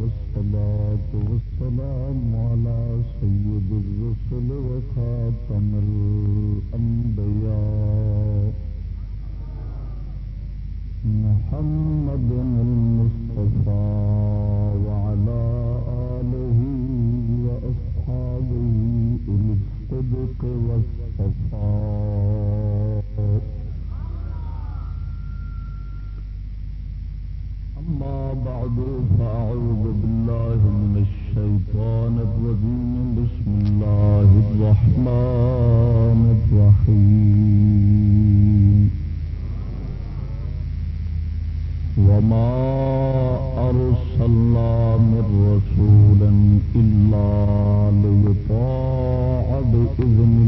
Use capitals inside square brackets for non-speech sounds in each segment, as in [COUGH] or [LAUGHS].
والصلاة والسلام على سيد الرسل وخاتم الأنبياء. المصطفى وعلى آله وأصحابه الصدق والصفاء. بعد فأعوذ بالله من الشيطان الرجيم. بسم الله الرحمن الرحيم. وما أرسلنا من رسول إلا ليطاع بإذن الله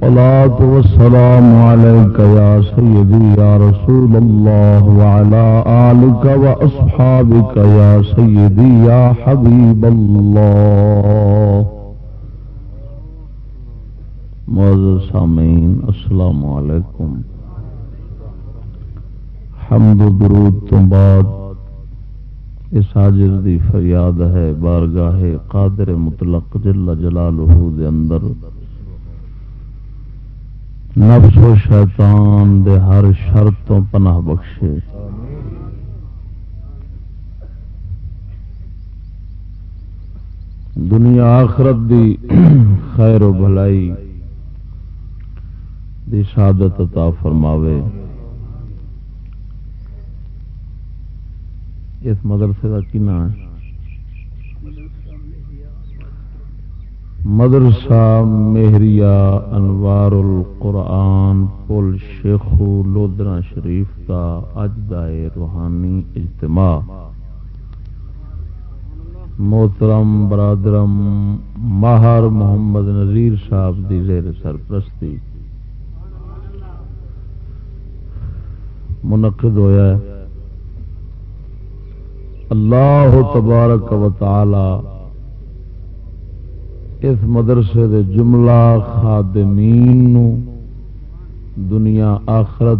الصلاة والسلام عليك يا سيدي يا رسول الله وعلى آلك وأصحابك يا سيدي يا حبيب الله. معزز سامعین، السلام علیکم. حمد و درود تو بعد اس عاجز دی فریاد ہے بارگاہ قادر مطلق جل جلالہ دے اندر نفس و شیطان دے ہر شر تو پناہ بخشے۔ دنیا آخرت دی خیر و بھلائی دی سعادت عطا فرماوے۔ اس مدرسے کا کی نام ہے؟ مدرسہ مہریا انوار القرآن پل شیخو لودرا شریف کا اج دائے روحانی اجتماع۔ محترم، برادرم، ماہر محمد نذیر صاحب دی زیر سرپرستی۔ منعقد ہویا ہے۔ اللہ تبارک و تعالی اس مدرسے دے جملہ خادمین نو دنیا آخرت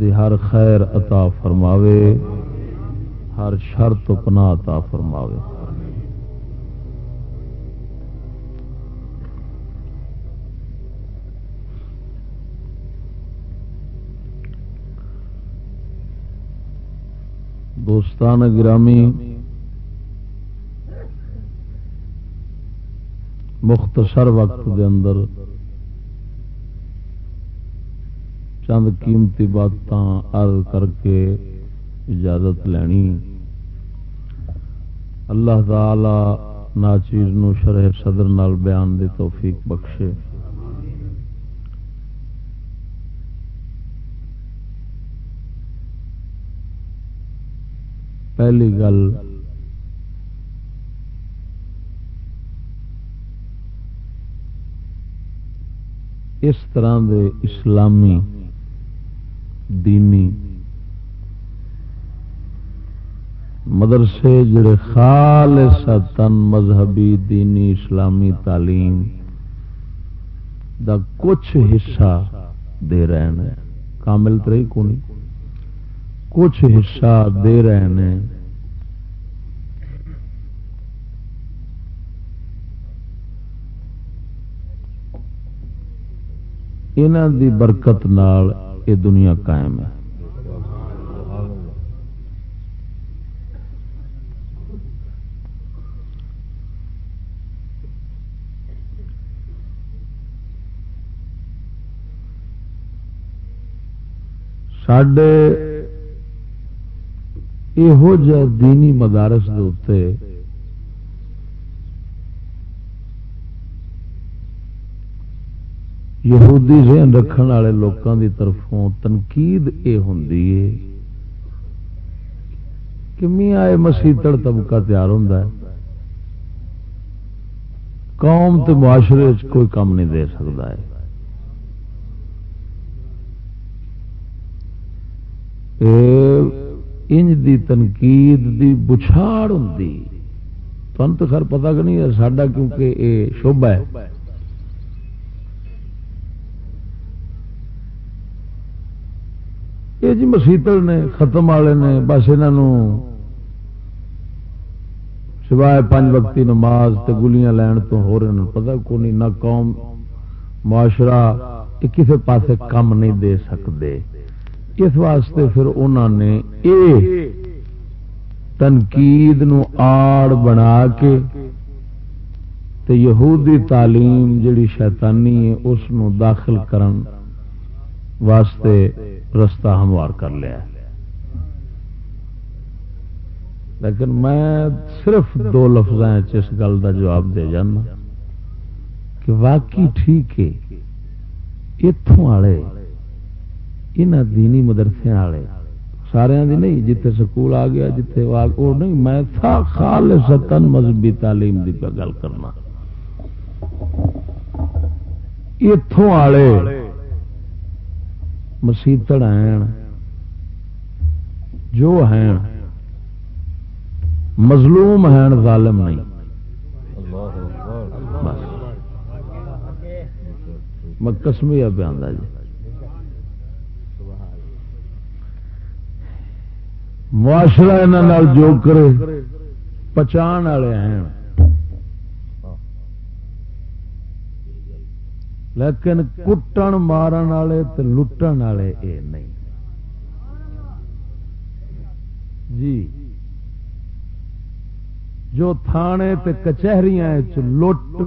دی ہر خیر عطا فرماوے، ہر شر تو پناہ عطا فرماوے۔ دوستان گرامی مختصر وقت دے اندر چند قیمتی باتاں عرض کر کے اجازت لینی۔ اللہ تعالی ناچیر نو شرح صدر نال بیان دی توفیق بخشے۔ پہلی گل اس طرح دے اسلامی دینی مدرسے جڑے خالص تن مذہبی دینی اسلامی تعلیم دا کچھ حصہ دے رہے ہیں۔ کامل تری کو نہیں کچھ حصہ دے رہے ہیں۔ انہ دی برکت نال یہ دنیا قائم ہے۔ سڈے یہو جہ دینی مدارس دے یہودی ذہن رکھن والے لوگوں کی طرفوں تنقید یہ ہوں کہ میاں مسیطڑ طبقہ تیار ہوتا ہے۔ قوم تو معاشرے کوئی کام نہیں دے سکتا ہے۔ انج دی تنقید دی بچھاڑ ہوں تو خیر پتا کہ نہیں ساڈا کیونکہ یہ شوبہ ہے۔ یہ جی مسیطل نے، ختم والے نے، بس یہ سوائے پانچ وقتی نماز تے گلیاں لین تو ہو رہے ہیں پتا کو نہیں نہ قوم معاشرہ کسی پاسے کم نہیں دے سکتے اس واسطے پھر انہوں نے اے تنقید نو آڑ بنا کے تے یہودی تعلیم جڑی شیطانی ہے، اس نو داخل کرن۔ واسطے رستہ ہموار کر لیا۔ لیکن میں صرف دو لفظ اس گل کا جواب دے جانا کہ واقعی ٹھیک ہے اتوں والے یہاں دینی مدرسے والے سارے دی نہیں، جتھے سکول آ گیا، جتھے وہ نہیں، میں تھا خالصتاً مذہبی تعلیم دی پہ گل کرنا۔ اتوں والے مسیتڑ ہیں۔ جو ہیں۔ مظلوم ہیں، ظالم نہیں۔ میں کسمیا پہ آدھا جی۔ معاشرہ یہاں جو کرے پچان والے ہیں۔ لیکن کٹن مارن والے تو لٹن والے یہ نہیں. جی. جو تھانے تے کچہریاں لٹ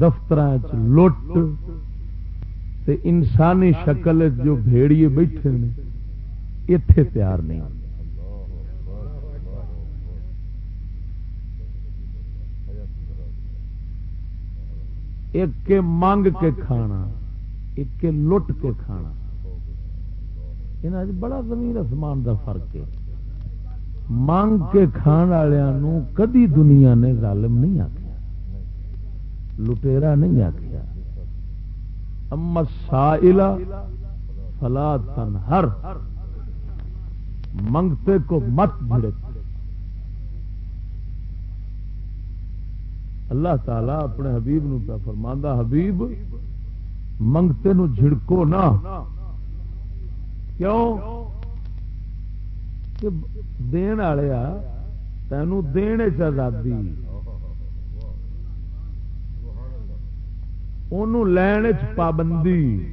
دفتر لٹ، تے انسانی شکل جو بھیڑیے بیٹھے اتے تیار نہیں ایک منگ کے کھانا، ایک لٹ کے کھانا۔ یہاں جی بڑا زمین آسمان کا فرق ہے۔ منگ کے کھان والوں کدی دنیا نے ظالم نہیں آخیا لٹےرا نہیں آخیا اما سائلہ فلا تن ہر منگتے کو مت بھڑک اللہ تعالی اپنے حبیب نو پہ فرماندہ، حبیب منگتے نو جھڑکو نہ۔ کیوں؟ کہ دین والے تینوں دین آزادی۔ لین پابندی۔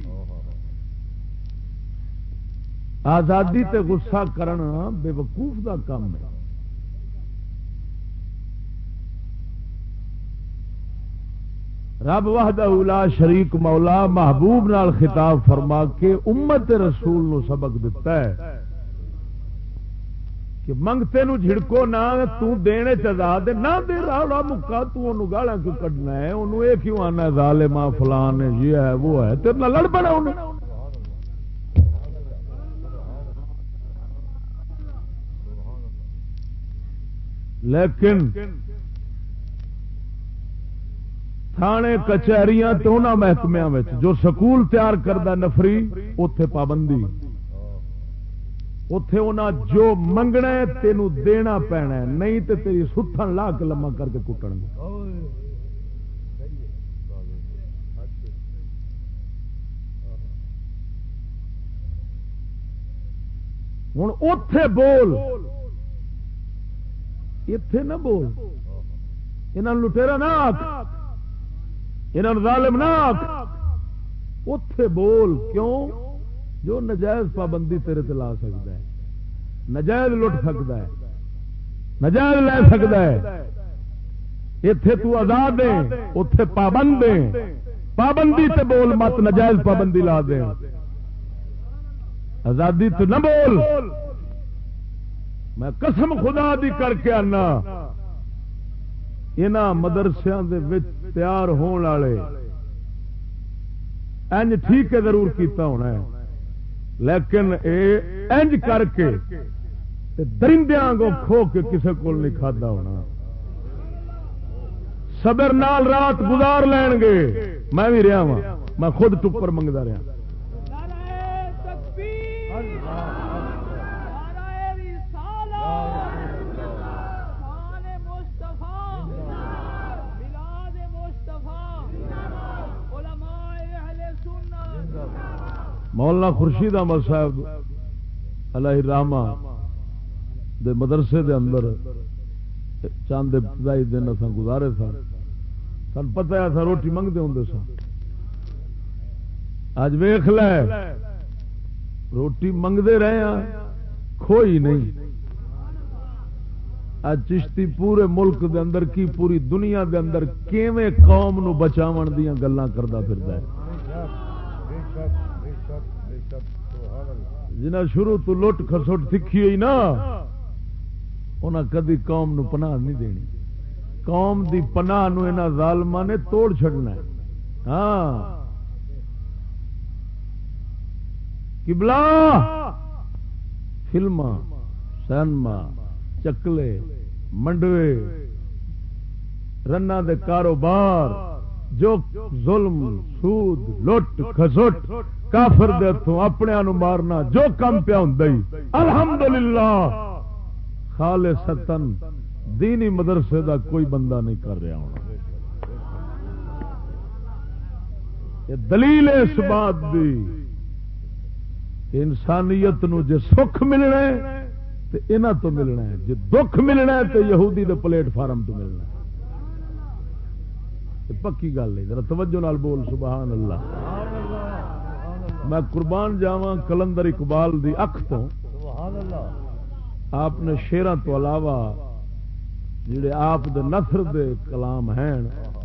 آزادی تے غصہ کرنا بے وقوف دا کام ہے۔ رب وحدہ اولا شریک مولا محبوب نال خطاب فرما کے امت رسول نو سبق دیتا ہے کہ منگتے نو جھڑکو نہ تو دینے چزا دے، نہ دے راڑا مکا تو انہوں گالا کیوں کٹنا ہے؟ انہوں ایک کیوں آنا ہے؟ ظالمہ فلان ہے، یہ ہے، وہ ہے، تیرے نہ لڑ پڑا انہیں لیکن تھانے کچہریاں تو محکمیا جو سکول تیار کردہ نفری اتے پابندی۔ اتے انہیں جو منگنا ہے تینوں دینا پینا ہے، نہیں تو تیری ستھن لا کے لما کر کے کٹن گے۔ ہوں اتے بول۔ اتے نہ بول۔ یہاں لٹےرا نہ آخ یہاں ظالم نہ اتے بول کیوں؟ جو نجائز پابندی تیرے لا سکتا ہے۔ نجائز لٹ سکتا ہے۔ نجائز لے سکتا ہے۔ اتے تو آزاد دے اتے پابند دے پابندی تے بول مت، نجائز پابندی لا دے آزادی تو نہ بول۔ میں قسم خدا دی کر کے آنا۔ یہاں مدرسیا تیار ہونے والے۔ انج ٹھیک ہے ضرور کیتا ہونا ہے۔ لیکن اے انج کر کے درندیاں کو کھو کے کسے کو نہیں کھادا ہونا۔ صبر نال رات گزار لین گے۔ میں بھی رہا ہوں میں خود ٹپر منگتا رہا۔ مولانا خورشید احمد صاحب، علیہ راما دے مدرسے دے اندر، چاند ابتدائی دن اصل گزارے سن۔ سن پتا ہے روٹی منگتے ہوں سن۔ اج ویخ روٹی منگتے رہے ہیں کھوئی نہیں۔ اج چشتی پورے ملک دے اندر، کی پوری دنیا دے اندر کیویں قوم نو بچاون دیاں گلاں کردا پھردا ہے؟ جنہ شروع تو لٹ خسٹ سیکھی ہوئی نا انہیں کدی قوم نو پناہ نہیں دینی۔ قوم دی پناہ نو انہاں ظالماں نے توڑ چھڑنا ہے۔ ہاں۔ کبلا فلما سینما، چکلے، منڈوے رنا دے کاروبار، جو ظلم، سود، لٹ خسٹ کافر دے ہاتھوں اپنے مارنا جو کم پیا ہوں الحمدللہ۔ خالصتن دینی مدرسے دا کوئی بندہ نہیں کر رہا ہونا۔ یہ دلیل اس بات دی انسانیت نو جے سکھ ملنا ہے تو انہ تو ملنا ہے۔ جے دکھ ملنا ہے تو یہودی دے پلیٹ فارم تو ملنا ہے۔ پکی گل ہے۔ ذرا توجہ نال بول، سبحان اللہ۔ میں قربان جاوا کلندر اقبال دی اکھ تو۔ آپ نے شیران تو علاوہ جڑے آپ دے نثر دے کلام ہیں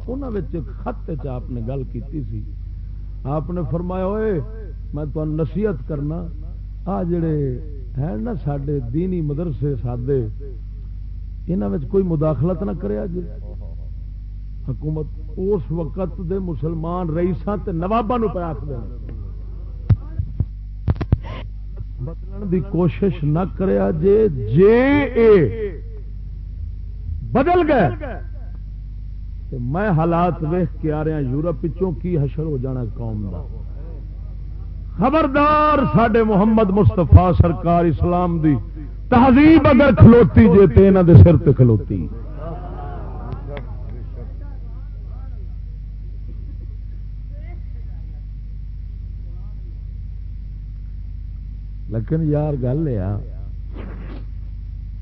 انہوں ایک خط آپ نے گل کیتی سی۔ آپ نے فرمایا ہوئے میں تو نصیحت کرنا، آ جڑے ہیں نا سڈے دینی مدرسے سادے یہاں کوئی مداخلت نہ کرے جی حکومت اس وقت دے مسلمان رئیساں تے نواباں پہ آخر بدلن دی کوشش نہ کریا جے جے اے بدل گئے۔ میں حالات ویخ کے آ رہا یورپ پچوں کی حشر ہو جانا قوم دا۔ خبردار سڈے محمد مستفا سرکار اسلام دی۔ تہذیب اگر کھلوتی جے، تے انہاں دے سر تے کھلوتی۔ لیکن یار گل یہ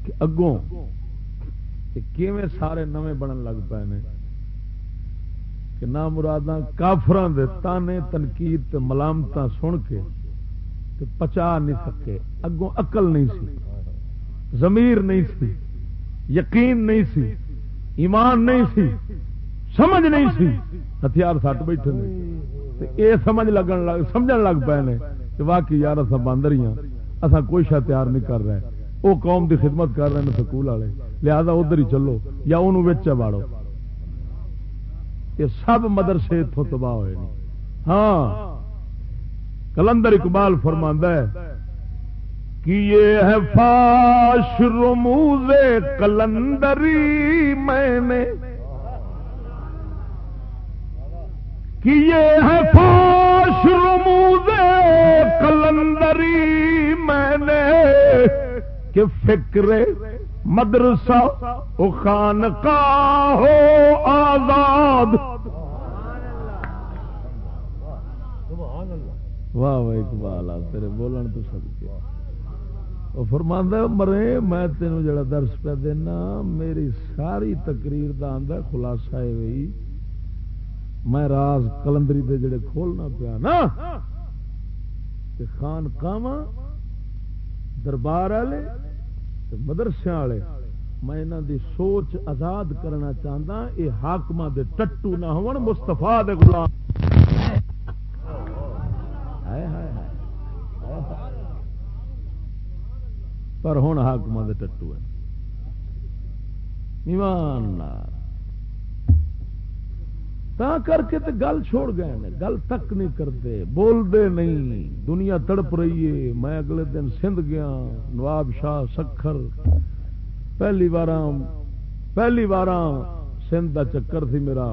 کہ اگوں کیویں سارے نویں بنن لگ پے نے کہ نہ مراد کافران دے تانے تنقید ملامت سن کے تے پچا نہیں سکے۔ اگوں اقل نہیں سی، ضمیر نہیں سی، یقین نہیں سی، ایمان نہیں سی، سمجھ نہیں سی۔ ہتھیار سٹ بیٹھے یہ سمجھ لگن لگ، سمجھن لگ پے نے۔ کہ واقعی یار اصا باندر ہی ہاں اصا کوئی شا تیار نہیں کر رہے۔ وہ قوم دی خدمت کر رہے ہیں سکول والے۔ لہذا ادھر ہی چلو یا انہوں باڑو۔ یہ سب مدرسے اتوں تباہ ہوئے ہاں۔ کلندر اقبال فرماندہ ہے کہ یہ ہے فاش رموز کلندری میں نے۔ کہ یہ ہے فاش رموز کلندری میں نے کہ فکر مدرسہ او خان کا ہو آزاد۔ واہ واہ، اقبال تیرے بولن تو سب کے فرماندہ مرے، میں تینوں جڑا درس پہ دینا، میری ساری تقریر دا آندا خلاصہ ہے وہی۔ میں راز کلندری دے جڑے کھولنا پیا نا خان کاواں دربار والے مدرسے والے میں انہوں دی سوچ آزاد کرنا چاہتا یہ حاقم دے ٹٹو نہ ہون مستفا دے غلام۔ پر ہوں حاقم دے ٹٹو ہے ایمان تا کر کے تے گل چھوڑ گئے نے، گل تک نہیں کرتے، بولتے نہیں، دنیا تڑپ رہی ہے، میں اگلے دن سندھ گیا، نواب شاہ سکھر، پہلی بار پہلی بار سندھ کا چکر سی میرا،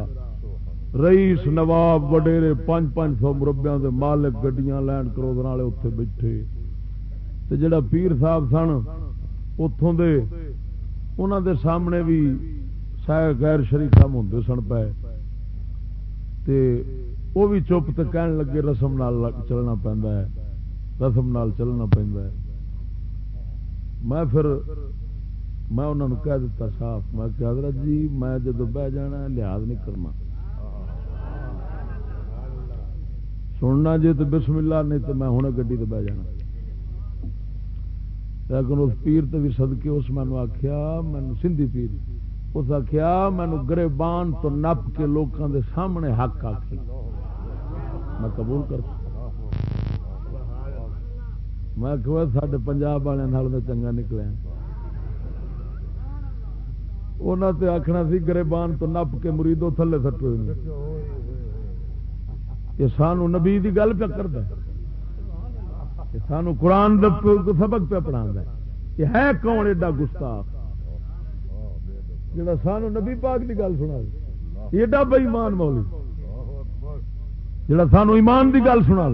رئیس نواب وڈیرے پانچ پانچ سو مربیا کے مالک گڈیاں لینڈ کروز والے اتنے بیٹھے۔ تے جڑا پیر صاحب سن اتوں دے انہوں دے سامنے بھی سہ غیر شریف ہوں سن پے۔ تے وہ بھی چپ تو کہن لگے رسم نال چلنا پہنتا ہے، رسم نال چلنا پہنتا ہے۔ میں پھر میں انہوں نے کہہ دیتا صاف، میں کہ حضرت جی میں جدو بہ جانا لحاظ نہیں کرنا۔ سننا جی تو بسم اللہ، نہیں تو میں ہوں گی بہ جانا۔ لیکن اس پیر تو بھی سدکے اس مینو آخیا مینو سندھی پیر۔ اس آخیا مینو گربان تو نپ کے لوگوں دے سامنے حق آخ میں قبول کر میں کہ سارے پنجاب والے چنگا نکلے۔ انہوں نے آخنا سی گربان تو نپ کے مریدو تھلے سٹو یہ سانو نبی کی گل پہ کرتا سانو قرآن سبق پہ پڑھا یہ ہے کون ایڈا گستاخ؟ جڑا سانو نبی پاک کی گل سنا ایڈا بئیمان مولی۔ جڑا سانو ایمان کی گل سنا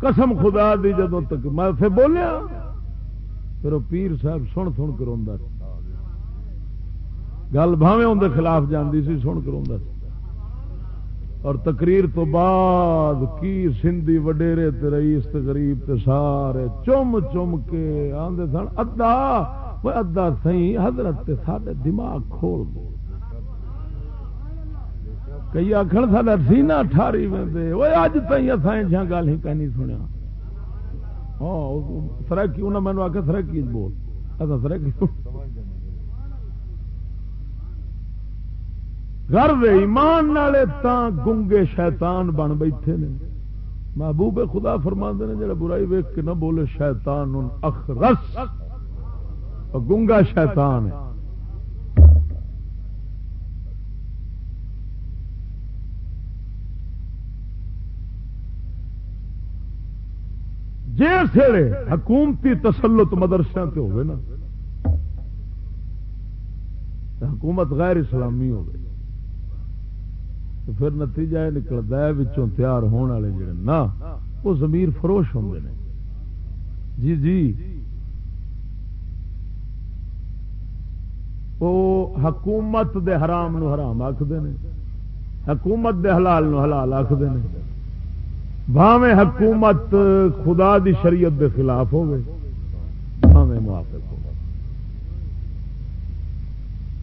قسم خدا دی جدو تک میں پھر بولیا، پھر وہ پیر صاحب سن سن کر گل بھاوے اندر خلاف جانتی سی، سن کر اور تقریر تو بعد کی سندھی وڈیرے تے رئیس تے غریب تے سارے چم چم کے آندے سن، ادا، وہ ادا سی حضرت تے سارے دماغ کھول دو کئی آخر سا سینا ٹھاری وے وہ اج تھی اصا گل ہی کہیں سنیا ہاں سرکی انہیں مینو آخر سرکی بول۔ اصا سرکی گھر ایمان والے تا گنگے شیطان بن بیٹھے نے۔ محبوب خدا فرما نے، جڑا برائی ویک کے نہ بولے شیطان اخرس۔ گنگا شیطان ہے۔ جس حکومتی تسلط مدرسے سے ہوئے نا حکومت غیر اسلامی ہو گئی تو پھر نتیجہ یہ نکلتا ہے بچوں تیار ہونے والے جڑے نا، وہ زمیر فروش ہوں جی جی۔ وہ حکومت دے حرام نو حرام آخر حکومت دے حلال نو حلال آخر بھاویں حکومت خدا دی شریعت دے خلاف ہو گئے بھاویں موافق ہو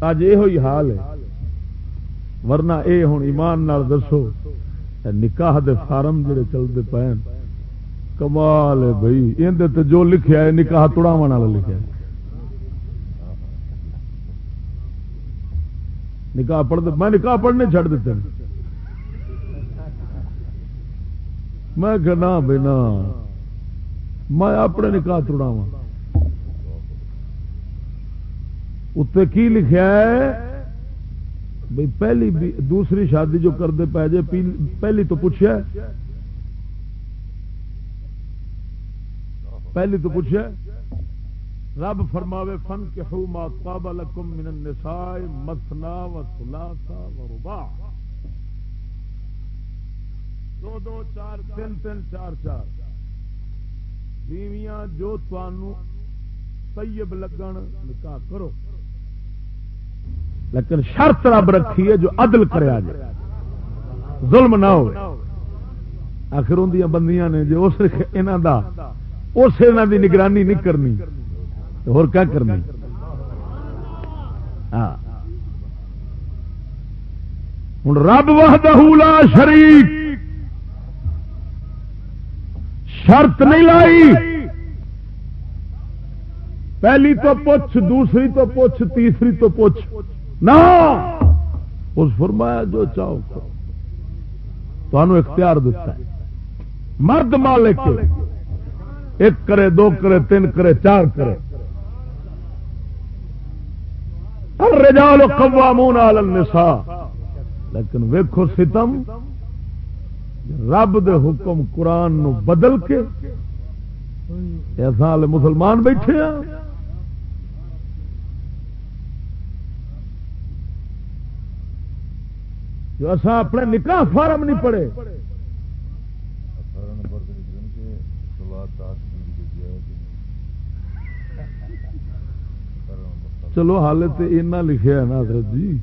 اج یہ حال ہے۔ ورنہ اے ہوں ایمان نال دسو نکاح دے فارم جڑے چلتے پے کمال ہے بھائی اندر جو لکھیا ہے، نکاح توڑاو والا لکھا ہے۔ نکاح پڑھ میں نکاح پڑھنے چھڑ دیتے میں کہنا بنا میں اپنے نکاح توڑاوا اتنے کی لکھا ہے؟ بھائی پہلی دوسری شادی جو کرتے پی جائے پہلی تو پوچھا پہلی تو پوچھا رب فرماوے فن کے ما طاب لکم من النساء مثنا و ثلاثا و رباع دو دو، چار، تین تین، چار چار۔ بیویاں جو تانوں طیب لگن، نکاح کرو۔ لیکن شرط رب رکھی ہے جو عدل کریا جائے ظلم نہ ہو آخر اندیاں بندیاں نے جو اس انہاں دا، اس دی نگرانی نہیں کرنی۔ اور کیا کرنا ہاں۔ ہوں رب لا شریف شرط نہیں لائی۔ پہلی تو پوچھ، دوسری تو پوچھ، تیسری تو پوچھ۔ نہ اس فرمایا جو چاہو تو اختیار دیتا ہے۔ مرد مالک ایک کرے، دو کرے، تین کرے، چار کرے۔ الرجال قوامون علی النساء۔ لیکن ویکھو ستم، رب دے حکم قرآن نو بدل کے ایسا مسلمان بیٹھے ہیں۔ جو اصا اپنے نکاح فارم نہیں پڑے چلو حال تو اینا لکھا ہے نا حضرت جی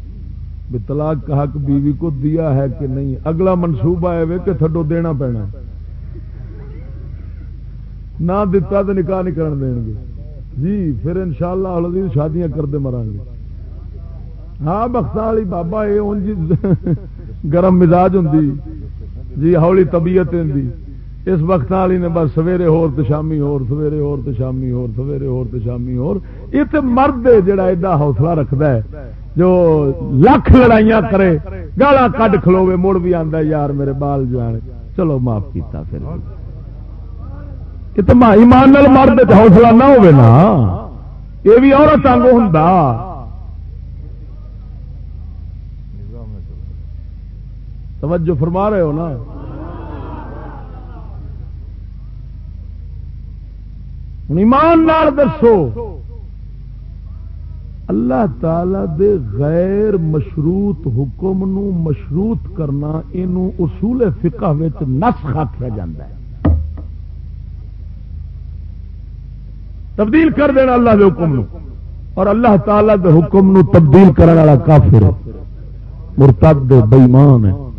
طلاق کا حق بیوی کو دیا ہے کہ نہیں؟ اگلا منصوبہ ہے کہ تھڈو دینا پینا۔ نہ دتا تو نکاح نہیں کرن دیں گے۔ جی پھر ان شاء اللہ شادیاں کرتے مران گے۔ ہاں بخت والی بابا یہ گرم مزاج ہوں جی ہولی طبیعت اس وقت والی نے بس سویرے ہور تو شامی ہور، سویرے ہور تو شامی ہور، سویرے ہور تو شامی ہور۔ یہ تو مرد جڑا ایڈا حوصلہ رکھتا ہے، جو لکھ لڑائیاں کرے گالا کڈ کھلوے مڑ بھی آتا یار میرے بال جان چلو معاف کیتا پھر۔ یہ تو ایمان مرد حوصلہ نہ ہوئے نا، یہ بھی عورت آنگ ہوں توجہ فرما رہے ہو نا؟ ایمان نال دسو، اللہ تعالی دے غیر مشروط حکم نو مشروط کرنا یہ اصول فقہ نسخ آخیا جا تبدیل کر دینا اللہ دے حکم نو۔ اور اللہ تعالی دے حکم نو تبدیل کرنے والا کافر مرتد بےمان ہے۔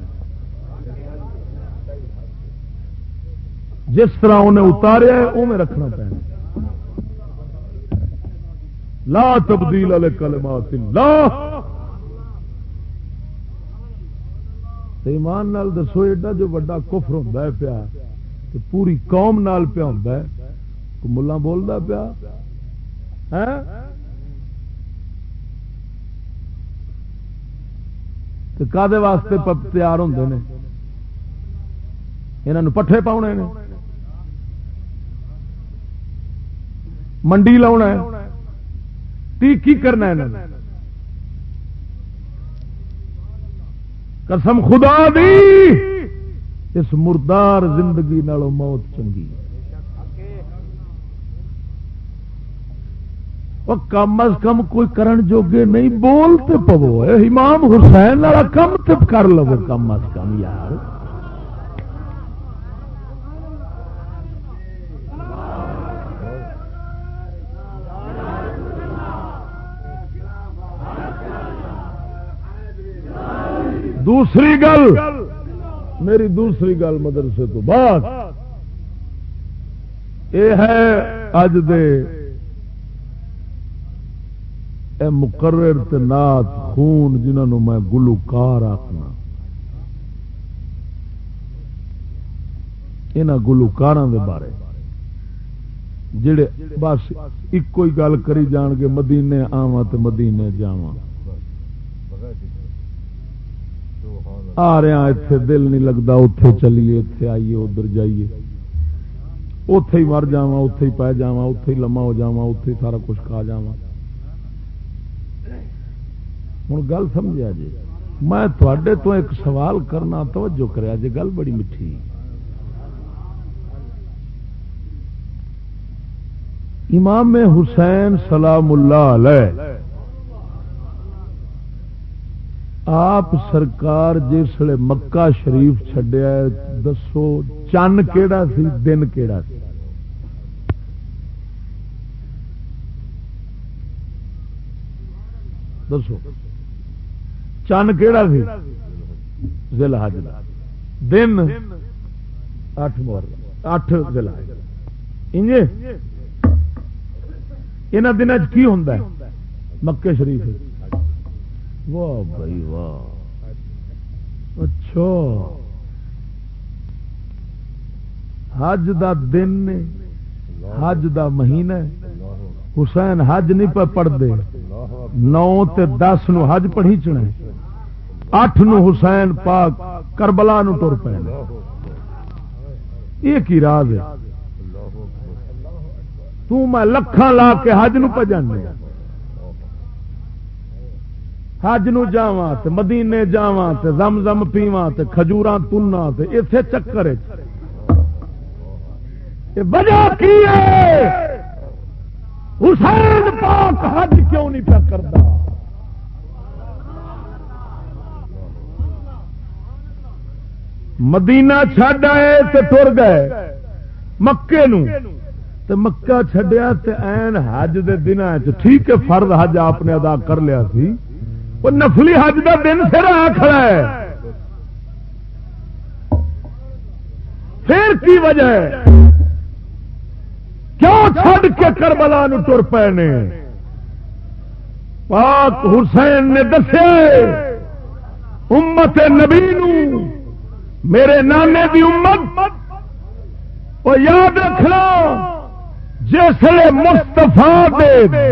جس طرح انہیں اتاریا ہے وہ میں رکھنا پہنا۔ لا تبدیل والے کلمات ایمان نال دسو، ایڈا جو بڑا کفر ہوتا ہے پیا تو پوری قوم نال پیا ہوتا ہے تو ملا بولتا پیا؟ کدے واسطے تیار ہوتے ہیں یہاں پٹھے پاؤنے نے؟ منڈی لاؤنا ہے۔ تی کی کرنا ہے قسم خدا دی، اس مردار زندگی نالوں موت چنگی کم از کم کوئی کرن جوگے نہیں بولتے پو امام حسین والا کم تب کر لو کم از کم، یار۔ دوسری گل، میری دوسری گل مدرسے تو بعد۔ یہ ہے اج دے اے مقرر نات خون جنہوں میں گلوکار آخنا یہاں گلوکار بارے۔ جڑے بس ایک ہی گل کری جان گے، مدینے آواں تو مدینے جاواں۔ آ رہا اتنے دل نہیں لگتا اتے چلیے اتے آئیے، ادھر جائیے۔ اتے ہی مر جا اتے ہی پی جا اتے ہی لما ہو جا اتے سارا کچھ کھا جا ہوں گل سمجھا جی؟ میں تھوڑے تو ایک سوال کرنا، توجہ کریا جی گل بڑی میٹھی امام حسین سلام اللہ علیہ آپ سرکار جس مکہ شریف چڈیا دسو چن کیڑا سی، دن کیڑا سی؟ دسو، چن کیڑا سی؟ ضلع حج دن، اٹھ مور اٹھ ضلع ان دن کی ہوں مکے شریف۔ واہ بھائی واہ۔ اچھا۔ حج دا دن نے حج دا مہینہ حسین حج نہیں پہ پڑھتے نو تے دس نو حج پڑھی چنے۔ اٹھ نو حسین پاک کربلا نو تر پے۔ یہ کی راز ہے؟ تو میں لکھان لا کے حج نو پہ جانے۔ حج نو جاواں تے مدینے جاواں تے زم زم پیواں تے کھجوراں تننا تے ایتھے چکر اے وجہ کی ہے؟ حسین پاک حج کیوں نہیں پیا کرتا مدینہ چھڈ آئے تے ٹر گئے۔ مکے نو۔ تے مکہ چھڈیا تے این حج دے دن ٹھیک ہے فرض حج آپ نے ادا کر لیا سی۔ وہ نفلی حج دا دن پھر آ کھڑا ہے۔ پھر کی وجہ ہے؟ کیوں چھڈ کے کربلا نو تر پے نے پاک حسین نے دسے، امت نبی نو، میرے نانے دی امت، وہ یاد رکھنا جسے مستفا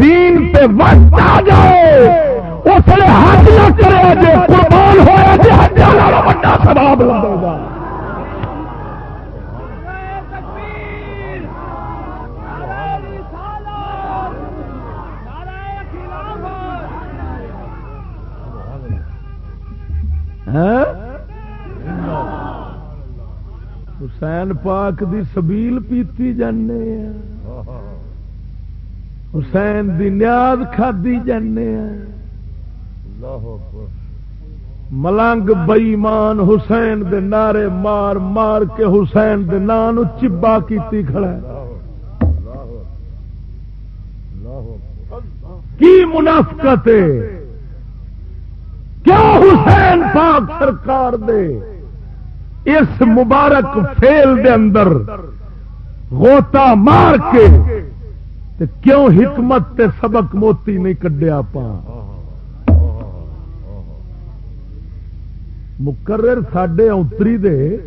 دین پہ وقت آ جائے۔ اس لیے حج نہ کرے جی قربان ہوا جی حج والا سواب لگے گا حسین پاک دی سبیل پیتی جانے حسین دی نیاد کھادی جانے ہیں۔ ملنگ بئیمان حسین دے نعرے مار مار کے حسین دے نان چبا کیتی کھڑا کی منافقت کیا حسین پاک سرکار دے اس مبارک فیل دے اندر غوطہ مار کے تے کیوں حکمت تے سبق موتی نہیں کڈیا پا مقرر سڈے اوتری دے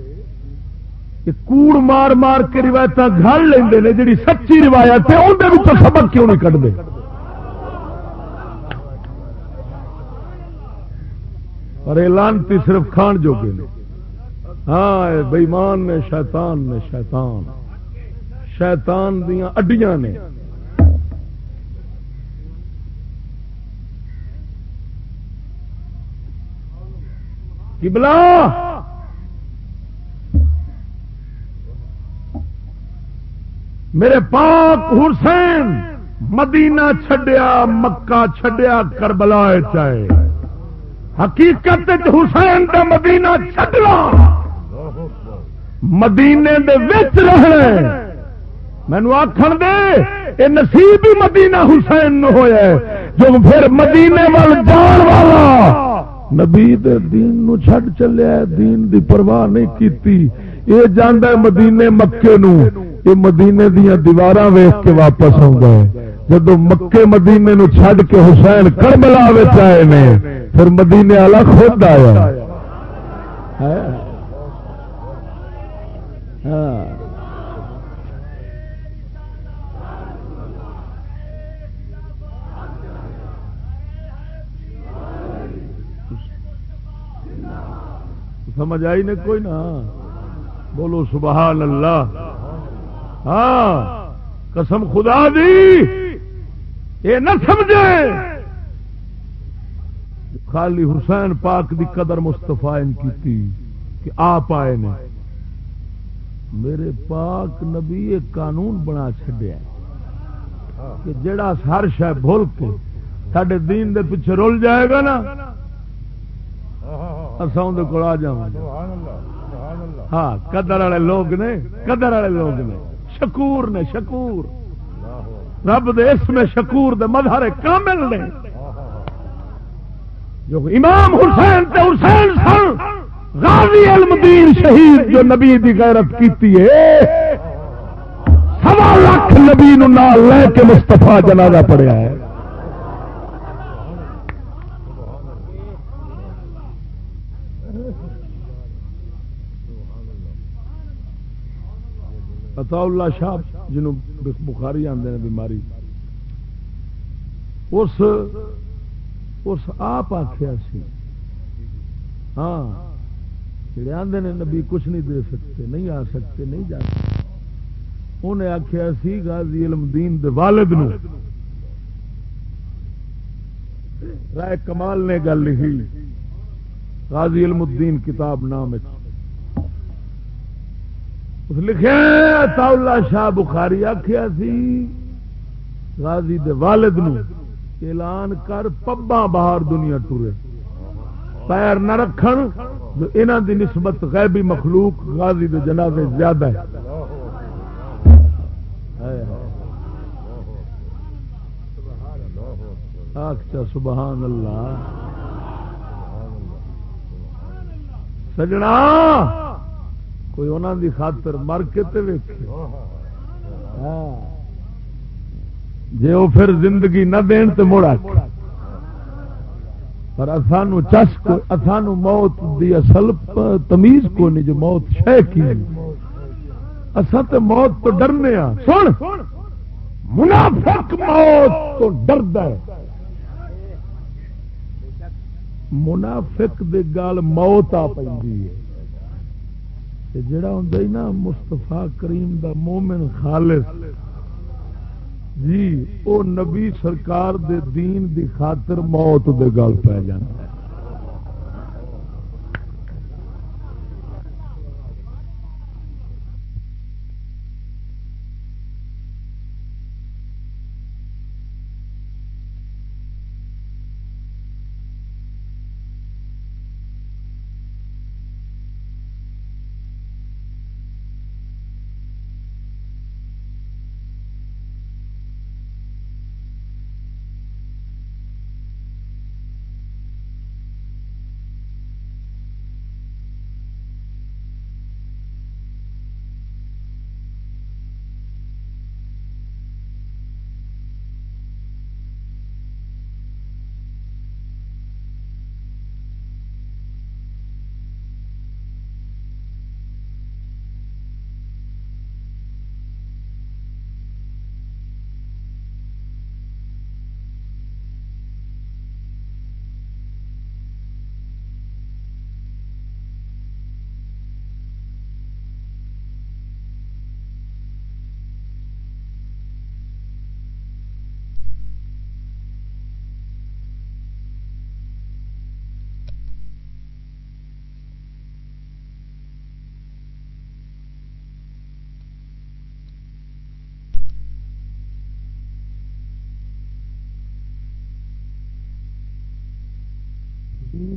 کوڑ مار مار کے روایت گھر لے جی سچی روایت ہے اندر سبق کیوں نہیں کٹتے اور اعلانتی صرف کھان جوگے نے۔ ہاں بےمان نے، شیطان نے، شیطان۔ شیطان دیا اڈیاں نے۔ بلا میرے پاک حسین، مدینہ چھڈیا، مکہ چھڈیا کربلا چاہے حقیقت حسین کا مدینہ چھڈنا۔ مدینے دے وچ رہنا۔ مینو آخر دے یہ نصیب ہی مدینہ حسین نو ہوا جو پھر مدینے وال جان والا۔ نبی دے دین نو چھڈ چلیا دین دی پرواہ نہیں کیتی۔ یہ جانا ہے مدینے مکے نو۔ یہ مدینے دیا دیوار ویخ کے واپس آ جب مکے مدینے نو چھڈ کے حسین کرملا آئے نے، پھر مدینے والا خود آیا۔ ہاں۔, ہاں۔ سمجھ آئی نے کوئی نہ بولو سبحان اللہ۔ ہاں قسم خدا دی۔ یہ نہ سمجھے۔ خالی حسین پاک دی قدر مستفا کی کہ آپ آئے نے۔ میرے پاک نبی ایک قانون بنا چڈیا کہ جڑا ہر شہ بھول کے سڈے دین دے پیچھے رول جائے گا نا کو آ جا ہاں قدر والے لوگ نے قدر والے لوگ نے۔ شکور نے شکور۔ رب دے اس میں شکور دے مظہر کامل نے۔ جو امام حسین تے حسین سن غازی المدین شہید جو نبی دی غیرت کیتی ہے۔ سوا لاکھ نبی نال لے کے مستفا جنازہ پڑیا ہے۔ عطا اللہ شاہ جنوں بخاری آدھے نے بیماری۔ اس اس آپ آخیا سی۔ ہاں۔ جڑے آدھے نے نبی کچھ نہیں دے سکتے، نہیں آ سکتے، نہیں جا سکتے۔ انہیں آخیا سی، غازی علم دین دے والد نو۔ رائے کمال نے گل لکھی۔ غازی علم الدین کتاب نام اس لکھے تاؤلہ شاہ بخاری آخیا سی، غازی دے والد نو اعلان کر پبا باہر دنیا ٹورے۔ پیر نہ رکھن جو انہ دی نسبت غیبی مخلوق غازی دے جنازے زیادہ ہے۔ اچھا سبحان اللہ۔ سجنا! کوئی انہوں دی خاطر مر کے جی وہ ہاں۔ پھر زندگی نہ دین تو مڑا پر سانو چس کو سانو موت دی اصل تمیز کو نہیں جو موت شہ کی؟ اصل تو موت تو ڈرنے ہاں سن! منافق موت تو ڈرد ہے۔ منافق دے گال موت آ پی ہے۔ جڑا ہوں نا مستفا کریم دا مومن خالص جی او نبی سرکار دے دین دی خاطر موت دے گل پی جانا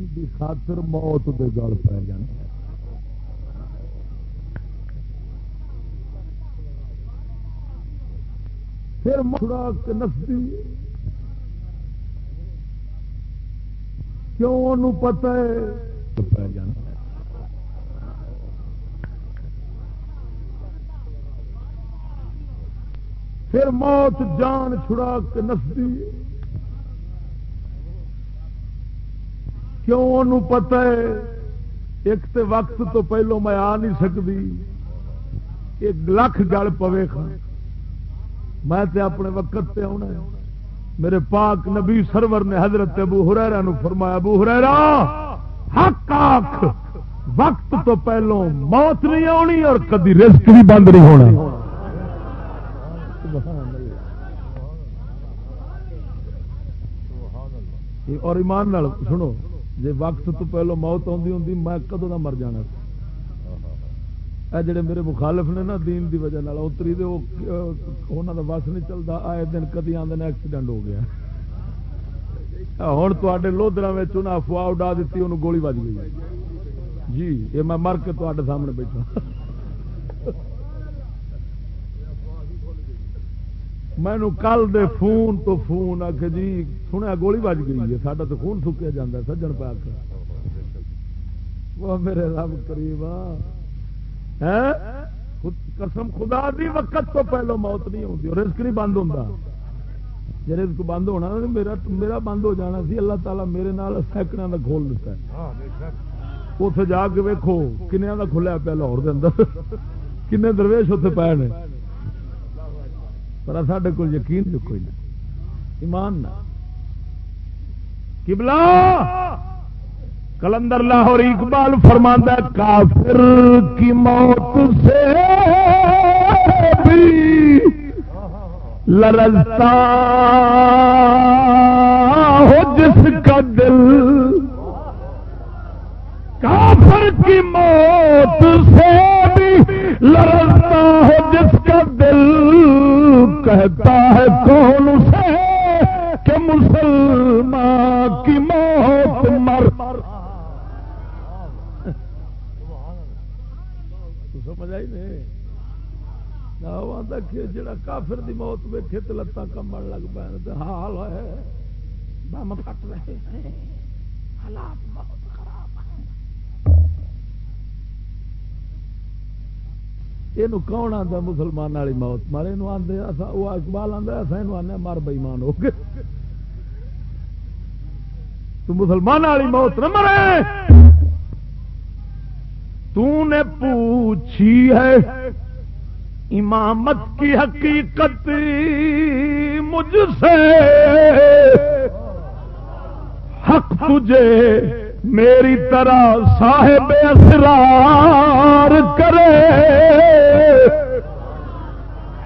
دین دی خاطر موت دے گل پی جانا پھر مڑا نسدی کیوں ان پتہ ہے؟ پی جانا پھر موت جان چھڑا کے نسدی کیوں پتا ہے؟ ایک تے وقت تو پہلو میں آ نہیں سکتی۔ ایک لکھ گل پوے میں تے اپنے وقت تے آنا ہے۔ میرے پاک نبی سرور نے حضرت ابو ہریرا نو فرمایا، ابو ہریرا حق آخ وقت تو پہلو موت نہیں آنی اور کدی رزق بھی بند نہیں ہونا۔ اور ایمان سنو۔ جی وقت تو پہلو موت آتی ہوں میں کدو کا مر جانا جڑے میرے مخالف نے نا دین دی وجہ اتری انہوں کا بس نہیں چلتا آئے دن کدی آدھے ایکسیڈنٹ ہو گیا۔ ہوں تے لودرا میں افواہ اڈا دیتی انہوں گولی بج گئی۔ جی یہ میں مر کے تے سامنے بیٹھا۔ مینو کل دے فون تو فون آ کے جی سنیا گولی بج گئی ہے ساڈا تو خون سکیا جا سجن پا کے وہ میرے رب کریب قسم خدا دی وقت تو پہلو موت نہیں ہوتی اور رزق نہیں بند ہوتا جی رزق بند ہونا میرا میرا بند ہو جانا سی اللہ تعالیٰ میرے نال سینکڑوں کا کھول دیتا ہے۔ اتنے جا کے ویکو کنیا کا کھلیا پیا لاہور اندر۔ [LAUGHS] کنے درویش اتنے پے نے۔ پر ساڈے کو یقین جو کوئی نہیں ایمان نہ۔ کبلا کلندر لاہور اقبال فرماندہ کافر کی موت سے بھی لرزتا ہو جس کا دل۔ کافر کی موت سے بھی لڑتا ہے جس کا دل۔ کہتا ہے کون سے کہ مسلمان کی موت مر سمجھ آئی نہیں؟ جڑا کافر دی موت ویکھے تو لتاں کمبن لگ پہ ہاں حال ہے۔ بم پھٹ رہے ہیں۔ حالات بہت خراب ہیں یہ کون آتا مسلمان والی موت؟ مارے آدھے وہ اقبال آتا اصا یہ آنے مر بئیمان ہو گئے۔ تو مسلمان والی موت نہ مرے۔ تو نے پوچھی ہے، امامت کی حقیقت مجھ سے۔ حق تجھے میری طرح صاحب اسرار کرے۔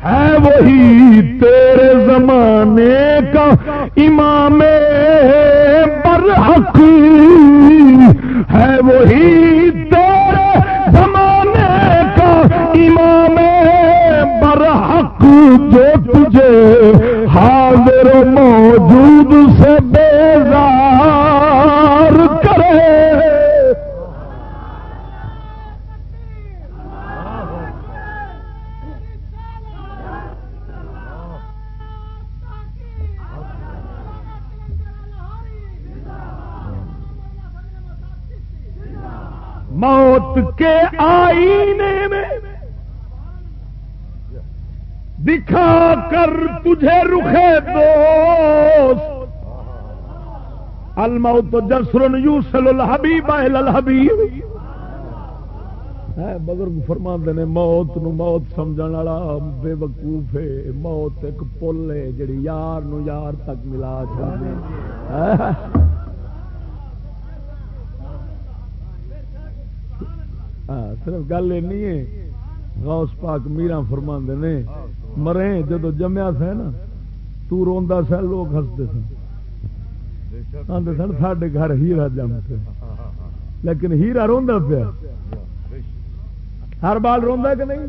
ہے وہی تیرے زمانے کا امام برحق۔ ہے وہی تیرے زمانے کا امام برحق جو تجھے حاضر موجود سے بیزار موت کے آئینے میں دکھا کر تجھے رکھے دوست۔ الموت جسر یوسل الحبیب اہل الحبیب۔ بزرگ فرما نے موت نو موت سمجھ والا بے وقوف ہے۔ موت ایک پل ہے، جڑی یار نو یار تک ملا چاہتے صرف گل این ہے۔ غوث پاک میرا فرما نے، مرے جدو جمیا سا نا، تو روا سا لوگ ہستے سن۔ آتے سن سڈے گھر ہیرا جمتے لیکن ہیرا روا پیا۔ ہر بال روا کہ نہیں؟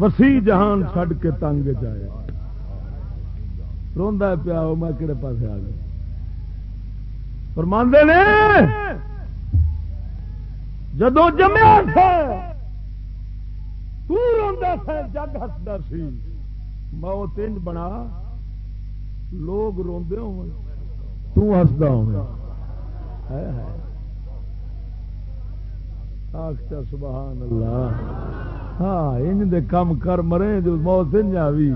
وسیع جہان چڈ کے تنگ چیا روا پیا میں کہڑے پاس آ گیا۔ فرماندے نے جدو جمیا تھا جگ ہستا سی۔ موت انج بنا، لوگ روندے ہو تستا ہو سبحان اللہ۔ ہاں انج دے کم کر مرے، جو موت انج آوی۔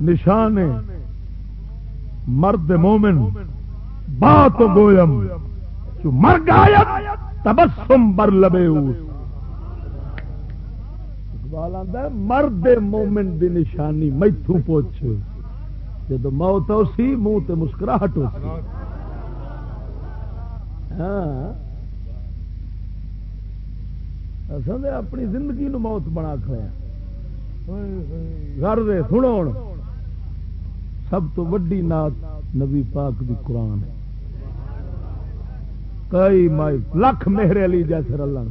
نشان مرد مومن۔ بات گویم۔ مر گایا تبسم بر لبے اقبال آتا مرد مومن دی نشانی میتھو پوچھ جب موت ہو سی منہ تے مسکراہٹ ہو سی ہاں اصل اپنی زندگی نو موت بنا کھڑیا ہاں۔ گھر دے سنو سب تو وڈی نات نبی پاک دی قرآن ہے۔ کئی مائی لکھ میرے علی جیسے رلن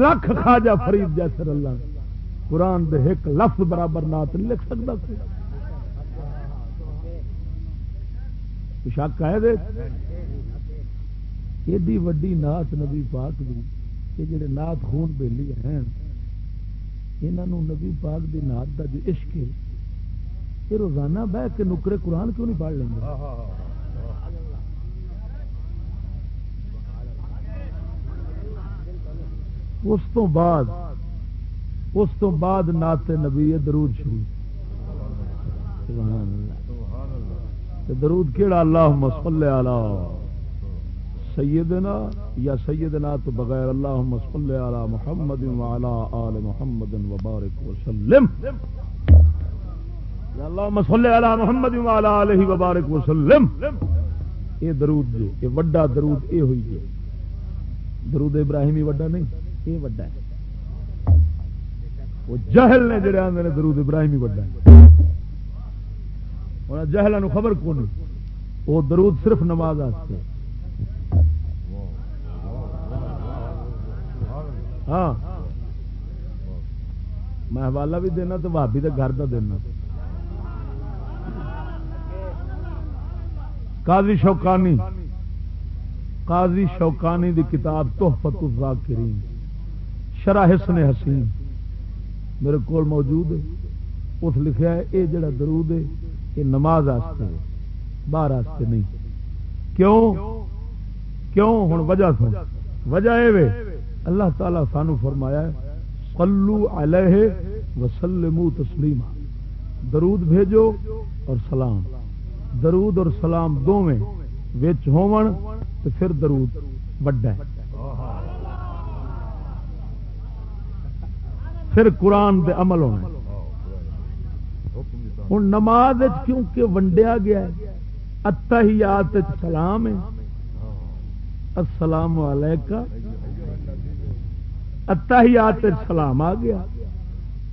لکھ خواجہ فرید جیسے رلن قرآن دے ایک لفظ برابر نات نہیں لکھ سکتا شک ہے دے۔ ایڈی وڈی نات نبی پاک دی، کہ جڑے نات خون بیلی ہیں انہوں نبی پاک دی نات دا جو عشق ہے، یہ روزانہ بہ کے نکرے قرآن کیوں نہیں پڑھ لیں گے؟ اس تو بعد اس تو بعد نات نبی درود شریف. درود کیڑا؟ اللہ مسل علی سیدنا یا سیدنا تو بغیر اللہ مسل علی محمد وعلا آل محمد وبارک وسلم اللہ مسل علی محمد وعلا آلہ وبارک وسلم یہ درود جی یہ وڈا درود یہ ہوئی جی درود ابراہیمی وڈا نہیں. یہ وڈا ہے۔ وہ جہل نے جڑے آدھے درود ابراہیم ہی وڈا ہے۔ جہل خبر کون وہ درود صرف نماز ہاں۔ میں حوالہ بھی دینا تو بھابی کے گھر کا دینا۔ قاضی شوکانی۔ قاضی شوکانی دی کتاب تحفت الذاکرین۔ شرح حسن حسین میرے کول موجود ہے۔ اس لکھا ہے یہ جڑا درود ہے یہ نماز آستے ہے، باہر آستے نہیں۔ کیوں؟ کیوں؟ ہوں وجہ سن۔ وجہ یہ اللہ تعالی سانو فرمایا ہے، صلو علیہ وسلمو تسلیما درود بھیجو اور سلام۔ درود اور سلام دونوں ہون تو پھر درود وڈا ہے پھر قرآن دے عمل ہونا ہوں نماز کیونکہ ونڈیا گیا ہے اتحیات سلام ہے۔ السلام علیکم اتحیات سلام آ گیا۔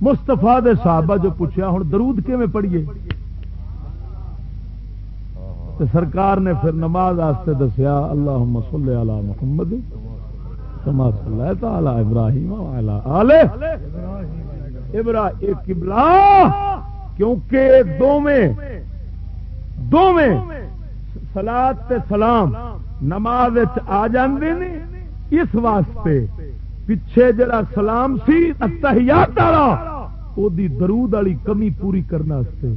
مستفا دے صحابہ جو پوچھا ہوں درود کیون پڑھیے سرکار نے پھر نماز آستے دسیا اللہ صلی علی محمد۔ کما صلی تعالی ابراہیم آلے ابراہیم قبلہ، کیونکہ دونیں دونیں سلاد تے سلام نماز آ جاندے نے اس واسطے پچھے جڑا سلام سی اتحیات والا، او دی درود والی کمی پوری کرنا واسطے۔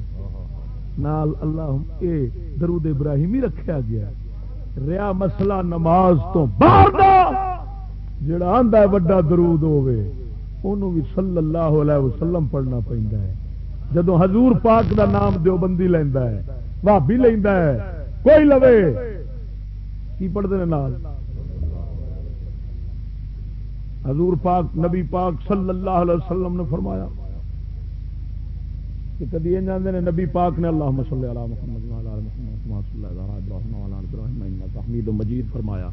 نال اللہ اے درود ابراہیمی رکھیا گیا۔ ریا مسئلہ نماز تو باہر دا جڑا آندا ہے وڈا درود ہوے انہوں بھی صلی اللہ علیہ وسلم پڑھنا پیندا ہے۔ جدو حضور پاک دا نام دیوبندی لینا ہے بھابی لینا ہے، کوئی لوے۔ کی پڑھتے ہیں نال؟ حضور پاک، نبی پاک صلی اللہ علیہ وسلم نے فرمایا کہ کدی یہ جانتے ہیں نبی پاک نے اللہ صلی اللہ محمد حمید مجید فرمایا۔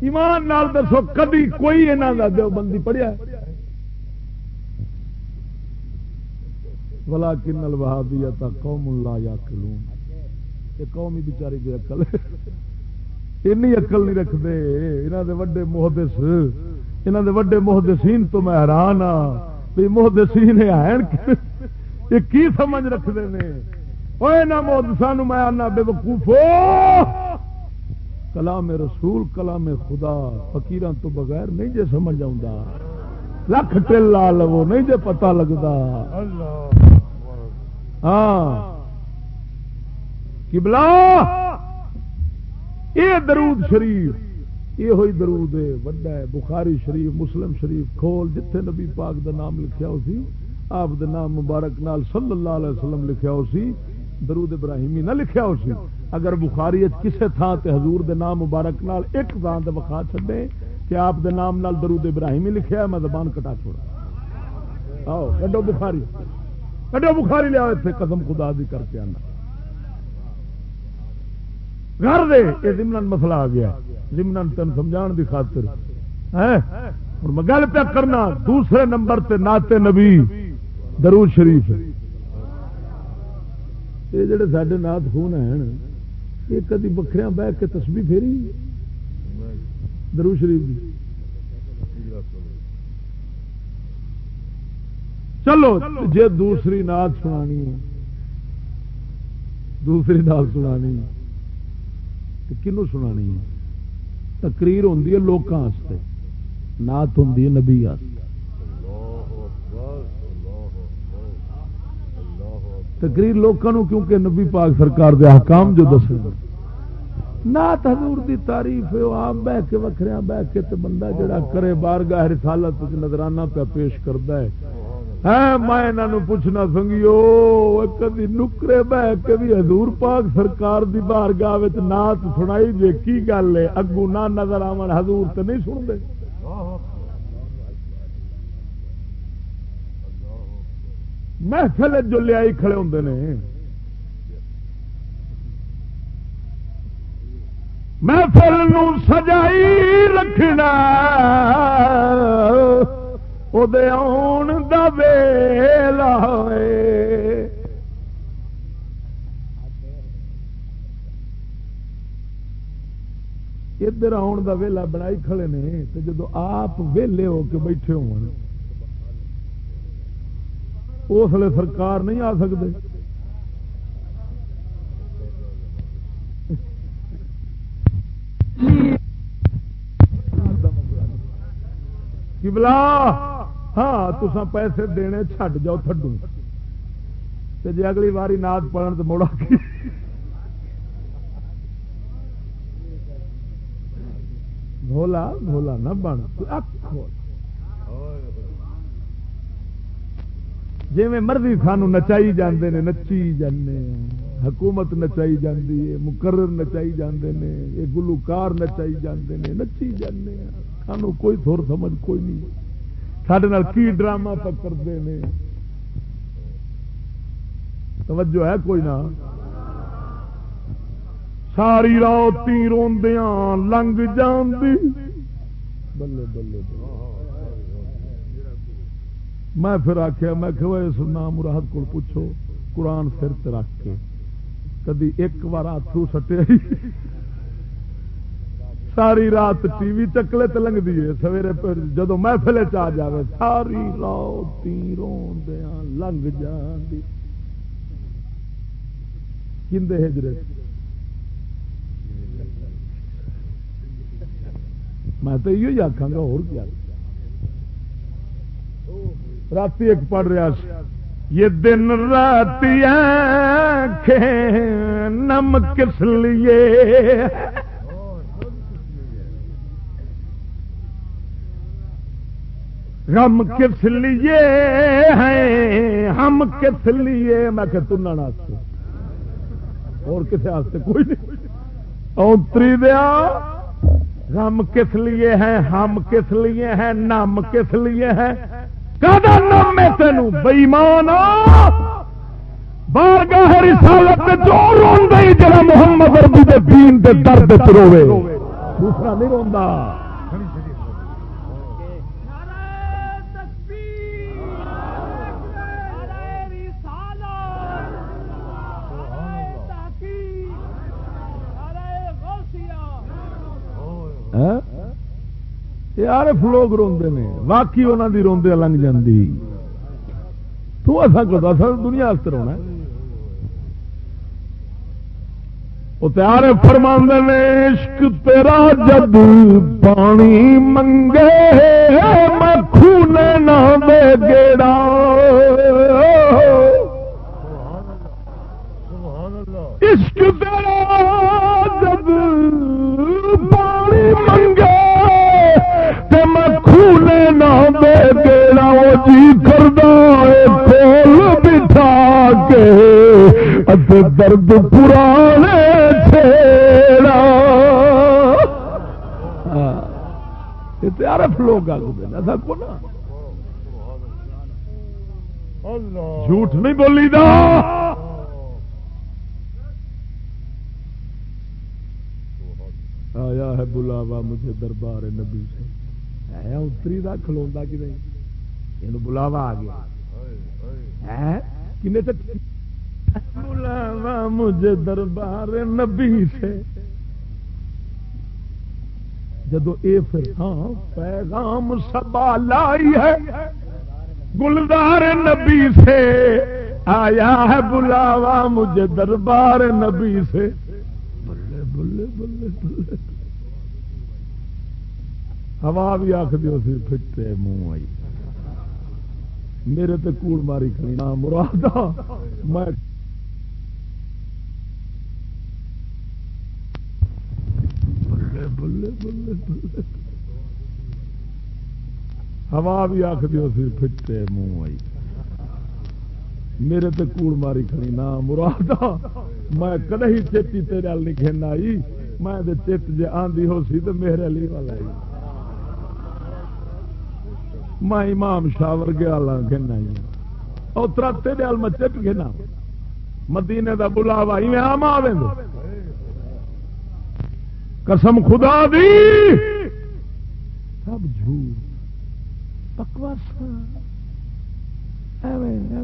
ایمان نال دسو کبھی کوئی یہاں کا دیوبندی پڑھیا بلا کن الوہابی قوم اللہ یا کلون یہ قوم ہی بچاری بے اقل این اقل نہیں رکھتے۔ یہاں دے وڈے محدث یہاں دے وڈے محدثین تو میں حیران ہاں بھی محدثین ہیں یہ کی سمجھ رکھتے ہیں وہ محدثان میں آنا بے وقوفو کلام رسول، کلام خدا فکیران تو بغیر نہیں جے سمجھ آ لکھ ٹل لا لو نہیں جے پتا لگتا ہاں۔ کبلا یہ درود شریف یہ ہوئی درود ہے وڈا ہے، بخاری شریف، مسلم شریف کھول، جتھے نبی پاک دا نام لکھیا ہو سی، آپ دا نام مبارک نال صلی اللہ علیہ وسلم لکھیا ہو سی۔ درود ابراہیمی نہ لکھیا ہو سی۔ اگر بخاری کسے تھان تے حضور دے نام مبارک نال ایک تھان تے بخا چھڈے کہ آپ دے نام نال درود ابراہیمی لکھیا ہے، میں زبان کٹا چھوڑا۔ آؤ، کڈو بخاری۔ کڈو بخاری لیا تھے، قسم خدا دی کر کے آنا۔ گھر دے، یہ زمن مسئلہ آ گیا۔ زمن تین سمجھان دی خاطر۔ اور میں گل پہ کرنا، دوسرے نمبر تے ناتے نبی، درود شریف۔ یہ جڑے سارے نات خون ہیں یہ کدی بکریا بہ کے تسبی پھیری؟ درو شریف چلو جی دوسری نات سنانی دوسری نات سنانی تو کنو سنانی تقریر ہوں لوگوں نات ہوں نبی تقریر لوگوں کیونکہ نبی پاک سرکار دے حکام جو دس نات حضور دی تعریف ہے آپ بہ کے وکھریا بہ کے تے بندہ جڑا کرے بارگاہ رسالت نظرانہ پہ پیش کرتا ہے۔ ہاں، میں انہوں پوچھنا سنگیو کدی نکرے بہ کے بھی حضور پاک سرکار دی بارگاہ وچ نات سنائی جے کی گل ہے؟ اگو نہ نظر آن حضور تے نہیں سن سنتے۔ محفل جو لیا کھڑے ہوں نے۔ محفل سجائی رکھنا آن دا ویلا ادھر آن دا ویلا بنائی کھڑے نے تو جدو آپ ویلے ہو کے بیٹھے ہو اس لیے سرکار نہیں آ سکتے بلا ہاں تسا پیسے دینے چھڈ جاؤ تھڈو۔ جی اگلی باری ناد پڑھن تو موڑا بھولا بھولا نہ بن آخ جی مرضی سانو نچائی جاندے نے، نچی جانے حکومت نچائی جاندی ہے، مقرر نچائی جاندے نے، یہ گلوکار نچائی جاندے نے، نچی جانے سانو کوئی تھور سمجھ کوئی نہیں۔ سڈے کی ڈرامہ پکڑتے ہیں توجہ ہے کوئی نہ؟ ساری روتی روندیاں، لنگ جان دی بلے بلے۔ میں پھر آخیا میں کہ اس نام مراد کو پوچھو، قرآن سر رکھ کے۔ کدی ایک بار ہاتھوں سٹیا ساری رات ٹی وی چکلے تلنگ دیے سویرے جدو محفل چ آ جائے ساری رات دیا لنگ جان کھے ہجرے؟ میں تو یہ آخا گا، اور کیا؟ رات ایک پڑھ رہا یہ دن رات نم کس لیے؟ غم کس لیے ہیں؟ ہم کس لیے؟ میں کہ تنا اور کسی واسطے کوئی نہیں۔ اونتری دیا۔ غم کس لیے ہیں؟ ہم کس لیے ہیں؟ نم کس لیے ہیں؟ کدا نام میں تینوں بئیمان بار گاہ رسالت جو روندے جڑا محمد ربی دے دین دے درد روے دوسرا نہیں روندا۔ ہاں؟ یار فلوگ روندے نے واقعی انہوں دی روندے لنگ جاندی تو ایسا کرتا سر دنیا رونا وہ تیار فرماند نے، عشق تیرا جد پانی منگے، میں خونے نہ دے گیڑا۔ عشق تیرا جد پانی منگے نہ دے دینا وہ جی کھول بٹھا کے۔ درد پرانے چھیڑا۔ ہاں، عرف لوگ ایسا کو نا۔ جھوٹ نہیں بولی دا۔ آیا ہے بلاوا مجھے دربار نبی سے۔ ہے اتری کا کھلوا کہ نہیں یہ بلاوا آ گیا بلاوا مجھے دربار نبی سے جدو اے پھر ہاں پیغام سبا لائی ہے گلدار نبی سے آیا ہے بلاوا مجھے دربار نبی سے بلے بلے بلے بلے ہوا بھی آخ دی سی پھٹے منہ آئی۔ میرے تے کوڑ ماری کھڑی۔ نہ مراد میں بلے بلے بلے بلے۔ ہوا بھی آخ دی پھٹے منہ آئی۔ میرے تے کوڑ ماری کھڑی۔ نہ مراد میں کدے ہی چیتی تیرے نہیں کھینا آئی۔ میں چیت جی آندھی ہو سی تو میرے لی والا آئی۔ میں امام شاہ ورگے والا کہنا اور ترتے دل میں چٹ گنا مدینے کا بلاوا ہی آم آ قسم خدا دی۔ سب جھوٹ۔ بکواس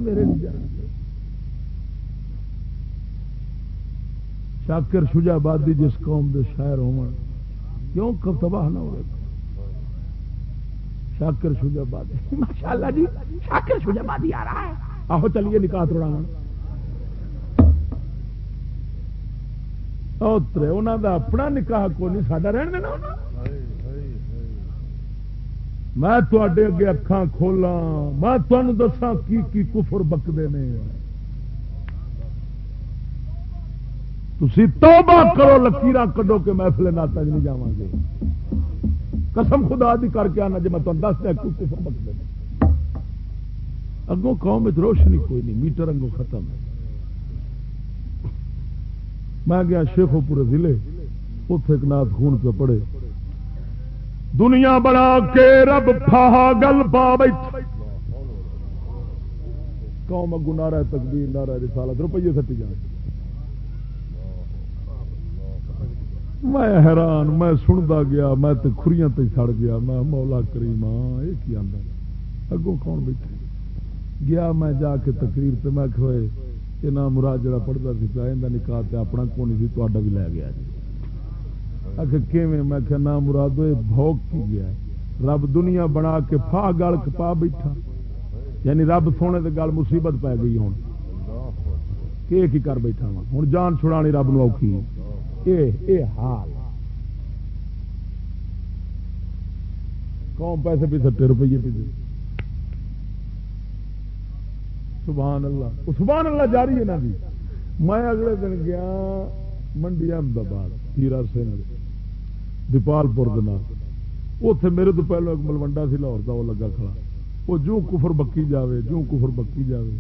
میرے شاکر شجا آبادی جس قوم دے شاعر ہو کیوں کب تباہ نہ ہو شاکر شجا آبادی ماشاء اللہ جی شاکر شجا آبادی آ رہا ہے۔ آہو، چلیے، نکاح توڑا اترے انہوں دا اپنا نکاح کو نہیں ساڈا رہن دینا میں تے اگے اکھان کھولا میں تمہیں دسا کی کی کفر بکتے ہیں تھی توبہ کرو لکیر کڈو کے محفل نہ تک نہیں جا گے۔ قسم خدا دی کر کے آنا جی میں تمہیں دس دیا کفر بکتے ہیں اگوں قوم روشنی کوئی نہیں، میٹر اگوں ختم ہے۔ میں گیا شیخو پورے ضلع اتے ایک نات خون پہ پڑے۔ دنیا بنا کے رب گل پا قوم اگو نارا تقدیر نارا رسالت، روپیے سٹی جان۔ میں حیران، میں سنتا گیا، میں تو خوریاں تے سڑ گیا۔ میں مولا کریم ہاں یہ کی آدھا اگوں کون بیٹھے گیا میں جا کے تقریر تے میں کھوئے کہ نہ مراد جڑا پڑھتا سی پیا یہ نکاح تے اپنا کون سی تا بھی لے گیا جی۔ آخر کیویں؟ میں کہ نہ مراد بھوک کی گیا رب دنیا بنا کے پا گل پا بیٹھا۔ یعنی رب سونے دے گل مصیبت پی گئی ہوں کی کر بیٹھا وا ہوں جان چھڑانی رب نو اوکھی۔ اے اے حال قوم پیسے بھی سٹے روپیے پی سبحان اللہ۔ سبحان اللہ جاری ہے نا جی۔ میں اگلے دن گیا منڈی احمدآباد ہیرا سنگھ، دیپال پور اتے میرے تو پہلو ایک ملوڈا سی لاہور کا وہ لگا کھڑا۔ وہ جو کفر بکی جاوے جو کفر بکی جاوے،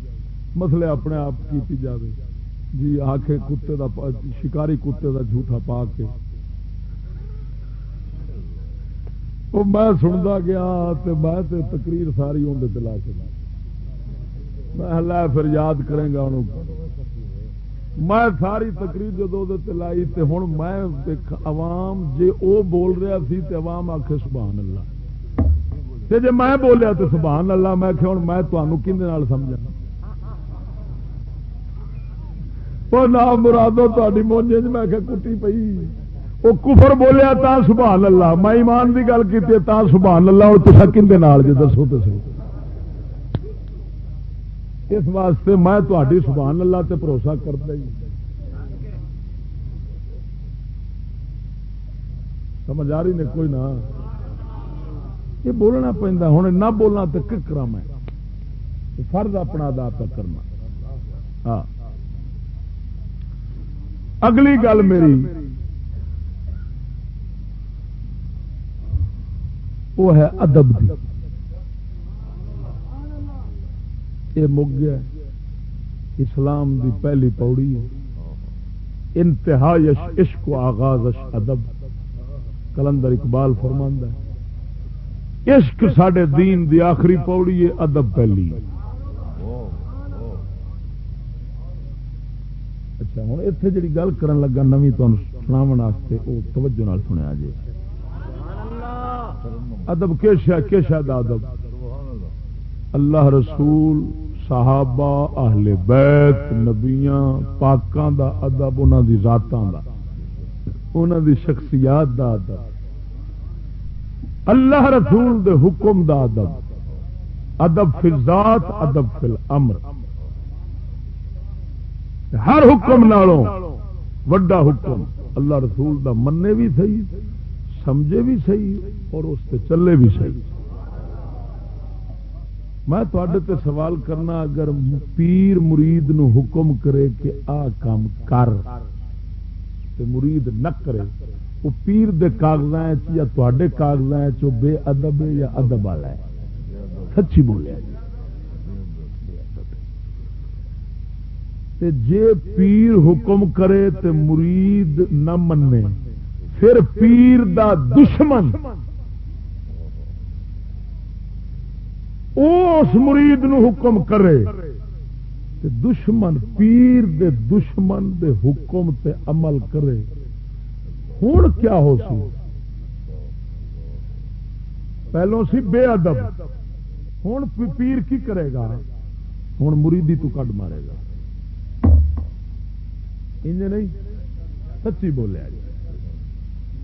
مسئلے اپنے آپ کی جاوے۔ جی آ کے کتے دا شکاری کتے دا جھوٹا پا کے۔ وہ میں سنتا گیا میں تقریر ساری اندر لا کے۔ میں پھر یاد کریں گا انہوں میں ساری تقریر جدو لائی تے ہوں میں عوام جے او بول رہا سی تے عوام آخ سبحان اللہ۔ تے جے میں بولیا تو سبحان اللہ، میں کہ ہوں میں تمہوں کھے سمجھا وہ نام مرادو تاری مونجے میں کہ کٹی پئی وہ کفر بولیا تا سبحان اللہ میں ایمان کی گل کی تا سبحان اللہ اور تصا کھے جی دسو تو اس واسطے میں تھی سبحان اللہ تے بھروسہ کرتا ہی سمجھ آ رہی نے کوئی نہ یہ بولنا پہنتا ہوں نہ بولنا تو کرا میں فرض اپنا ادا کرنا ہاں اگلی گل میری۔ وہ ہے ادب یہ مک گیا اسلام دی پہلی پوڑی ہے۔ انتہا یش عشق و آغاز ادب۔ کلندر اقبال فرماندہ ہے۔ عشق سڈے دین دی آخری پوڑی ہے ادب پہلی۔ اچھا ہوں اتنے جی گل کر لگا نمی تمہیں سنا وہ توجہ نال سنیا جی ادب کے شاید ادب۔ اللہ رسول، صحابہ، اہل بیت، نبیاں، پاکاں دا ادب، انہاں دی ذاتاں دا۔ انہاں دی شخصیات دا ادب۔ اللہ رسول دے حکم دا ادب۔ ادب فی ذات ادب فی الامر۔ ہر حکم نالوں وڈا حکم اللہ رسول دا مننے بھی صحیح، سمجھے بھی صحیح اور اس سے چلے بھی صحیح۔ میں تے سوال کرنا، اگر پیر مرید نو حکم کرے کہ آ کام کر مرید نہ کرے وہ پیر دے کاغذات یا تے کاغذات بے ادب یا ادب والا ہے؟ سچی بولے جے پیر حکم کرے تے مرید نہ منے، پھر پیر دا دشمن۔ اس مرید نو حکم کرے۔ دشمن، پیر دے دشمن دے حکم تے عمل کرے۔ ہوں کیا ہو سی؟ پہلو سی بے ادب۔ ہوں پیر کی کرے گا؟ ہوں مریدی تو کڈ مارے گا۔ انج نہیں، سچی بولیا جی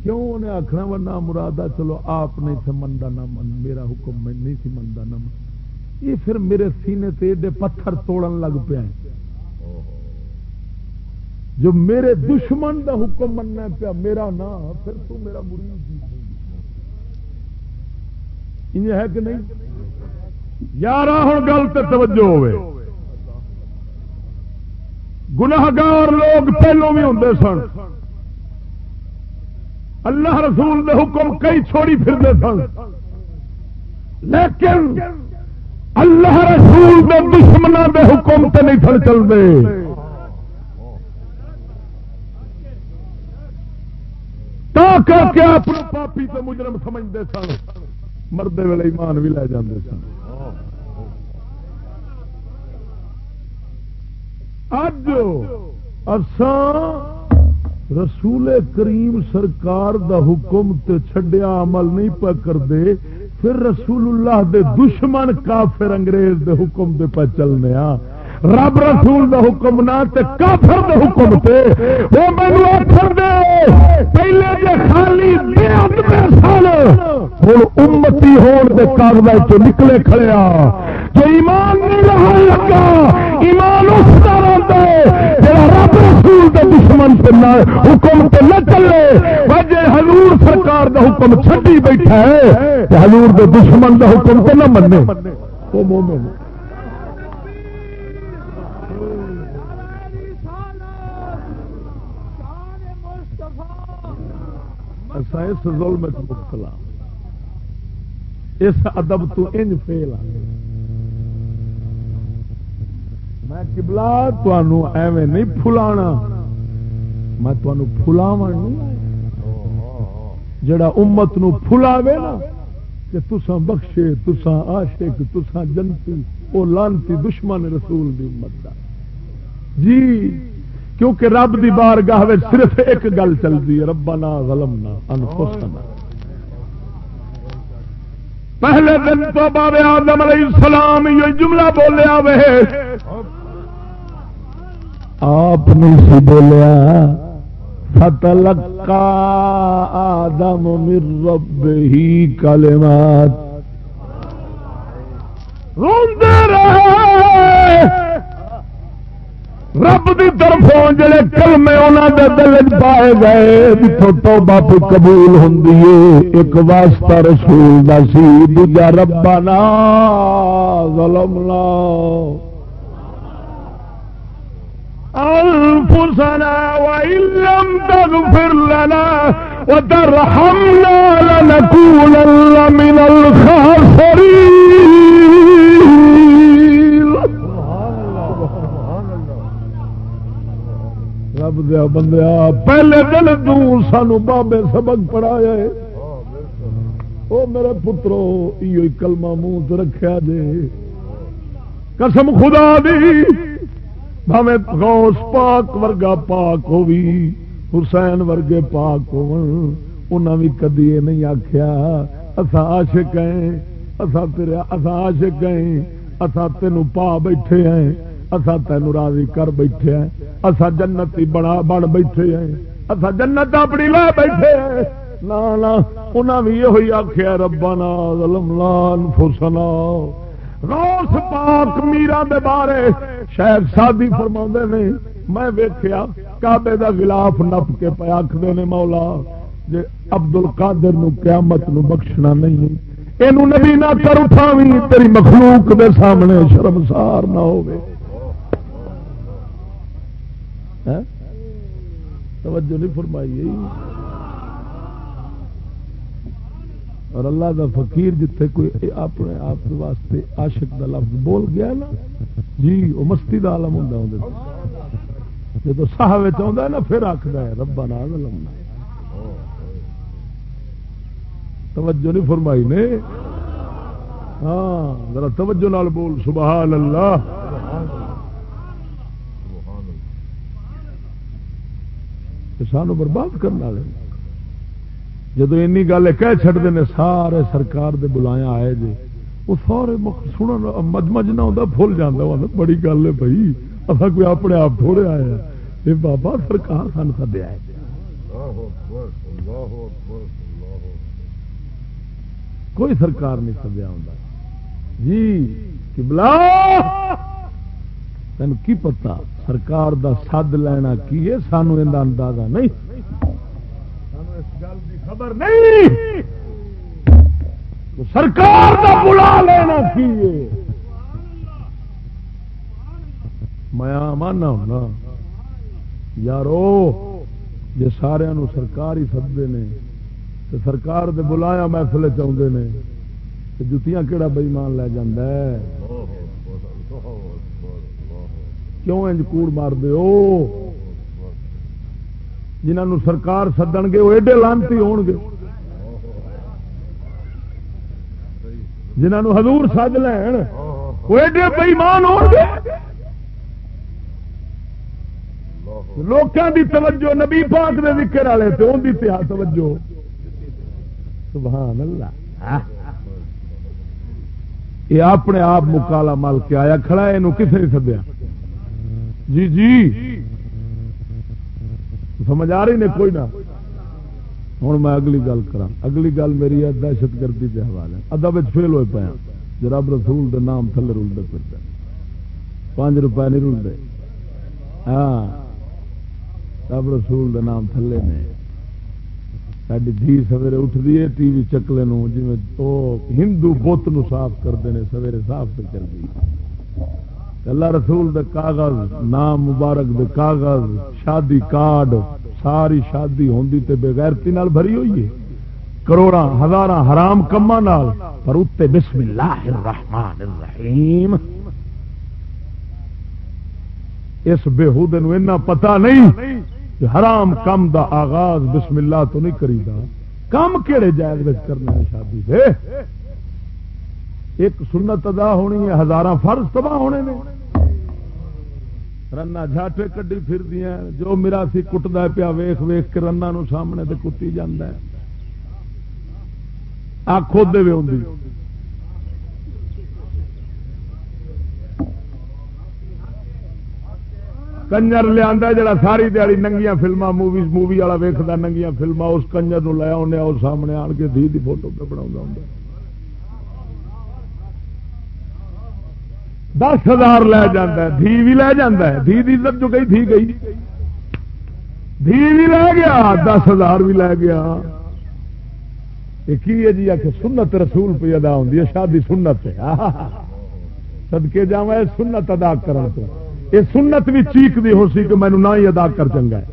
کیوں انہیں آخنا ورنہ مرادہ چلو آپ نہیں سے منتا نہ من، میرا حکم میں نہیں سی منتا نہ من۔ یہ پھر میرے سینے تے ایڈے پتھر توڑن لگ پیا جو میرے دشمن دا حکم مننا پیا، میرا نا پھر تو میرا مرید ہے کہ نہیں؟ یار ہوں گل تو توجہ ہوئے۔ گناہگار لوگ پہلو بھی ہوں سن۔ اللہ رسول دے حکم کئی چھوڑی پھرتے سن۔ لیکن اللہ رسول دے دشمنوں دے حکم تے نہیں سن چلتے کر کے اپنے پاپی تو مجرم سمجھتے سن۔ مرد ویلے ایمان بھی لے جاندے سن۔ اج رسول کریم سرکار دا حکم تے چھڈیا عمل نہیں پا کر دے پھر رسول اللہ دے دشمن کافر انگریز دے حکم دے پہ چلنے ہاں رب رسول دا حکم نہ تے کافر دا حکم تے۔ وہ مینو آخر دے، پہلے جے خالی سال ہوں امتی ہون دے کاغذ چ نکلے کھڑیا جو ایمان نہیں رہا لگا ایمان اس طرح دے جڑا رب رسول دے دشمن تے نہ حکم تے نہ چلے۔ وجہ حضور سرکار دا حکم چھڈی بیٹھا ہے حضور دے دشمن دا حکم تے نہ مننے وہ مومن۔ اس ظلم مبتلا۔ اس ادب تو انج فیل آ میں کبلا ایویں نہیں فلانا میں فلاو جڑا امت نو فلاوے نا کہ تسا بخشے تسا عاشق تسا جنتی وہ لانتی دشمن رسول دی امت دا جی کیونکہ رب دی بار گاہ صرف ایک گل چلتی ہے ربنا غلمنا انفسنا پہلے دن تو بابے آدم علیہ السلام یہ جملہ بولیا وے آپ نے سی بولیا، فتلقا آدم من رب ہی کلمات. روندے رہے۔ رب دی طرفوں جڑے کلمے انہوں دے دل پائے گئے جتھوں تو باپ قبول ہوں ایک واسطہ رسول دا سی، دوجا ربنا ظلمنا۔ أنفسنا وإن لم تغفر لنا وترحمنا لنكونن من الخاسرين. رب دیا بندیا پہلے دن دور سانو بابے سبق پڑھایا ہے۔ او میرے پترو یہ کلمہ منہ رکھا جے۔ قسم خدا دی بھاوے غوث پاک ورگا پاک ہوئی حسین ورگے پاک ہونا بھی کدی یہ نہیں آخیا اصا عاشق ہیں اصا تیرے اصا عاشق ہیں اصا تینوں پا بیٹھے ہیں اصا تین راضی کر بیٹھے ہیں۔ اصا جنت بنا بن بیٹھے ہیں۔ اصا جنت اپنی لے بیٹھے ہیں۔ نہ بھی یہ آخیا ربا نال فسنا روس پاک میرا دے بارے شاید سادی فرما نے، میں ویخیا کابے کا گلاف نپ کے پہ آخر نے مولا جی ابدل کادر قیامت نو بخشنا نہیں یہ نبی نہ کر اٹھا بھی تیری مخلوق دے سامنے شرمسار نہ ہوگی ہاں؟ توجہ نہیں فرمائی۔ اور اللہ دا فقیر جتھے کوئی اپنے آپ واسطے عاشق دا لفظ بول گیا نا جی وہ مستی دا عالم ہوں جب صاحب چاہتا ہے نا، پھر آخر ہے ربا نا لمنا توجہ نہیں فرمائی نے؟ ہاں ذرا توجہ نال بول، سبحان اللہ۔ سانو برباد کرنے والے جب این گل کہہ چڑتے ہیں سارے سرکار دے بلایا آئے جی وہ سارے سن مج مج نہ ہوتا فل جانا بڑی گل ہے بھائی۔ اصا کوئی اپنے آپ تھوڑے آئے ہیں۔ یہ بابا سرکار سن سدیا ہے کوئی سرکار نہیں سدیا ہوں جی بلا تین کی پتا سرکار دا سد لینا کی ہے؟ سانو اندازہ نہیں سانو اس گل کی خبر نہیں۔ سرکار دا بلا لینا کی میں مانا ہونا یارو جی سارا سرکار ہی سدتے ہیں تو سرکار دے بلایا محفل چاہتے ہیں۔ جتیاں کہڑا بئیمان لے جاندہ ہے۔ کیوں انج کوڑ مار دے دو جنہوں سرکار سدن گے، وہ ایڈے لانتی ہون گے۔ جنہوں حضور سد لین، وہ ایڈے بئیمان ہو لوگوں دی توجہ نبی پاک نے ذکر والے تو ان کی توجہ۔ سبحان اللہ۔ یہ اپنے آپ مکالا مل کے آیا کھڑا یہ کسے نہیں سدیا۔ جی جی۔ سمجھ آ رہی نے کوئی نہ؟ ہوں میں اگلی گل کرا اگلی گل میری ہے، دہشت گردی کے حوالے۔ ادب فیل ہوئے پایا ہاں۔ جو رب رسول دے نام تھلے رلتے پھرتے پانچ روپئے نہیں رلتے ہاں۔ رب رسول دے نام تھلے نے۔ ساری دھی سویرے اٹھتی ہے، ٹی وی چکلے جی ہندو بت نو صاف کرتے ہیں سویرے صاف پہ کر دی اللہ رسول دے کاغذ، نام مبارک دے کاغذ، شادی کارڈ، ساری شادی ہوندی تے بغیرتی نال بھری ہوئی ہے۔ کروڑا ہزار حرام کما نال۔ پر اتنے بسم اللہ الرحمن الرحیم۔ اس بےحودے نو اینا پتہ نہیں کہ حرام کم دا آغاز بسم اللہ تو نہیں کری دا کم کہڑے جائز وچ کرنا ہے شادی سے ایک سنت ادا ہونی ہے ہزار فرض تباہ ہونے نے۔ رنا جھاٹے کڈی پھر دیا جو میرا سی کٹتا پیا ویخ ویخ کے رنا نو سامنے تے کٹی جانا ہے۔ دے ہوں کنجر لیا جڑا ساری دیہی ننگیاں فلما موویز، مووی والا ویکتا ننگیاں فلما اس کنجر نو لیا انہیں اور سامنے آن کے دھی دی فوٹو پہ بنا ہوں دس ہزار لے جا دھی بھی لے جا دھی دی جو گئی تھی گئی۔ دھی بھی لے گیا، دس ہزار بھی لے گیا۔ کی ہے جی؟ آ سنت رسول پہ ادا ہوں شادی سنت سدکے [LAUGHS] جا سنت ادا کرا تو۔ یہ سنت بھی چیک دی ہو سی کہ مینو نہ ہی ادا کر چنگا ہے۔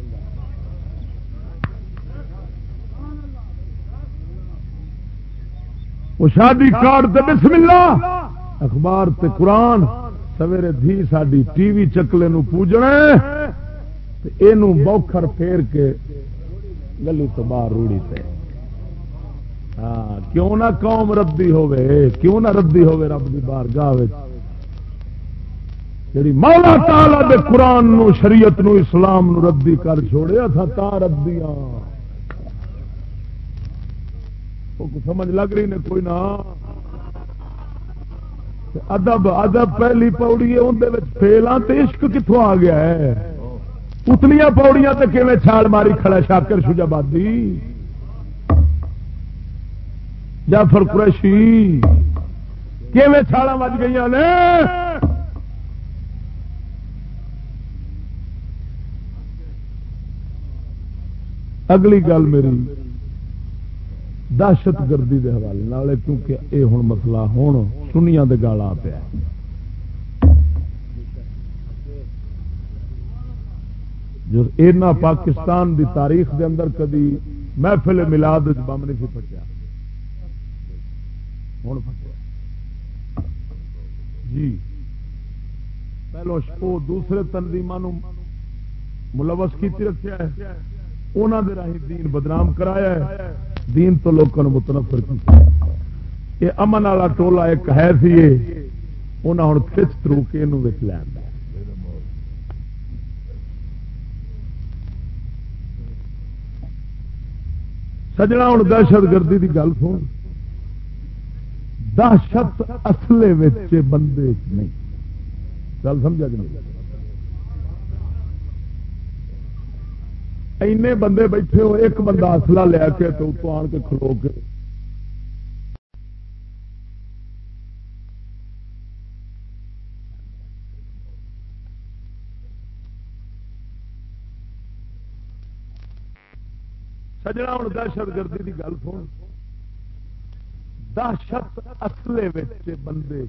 وہ شادی کارڈ تے بسم اللہ۔ اخبار تے قرآن، سویرے دھی ساری ٹی وی چکلے نو پوجنا یہ بوکھر پھیر کے گلی تو باہر روڑی تے۔ ہاں کیوں نہ قوم ردی ہوے کیوں نہ ردی ہوے رب دی بار گاہ جی مولا تالا دے قرآن نو، شریعت نو، اسلام نو ردی کر چھوڑے تھا تا ردیاں سمجھ لگ رہی نے کوئی نہ؟ ادب ادب پہلی پوڑی ہے اندر فیل عشق کتوں آ گیا ہے؟ اتلیاں پوڑیاں تو کیون چھال ماری کھڑا شاکر شجابادی جعفر قریشی کیون چھالا مچ گئی نے؟ اگلی گل میری دہشت گردی کے حوالے کیونکہ یہ ہوں مسئلہ ہوں سنیا دے گال آ پیا جو اینا پاکستان دی تاریخ دے اندر کدی محفل ملاد بم نہیں پٹیا ہوں جی۔ پہلو وہ دوسرے تنظیم ملوث کی رکھا ہے۔ انہوں نے راہی دین بدنام کرایا ہے۔ دین تو لوگوں متنفر کیا؟ یہ امن والا ٹولا ایک ہے سی انہیں ہوں کھچ ترو کے یہ لیا سجنا ہوں دہشت گردی کی گل سن۔ دہشت اصلے بندے نہیں۔ گل سمجھا کہ نہیں جی اینے بندے بیٹھے ہو ایک بندہ اصلہ لے کے تو اتو آن کے کھلو کے سجنا ہوں دہشت گردی کی گل سن دہشت اصلے بندے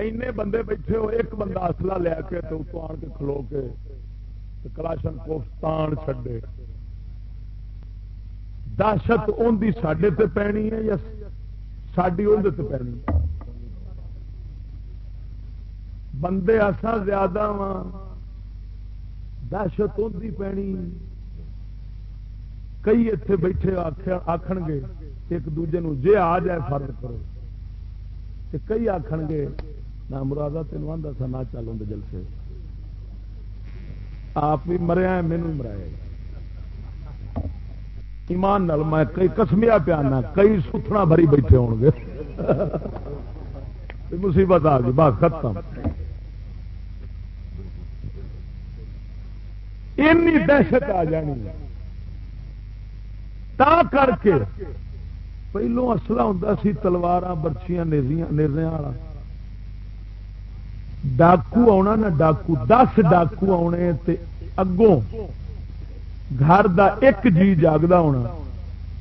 اینے بندے بیٹھے ہو ایک بندہ اصلہ لے کے تو اتو آن کے کھلو کے کلاشن کوفتان چھڈے۔ دہشت ان کی سڈے تے پینی ہے یا ساری اندر پینی بندے ایسا زیادہ وا دہشت ہوتی پینی۔ کئی اتنے بیٹھے آخ گے، ایک دوجے نو جے آ جائے فرض کرو۔ کئی آخ گے نہ مرادہ تین آدھا سا، نہ چل ہوں جلسے۔ آپ بھی مریا مینو مرایا ایمان نال میں کئی کسمیا پیانا کئی ستنا بھری بیٹھے ہو گے۔ [LAUGHS] مصیبت آ گئی بات ختم۔ اینی دہشت آ جانی۔ تا کر کے پہلو اصلا ہوں سی تلوار برچیاں نیزیا والا۔ ڈاکو آنا نا ڈاکو دس ڈاکو آنے تے اگوں گھر دا ایک جی جاگتا ہونا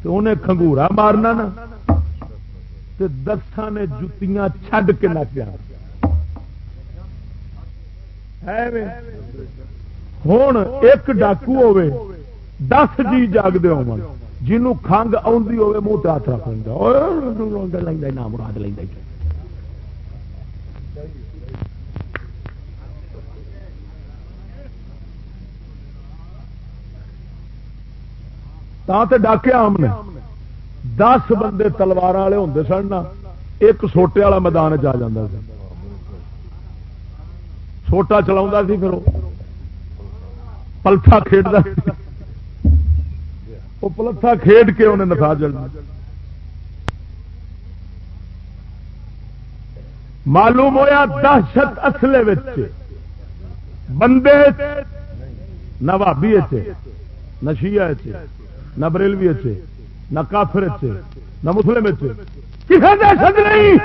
تو انہیں کھنگورا مارنا نا تے دساں نے جتیاں چھڈ کے نہ پیا ہوں ایک ڈاکو ہوے دس جی جاگتے ہو جنوں کنگ آدھی ہوے منہ ہاتھ رکھ لینا مراد لینا ڈاکے آم نے۔ دس بندے تلوار والے ہوں سن ایک سوٹے والا میدان چ جا سوٹا چلا پھر پلتھا کھیڈتا وہ پلتھا کھیڈ کے انہیں نسا جڑنا معلوم ہوا دہشت اصلے بندے نہ بھابی نہ شیا نہ بریلوی نہ کافر نہ مسلم کسی دہشت نہیں!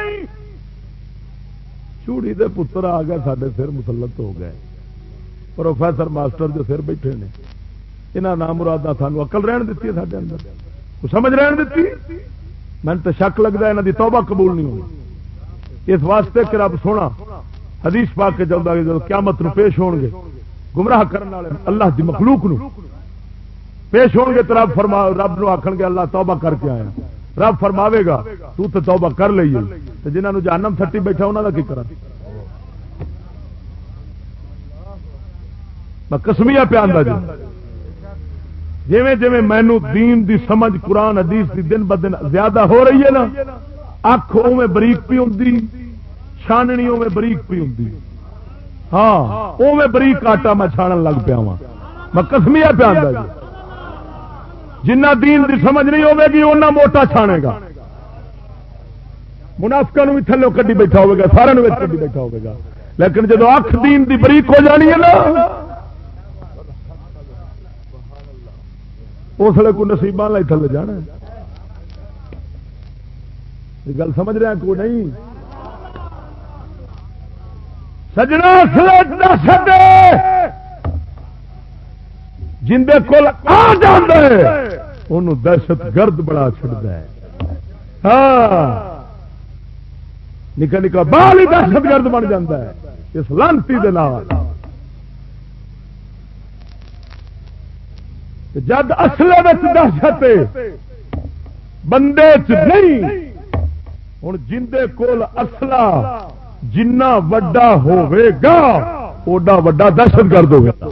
چوڑی دے پتر آ گئے سارے سر مسلط ہو گئے۔ پروفیسر ماسٹر جو سر بیٹھے نے۔ یہاں نام مراد سانو اقل رہن دیتی ہے سارے اندر۔ سمجھ رہن دیتی میں تو شک لگتا یہاں کی توبہ قبول نہیں ہوئی۔ اس واسطے کہ رب سونا حدیث پا کے چلتا کہ قیامت نو پیش ہون گے گمراہ کرنے والے اللہ دی مخلوق نو۔ پیش ہون گے تو رب فرما رب نو آخن گے اللہ توبہ کر کے آیا۔ رب فرماوے گا، تو تے توبہ کر لیے تو جنہوں جانم تھٹی بیٹھا انہوں کا کی کرا؟ میں کسمیا پیا جی جی مینو دین دی سمجھ، قرآن، حدیث دی دن ب دن زیادہ ہو رہی ہے نا، اکھ او بریک پی ہوں چھاننی او بریک پی ہوں ہاں او بریک آٹا میں چھان لگ پیا وا میں کسمیا پیا جی جنہ دین دی سمجھ نہیں ہوگی اُنہ موٹا چھانے گا۔ منافقہ بھی تھلو کٹی بیٹھا ہوگا سارے کٹی بیٹھا ہوگا لیکن جب اکھ دین دی بریک ہو جانی ہے نا، اس لیے کوئی نصیب لائی تھلے جانا گل سمجھ رہے ہیں کوئی نہیں؟ سجنا جندے کول آ جانا ان دہشت گرد بڑا چڑتا ہے۔ ہاں۔ نکا نکا بال ہی دہشت گرد بن جاتا ہے۔ اس لانتی دے جد اصل دہشت بندے چ نہیں۔ ہوں جندے کول اصلا جنا وڈا ہوگا اوڈا وڈا دہشت گرد ہوگا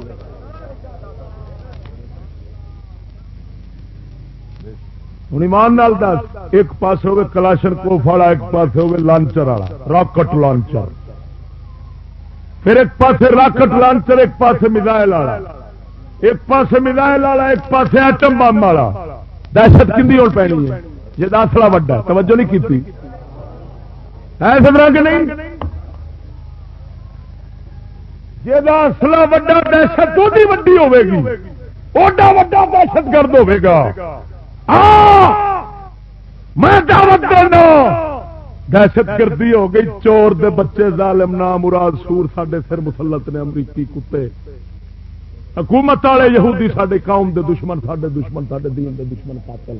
ہوں ایمان نال دس، ایک پاس ہوگا کلاشن کوف والا، ایک پاس ہوگا لانچر والا، راکٹ لانچر۔ پھر ایک پاس راکٹ لانچر، ایک پاس میزائل والا۔ ایک پاس میزائل والا، ایک پاس ایٹم بم والا۔ دہشت کھی ہو پینی ہے؟ جی دسلا وڈا توجہ نہیں کی سمجھا کہ نہیں؟ جا اصلا وا دہشت وہی وڈی ہوے گی۔ اوڈا وا دہشت گرد ہوگا ہاں! میں دعوت دینا! دہشت گردی ہو گئی، چور دے بچے ظالم نام مراد سور سڈے سر مسلط نے امریکی کتے۔ حکومت والے یہودی سڈے قوم دے دشمن سڈے دشمن سڈے دین دے دشمن قاتل۔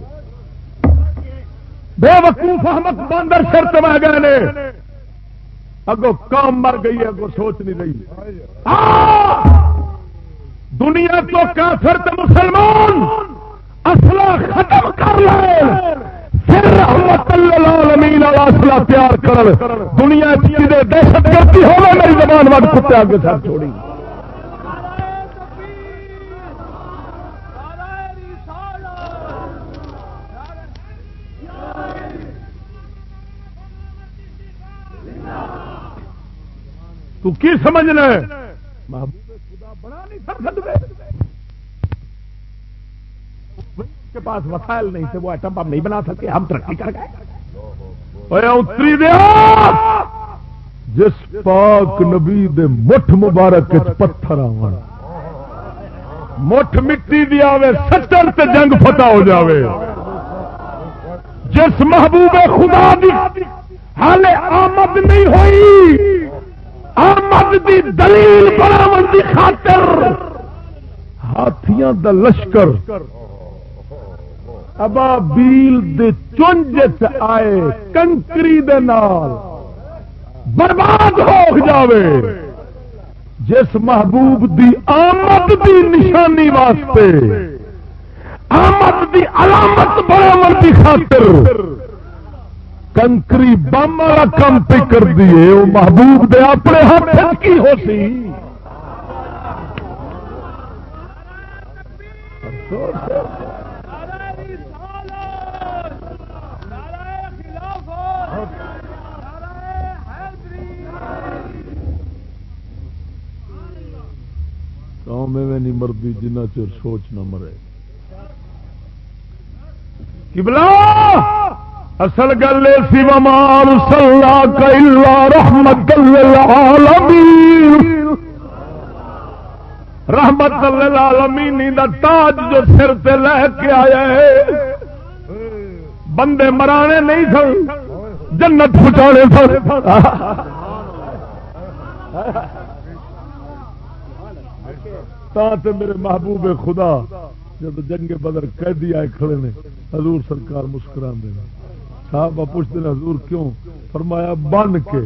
بے وقوف احمد باندر سر تو گئے نے۔ اگو کام مر گئی ہے، اگو سوچ نہیں رہی۔ دنیا تو کافر تے مسلمان! اصلا ختم کر لے۔ پھر رحمت العالمین والا اصلا تیار کر دنیا کی دہشت گردی ہو میری زبان وقت کتے آگے ساتھ چھوڑی۔ تو کی سمجھنا ہے؟ محبوب خدا بڑا نہیں سمجھ کے پاس وسائل نہیں تھے، وہ ایٹم بم نہیں بنا سکے، ہم ترقی کر گئے۔ اتری دیا جس پاک نبی دے مٹھ مبارک پتھر آ مٹھ مٹی دیا ستر تے جنگ فتح ہو جاوے۔ جس محبوب خدا دی حال آمد نہیں ہوئی، آمد دی دلیل براون دی خاطر ہاتھیاں دا لشکر ابا بیل دے چنج آئے کنکری دے نال۔ برباد ہو جاوے۔ جس محبوب دی آمد دی نشانی واسطے، آمد دی علامت برامر دی خاطر کنکری بم والا کم پہ کر دیے وہ محبوب دے اپنے ہاتھ کی ہو سی؟ قوم میں نہیں مردی جنہ چر سوچ نہ مرے۔ کبلا اصل گل سی مار سلا کلا رحمت رحمت لالمی دا تاج جو سر تے لے کے آیا ہے۔ بندے مرانے نہیں سن، جنت پہنچانے سن۔ تے میرے محبوب خدا جب جنگ بدر قیدی آئے کھڑے نے، حضور سرکار مسکرا دینا صاحب پوچھتے ہیں، حضور کیوں؟ فرمایا، بن کے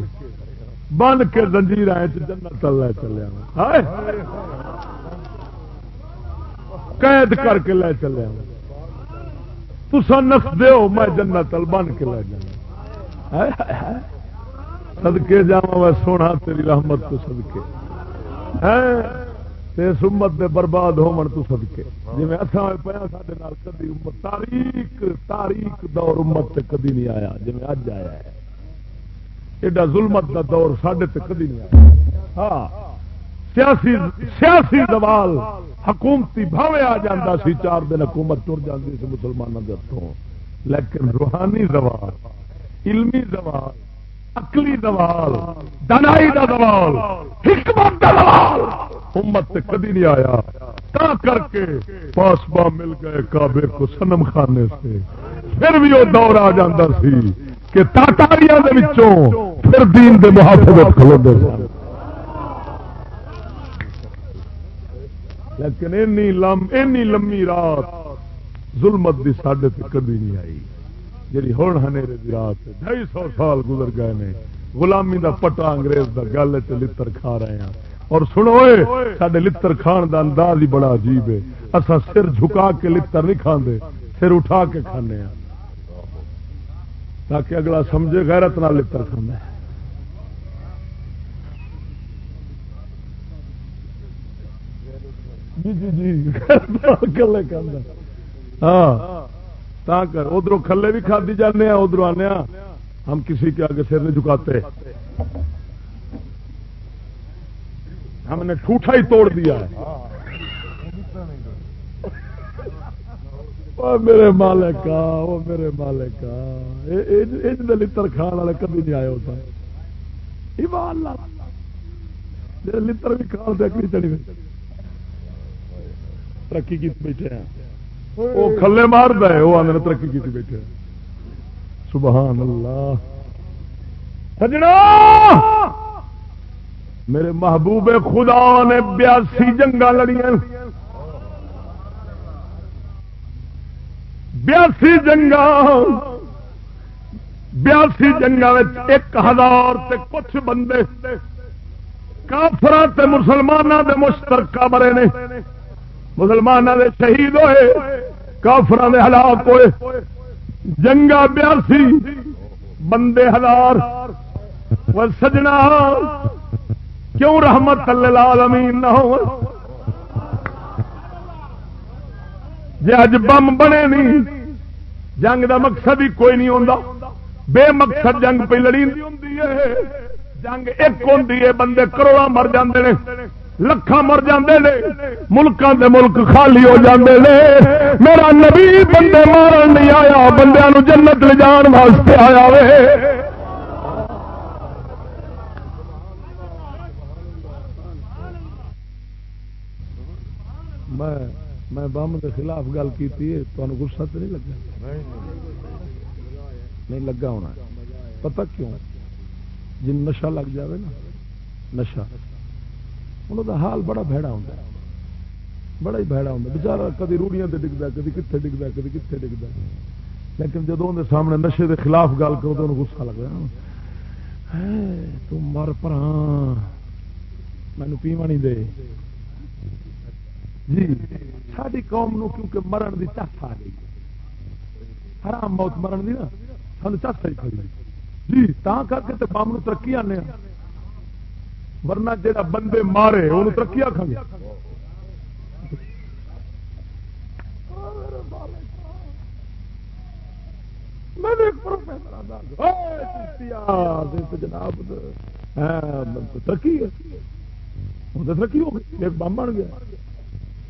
بن کے زنجیر آئے تو جنت لے چلے قید کر کے لے چلے تسا نس دو میں جنت بن کے لے جانا سدکے جا سونا تیری رحمت تو سدکے امت دے برباد ہون تو سدکے جی اتنا پیا سارے کدی امت تاریخ تاریخ دور امت تے کدی نہیں آیا۔ جی اج آیا ہے۔ ایڈا ظلمت دا دور سڈے تے کدی نہیں آیا۔ ہاں سیاسی سیاسی زوال، حکومتی بھاوے آ جاتا سی، چار دن حکومت ٹر جاتی سی مسلمانوں کے ہاتھوں لیکن روحانی زوال، علمی زوال اکلی زوال، دنائی دا زوال، حکمت دا زوال۔ امت کدی نہیں آیا۔ تا کر کے پاسبا مل گئے کعبے کو سنم خانے سے۔ پھر بھی وہ دور آ جاتا سی کہ تاتاریاں دے وچوں پھر دین دے محافظت کھلوندے سن۔ لیکن اینی لم، اینی لمبی رات ظلمت دی ساڈے تے کدی نہیں آئی۔ جی ہوں ہنیرے دی رات ڈھائی سو سال گزر گئے نے۔ غلامی دا پٹا انگریز دا گل لڑ کھا رہے ہیں۔ اور سنو سڈے لڑ کھان دا انداز ہی بڑا عجیب ہے۔ اصا سر جھکا کے لڑ نہیں کھانے سر اٹھا کے کھانے تاکہ اگلا سمجھے غیرت نہ لڑ کھانا جی جی جی ہاں۔ ادھر کھلے بھی کھدی جانے ادھر آنے ہم کسی کے آگے سر نہیں جھکاتے۔ ہم نے ٹوٹا ہی توڑ دیا میرے مالک وہ میرے مالک لڑ کھان والے کبھی نہیں آئے ہوتا لڑ بھی کھان چڑی ترقی کی بیٹھے ہیں۔ وہ کھلے مار دے وہ آدھے ترقی کی بیٹھے سبحان اللہ۔ سجنا! میرے محبوب خدا نے بیاسی جنگا لڑیاں۔ بیاسی جنگا بیاسی جنگا ایک ہزار تے کچھ بندے کافر مسلمانوں دے مشترکہ مرے نے۔ مسلمانوں دے شہید ہوئے۔ کافر دے ہلاک ہوئے۔ جنگا بیاسی، بندے ہزار۔ سجنا، کیوں رحمت العالمین نہ ہو؟ جی اج بم بنے نہیں، جنگ دا مقصد ہی کوئی نہیں ہوتا بے مقصد جنگ پہ لڑی۔ جنگ ایک ہوں بندے کروڑا مر جاندے نے۔ لکھان مر جاندے نے ملکوں دے ملک خالی ہو جاندے نے۔ میرا نبی بندے مارن نہیں آیا بندے جنت لے جان واسطے آیا وے۔ میں میں بم کے خلاف گل کی گسا تو نہیں لگا؟ نہیں لگا ہونا۔ پتہ کیوں؟ جن نشا لگ جائے نا نشا انہوں کا حال بڑا بھڑا ہوتا ہے۔ بڑا ہی بھڑا ہوتا بچارا کدی روڑیاں ڈگتا کدی کتنے ڈگتا کدی کتنے ڈگتا لیکن جب اندر سامنے نشے کے خلاف گل کرو تو گسا لگتا تم مر پر مینو پیوا نہیں دے۔ جی ساری قوم نو کیونکہ مرن دی چس آ گئی۔ حرام موت مرن دی نا سن چس آئی کھڑی جی تا کر کے بم نو ترقی آنے ہاں۔ ورنہ جا بندے مارے وہ ترقی آخ گے۔ جناب ہاں، ترقی ترقی ہو گئی۔ ایک بم بن گیا۔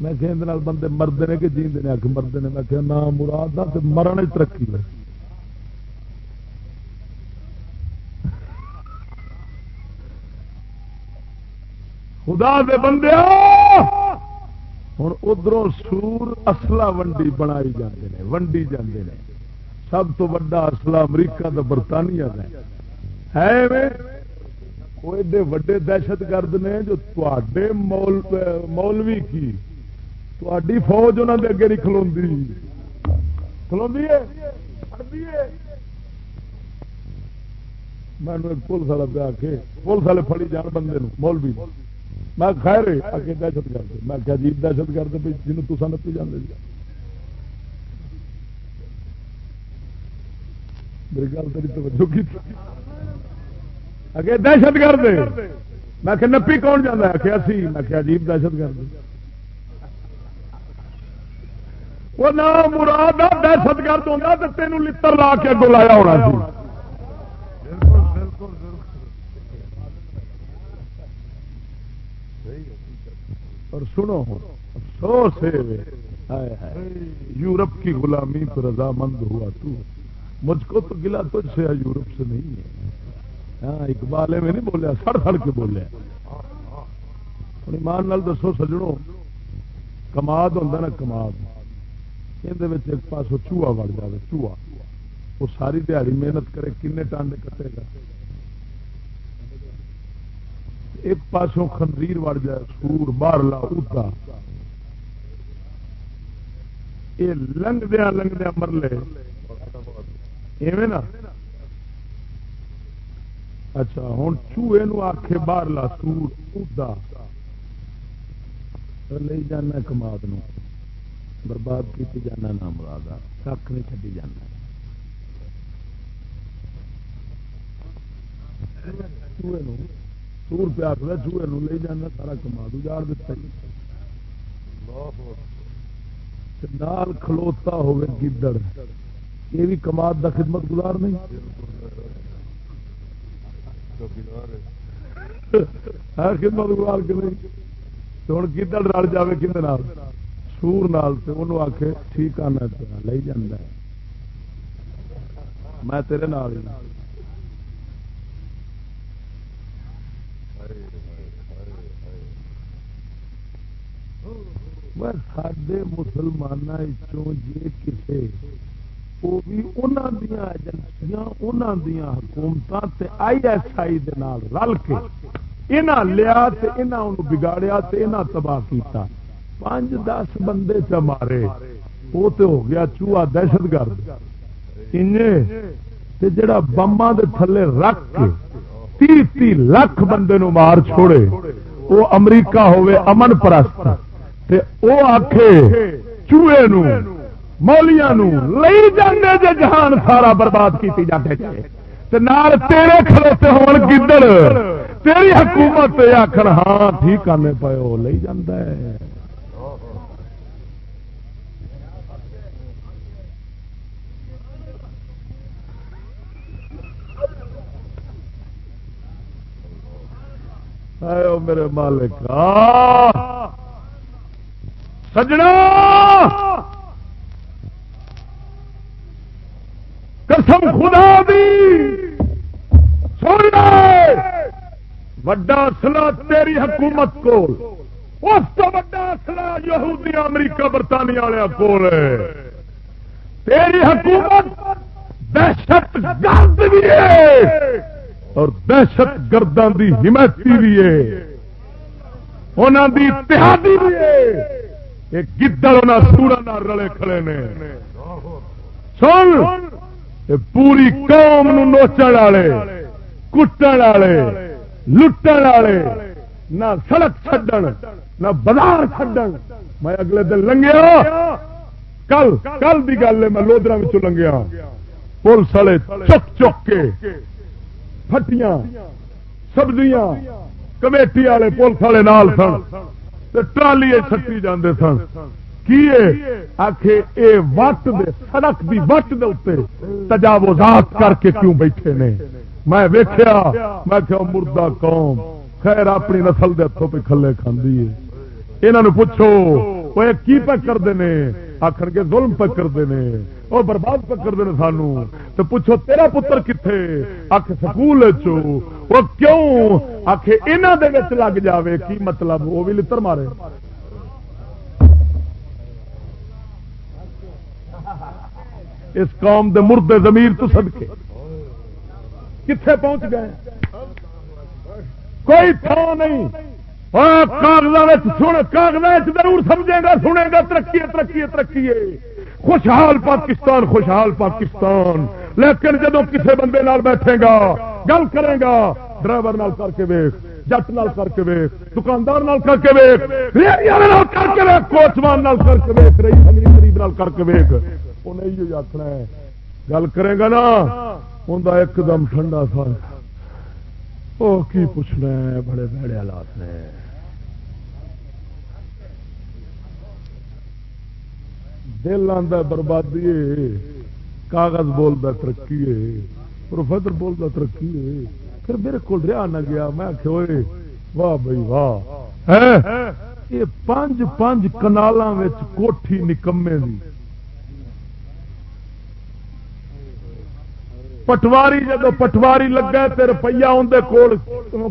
میں کہ بندے مرد نے کہ جیندے نے مرد نے۔ میں کہ نام مراد دا مرن ترقی ہے۔ خدا دے بندے ہوں ادھر سور اصلا ونڈی بنائی جاندے نے، ونڈی جاندے نے۔ سب تو وا اصلا امریکہ دا برطانیہ کا ہے۔ وہ ایڈے وڈے دہشت گرد نے جو تے مولوی کی تھی فوج انہوں نے اگے نہیں کلو کلو میں پولیس والا پہ آ کے پولیس والے فڑی جان بندے مولوی میں خیر اگے دہشت گرد میں کیا جی دہشت گرد جنوب تو نپی جانے جی۔ میری گل تیری توجہ کی اگے دہشت گرد میں کہ نپی کون جانا ہے؟ کہ میں کیا عجیب دہشت گرد وہ نہ مراد دہشت گرد ہوتا تو تین لڑ لا کے بلایا ہونا اور سنو، افسوس ہے۔ یورپ کی غلامی پر رضامند ہوا تو۔ مجھ کو تو گلا تجھ سے یورپ سے نہیں ہے۔ ہاں اقبال میں نہیں بولیا، سڑ سڑ کے بولیا۔ ایمان نال دسو سجڑوں کماد ہوتا نا کماد۔ ایک پاس چوہا وڑ جائے چوہا۔ وہ ساری دیہی محنت کرے کن ٹانڈے کٹے گا۔ ایک پاسوں خنزیر وڑ جائے، سور بارلا ادا یہ لنگدیا لنگدیا مرلے۔ ایویں نا؟ اچھا ہوں چوہے نو آخے باہرلا سور ادا لے جانا کماد نو۔ برباد کی جانا نہ مراد کھ نہیں چڈی جانا۔ چوہے سور پہ آخر چوہے نو لے جانا، سارا کماد اجاڑ دیتا نال کھلوتا ہوئے گدڑ۔ یہ بھی کماد دا خدمت گزار نہیں۔ خدمت گزار کے نہیں؟ ہوں گدڑ رل جائے کھنے سور نال سے انہوں آ ٹھیک آنا لے جانا میں تیرے نال ہی سڈے مسلمان جی کسی وہ بھی انہوں دیا ایجنسیاں انہوں دیا حکومت آئی ایس آئی رل کے یہاں لیا انہوں بگاڑیا تباہ کیتا۔ پانچ دس بندے چ مارے، وہ تو ہو گیا چوہا دہشت گرد۔ جڑا بما دے تھلے رکھ کے تی تی لاکھ بندے نو مار چھوڑے، وہ امریکہ ہوئے امن پرست۔ وہ آخ چوہے نو مولیاں نو لئی جانے جے جہان سارا برباد کیتی جاتے تے نال تیرے کھلوتے ہون گدڑ تیری حکومت آخر ہاں ٹھیک آنے پے وہ لئی جاندہ ہے میرے مالک سجنا! قسم خدا دی! سن وڈا اصلا تیری حکومت کو اس تو وڈا اصلا یہودی امریکہ برطانیہ والے کول تیری حکومت دہشت گرد بھی ہے۔ اور دہشت گردوں کی حمایتی بھی ہے۔ انہوں کی اتحادی بھی ہے۔ گدڑ سورا رلے کھڑے نے۔ سن! پوری قوم نوچن والے کٹن والے لٹن والے نہ سڑک چڈن نہ بازار چڈن میں اگلے دن لنگیا۔ کل کل کی گل ہے، میں لودرا لنگیا۔ پولیس والے چک چک کے پٹیاں سبزیاں، کمیٹی والے پولیس والے نال سن۔ ٹرالی سٹی جاندے سن۔ کی آخ اے؟ وٹ دے سڑک دی وٹ دے اتنے تجاوزات کر کے کیوں بیٹھے نے؟ میں ویخیا میں کہ مردہ قوم خیر اپنی نسل دے ہاتھوں پہ کھلے کھاندی ہے پوچھو وہ کی پہ کرتے ہیں آخر کے ظلم پہ کرتے ہیں وہ برباد پہ کرتے ہیں سانو۔ تو پوچھو تیرا پتر کتنے آخ سکول وہ کیوں؟ آخ یہاں لگ جاوے۔ کی مطلب؟ وہ بھی لڑ مارے۔ اس قوم دے مردے زمیر تو سد کے کتنے پہنچ گئے؟ کوئی تھا نہیں۔ کاغذات کاغذات ضرور سمجھے گا سنے گا ترقی ترقی ترقی خوشحال پاکستان خوشحال پاکستان۔ لیکن جب کسی بندے نال بیٹھے گا، گل کرے گا، ڈرائیور نال کر کے ویخ جٹ نال کر کے ویخ دکاندار نال کر کے ویخ کر کے ویخ کوچمان نال کر کے ویخ رہی غریب نال کر کے ویخ انہیں آخنا ہے، گل کرے گا نا، ان ایک دم ٹھنڈا سا۔ وہ کی پوچھنا ہے، بڑے بڑے حالات نے۔ دل آتا بربادی کاغذ بولتا ترقی ہے پروفیسر بولتا ترقی ہے۔ پھر میرے کو رہا نہ گیا میں ہوئے واہ بھائی واہ۔ یہ پانچ پانچ کنال کوٹھی نکمے دی۔ پٹواری جب پٹواری لگا تو روپیہ اندر کول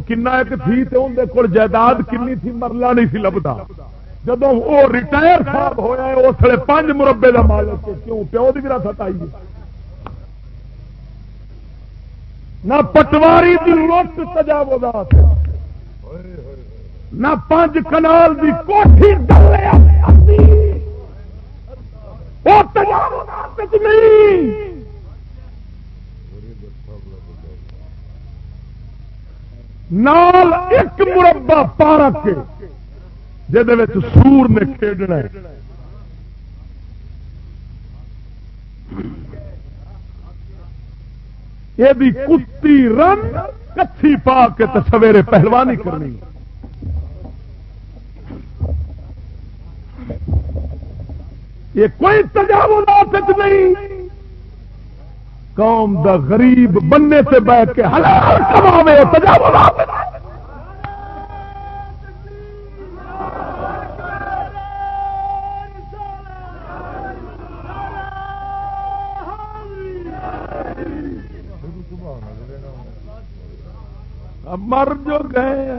کن ایک تھی تو اندر کول جائیداد کنی تھی مرلا نہیں سی لبتا جب وہ ریٹائر صاحب ہوا اس لیے پانچ مربے کا مالک کیوں؟ پیو کی وراثت آئی نہ پٹواری کی لٹ تجاوزات نہ پانچ کنال کی کوٹھی وہ نال ایک مربع پارک جہد سور نے کھیڈنا یہ کتی رن کچھی پا کے تو سویرے پہلوانی کرنی۔ یہ کوئی تجاوز نہیں۔ قوم دا غریب بننے سے بیٹھ کے حلال کماوے مر جو گئے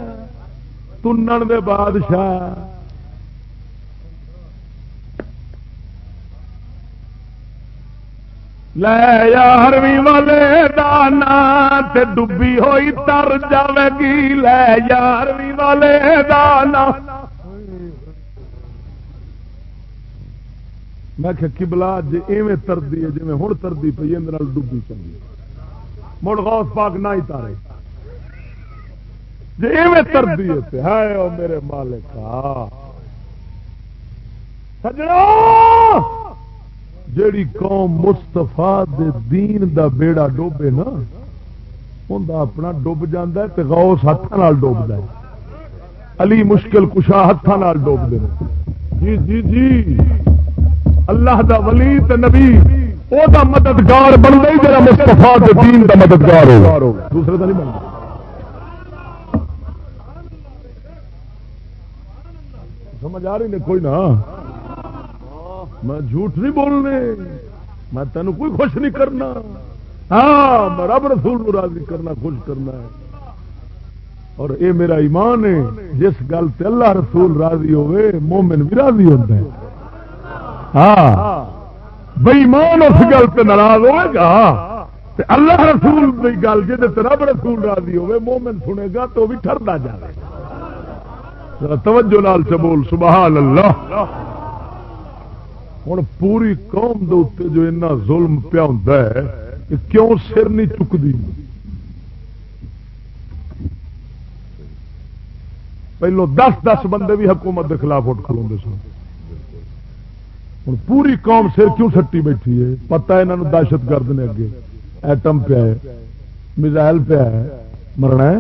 تنن دے بادشاہ لے یارویں والے دانا تے ڈبی ہوئی تر جائے گی لے یارویں والے دانا میں کہ بلا جی ایویں تردی ہے جی ہوں تردی پی اندر ڈبی چنگی مڑ غوث پاک نہ ہی تارے جی ایویں تردی ہے میرے مالک سجڑا جیڑی قوم مستفا دین دا بیڑا ڈوبے نا، ان اپنا ڈب جانا ہے غوث ہاتھ ڈوبتا ہے۔ علی مشکل کشا ہاتھ ڈوب دے جی جی جی۔ اللہ دا ولی تے نبی، او دا مددگار بن گئی جا مستفا دین دا مددگار ہو۔ دوسرے دا نہیں بنتا۔ سمجھ آ رہی نے کوئی نہ۔ میں جھوٹ نہیں بولنے، میں تینوں کوئی خوش نہیں کرنا۔ ہاں میں رب رسول راضی کرنا، خوش کرنا ہے۔ اور اے میرا ایمان ہے، جس گل تے اللہ رسول راضی ہوئے، مومن بھی راضی ہوتا ہے ہاں بئی اس گل تے ناراض ہوئے گا۔ اللہ رسول کی گل جی رب رسول راضی ہوئے، مومن سنے گا تو بھی ٹرتا جائے توجہ لال چبول سبحان اللہ۔ ہوں پوری قوم دے جو اینا ظلم پیا ہوں کیوں سر نہیں چکتی پہلو دس دس بندے بھی حکومت کے خلاف اٹھ کھلو سن۔ ہوں پوری قوم سر کیوں سٹی بیٹھی ہے؟ پتا یہاں دہشت گرد نے اگے۔ ایٹم پیا ہے، میزائل پیا ہے، مرنا ہے۔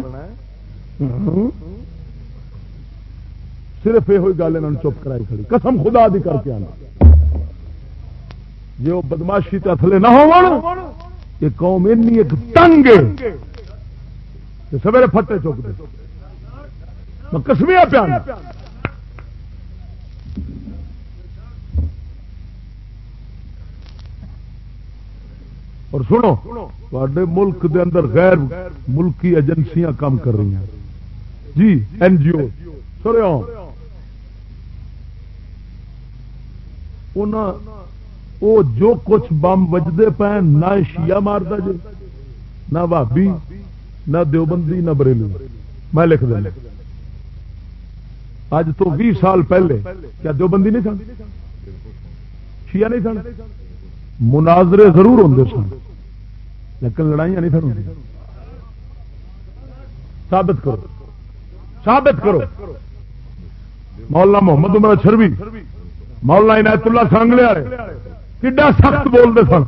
صرف یہ گل یہاں چپ کرائی کھڑی۔ قسم خدا دی کر کے آنا۔ جی وہ بدماشی تھلے نہ ہو یہ قوم این ایک تنگ سویرے پھٹے چک دے۔ میں کسمیا پیا اور سنو تے ملک دے اندر غیر ملکی ایجنسیاں کام کر رہی ہیں۔ جی این جی او سنو۔ وہ جو کچھ بم وجدے پے نہ شیعہ مارتا جی نہ بھابی نہ دیوبندی، نہ بریلی۔ میں لکھ دیں اج تو بھی سال پہلے، کیا دیوبندی نہیں سن؟ شیعہ نہیں سن؟ مناظرے ضرور ہوں سن، لیکن لڑائیاں نہیں سن ہوں ثابت کرو۔ ثابت کرو۔ مولانا محمد عمر شروی مولانا عنایت اللہ سانگلے والے کڈا سخت بولتے سن۔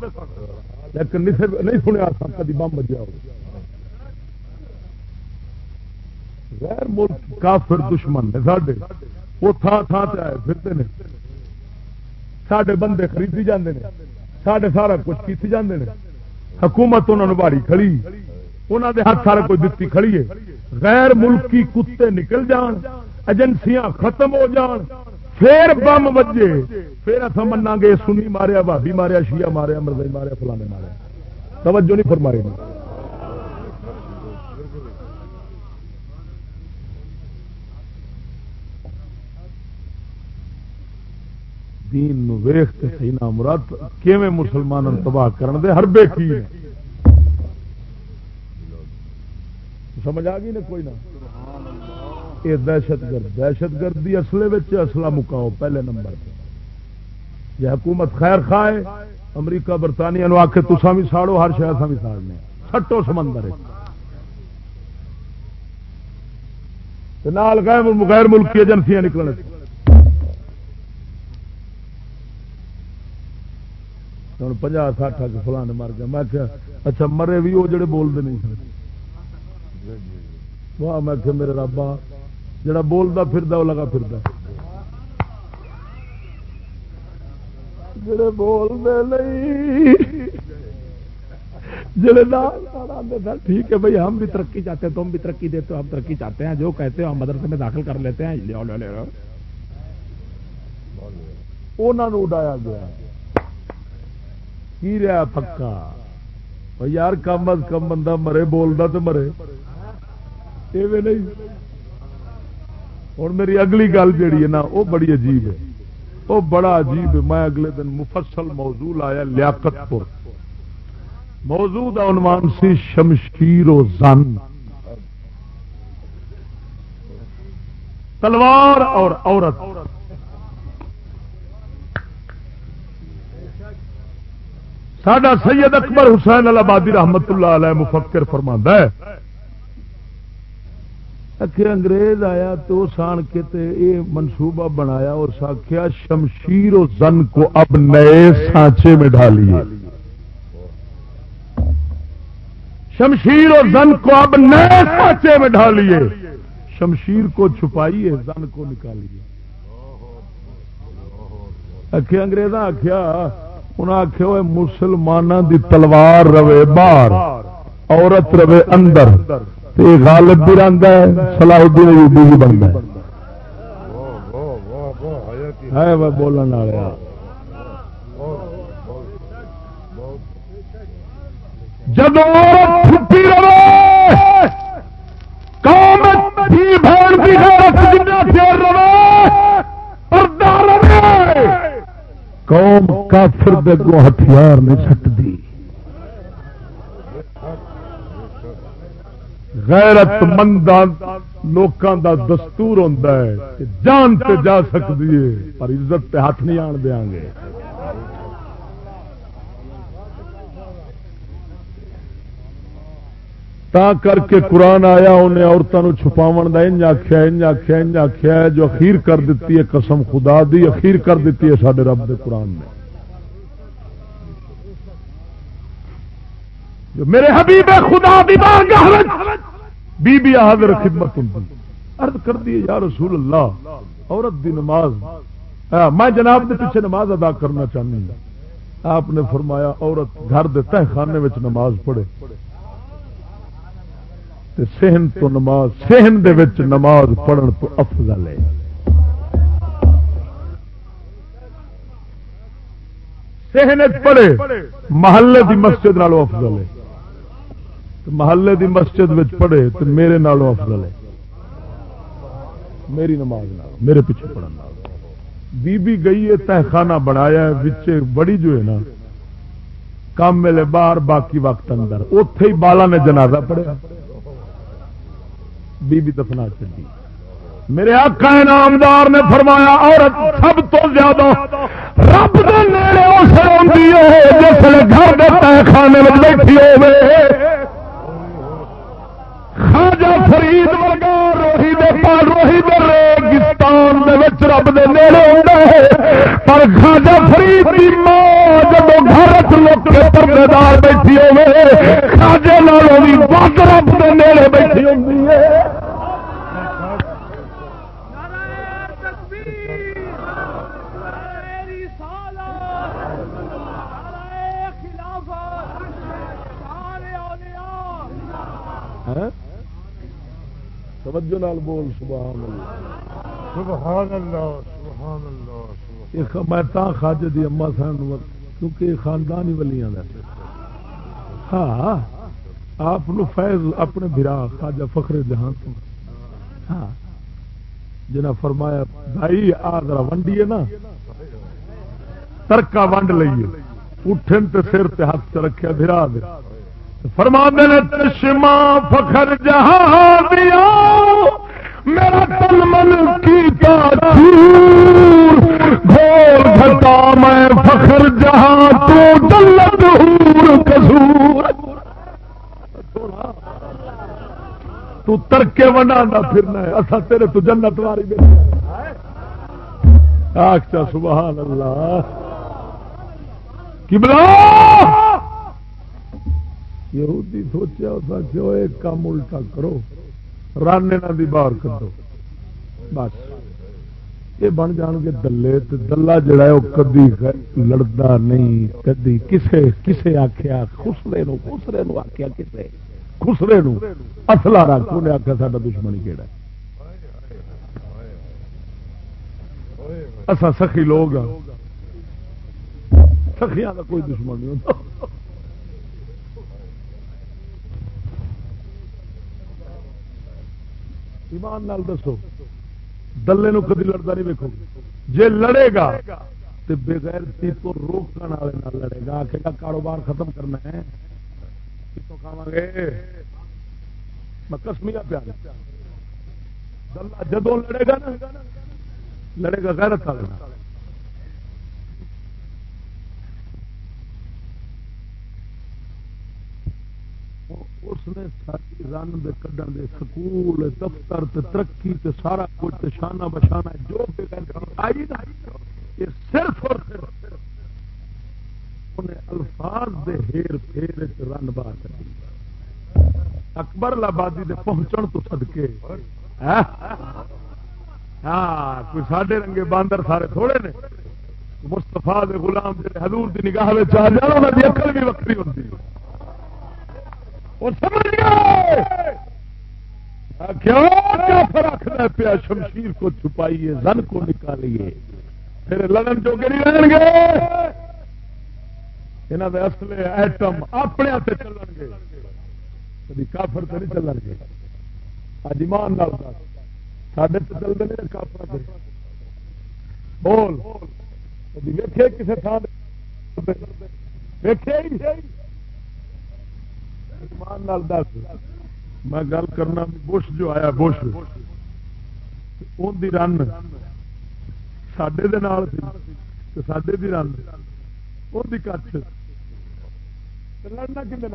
لیکن نہیں سنیا کدی بم بجیا ہو۔ غیر ملک کافر دشمن نے ساڈے۔ وہ تھان تھان سے آئے پھرتے ہیں سڈے بندے خریدی جاندے نے۔ سڈے سارا کچھ کیتی جاندے نے۔ حکومت انہوں نے باری کھڑی۔ انہوں دے ہاتھ سارا کچھ دتی کھڑی ہے۔ غیر ملکی کتے نکل جان، ایجنسیاں ختم ہو جان۔ پھر بم بجے، پھر اتنا منا گے، سنی ماریا بھابی ماریا شیا ماریا مرد ماریا، فلانے ماریا۔ توجہ نہیں فرمائی دین ویخ کے صحیح نام مراد، کیویں مسلمان تباہ کرن دے؟ ہر بے کی سمجھ آ گئی نا کوئی نہ؟ یہ دہشت گرد. دہشت گردی اصل اصلا مکاؤ پہلے نمبر یہ جی حکومت خیر خائے امریکہ، برطانیہ نو آخ تسا بھی ساڑو، ہر شہر بھی ساڑنے۔ سٹو سمندر غیر ملکی ایجنسیاں نکلنے ہوں پنجا ساٹھ فلانے مر گیا۔ میں اچھا مرے بھی وہ جڑے بولتے نہیں۔ سر واہ، میں میرے رابا جڑا بولتا پھردا وہ لگا پھردا جڑے بولتے نہیں، جڑے نہ ٹھیک ہے بھائی ہم بھی ترقی چاہتے ہیں، تم بھی ترقی دیتے ہو، ہم ترقی چاہتے ہیں، جو کہتے ہو، ہم مدرسے میں داخل کر لیتے ہیں۔ لے لو لے لو انہوں اڈایا گیا۔ کی رہا پکا؟ یار، کم از کم بندہ مرے بولتا تو مرے۔ نہیں۔ ہوں میری اگلی گل جیڑی ہے نا، وہ بڑی عجیب ہے۔ وہ بڑا عجیب ہے۔ میں اگلے دن مفصل موضوع آیا لیاقت پور موضوع کا عنوان سی شمشیر و زن۔ تلوار اور عورت۔ سڈا سید اکبر حسین آبادی رحمت اللہ علیہ مفکر فرماندہ ہے اکھے انگریز آیا تو سان کے تے اے منصوبہ بنایا اور ساکھیا شمشیر و زن کو اب نئے سانچے میں ڈھالیے۔ شمشیر و زن کو اب نئے سانچے میں ڈھالیے۔ شمشیر کو چھپائیے، زن کو نکالیے۔ اکھے انگریز آخیا انہیں آخیا ہوئے مسلمانوں دی تلوار روے باہر، عورت روے اندر۔ یہ غالب بھی رہتا ہے سلاح الدین ایوبی بھی بنتا ہے۔ بولنے بولن والا جب چھٹی رہے، قوم بھی بہن رہے، پردہ رہے۔ قوم کافر ہتھیار نہیں سٹ دی۔ غیرت مند لوکاں دا دستور ہوندا ہے کہ جان تے جا سکدی ہے، پر عزت تے ہاتھ نہیں آن دیاں گے۔ تا کر کے قرآن آیا، انہیں عورتوں چھپاون دا انج آخیا انج آخیا انج آخیا جو اخیر کر دیتی ہے قسم خدا دی، اخیر کر دیتی ہے سارے رب دے قرآن نے۔ جو میرے حبیب خدا دی بی بی حاضر خدمت عرض کر دیے یا رسول اللہ، عورت دی نماز۔ میں جناب دے پیچھے نماز ادا کرنا چاہنی ہوں۔ آپ نے فرمایا، عورت گھر دے تہ خانے وچ نماز پڑھے۔ تے سہن تو نماز سہن دے وچ نماز پڑھن تو افضل ہے۔ سہن پڑھے، محلے دی مسجد نالو افضل ہے۔ محلے دی مسجد وچ پڑھے تو میرے نالو افضل ہے۔ میری نماز نال، میرے پیچھے پڑھن بی بی گئی ہے تہخانہ بنایا ہے بڑی جو ہے نا، کام ملے باہر، باقی وقت اندر۔ اوتھے ہی بالا نے جنازہ پڑھیا۔ بی بی دفنا چلی۔ میرے آقا نامدار نے فرمایا، عورت سب تو زیادہ رب دے نیڑے اس روندی ہو جس گھر دے تہخانے وچ بیٹھی ہوے فرید ورگا روہی دے پال روہی دے ریگستان رب دے نیڑے ہوندا پر خاجا فرید کی ماں جب گھر لوک کے پردے دار بیٹھی ہوے خواجہ نالوں وقت رب دے نیڑے بیٹھی ہوندی توجہ نال بول سبحان اللہ۔ سبحان اللہ سبحان اللہ یہ میں تاں خاجے دی اما سن کیونکہ یہ ہی ولیاں دا ہاں آپ نو فیض اپنے بھرا خواجہ فخر جہاں تو ہاں جنا فرمایا بھائی آ ذرا ونڈیے نا۔ ترکا ونڈ لئیے۔ اٹھن تے سر تے ہاتھ تے رکھیا بھرا دے۔ فرما نے چشمہ فخر جہاں میرا تن من کی گھول گھٹا میں فخر جہاں تو دلت ہور کسور۔ تو ترکے ونانا پھرنا ہے اصا تیرے تو جنت واری بیٹھے آخ چا سبحان اللہ۔ کبلا یہودی سوچا تھا کام الٹا کرو رانے نہ دی باہر کڈو۔ بس۔ یہ بن جان گے دلے دلہ جڑا ہے، وہ کدی لڑتا نہیں، کدی کسے کسے آخیا خسرے خسرے آخیا کسے، خسرے نو۔ اصلا رکھ انہیں آخیا سا دشمنی کہڑا اصا سخی لوگ ہاں۔ سخیا کا کوئی دشمن نہیں ہوتا۔ ایمان نال دسو، دلے نو کدی لڑتا نہیں ویکو جے لڑے گا تو بغیر تو روکنے والے لڑے گا۔ آخے گا، کاروبار ختم کرنا ہے۔ کتوں کھاوا گے؟ میں کسمیا پیا جدو لڑے گا نا، لڑے گا غیرت والے اس نے ساری رن دے کڈن دے سکول، دفتر تے ترقی تے سارا کچھ تے شانہ بشانہ جو آئی نا، یہ صرف اور صرف انہیں الفاظ دے ہیر پھیر رن باہر کر اکبر آبادی دے پہنچن تو سدکے ہاں؟, ہاں؟ کوئی ساڈے رنگے باندر سارے تھوڑے نے۔ مستفا دے غلام جڑے حضور دی نگاہ میں آ جانا انہوں کی اکل بھی وکری ہوتی ہے رکھنا پیا شمشیر کو چھپائیے، زن کو نکالیے۔ پھر لڑن جو نہیں رہن گے۔ یہاں کے اصل ایٹم اپنے ہاتھ چلن گے۔ کبھی کافر تو نہیں چلن گے۔ اج ایمان نال سڈے تو چلتے نہیں کافر بول۔ کبھی ویکے کسی تھان ویکے دس۔ میں گل کرنا، بش جو آیا، بش۔ ان کی رن۔ سڈے سڈے کی رن۔ ان کی کچھ۔ لڑنا کھے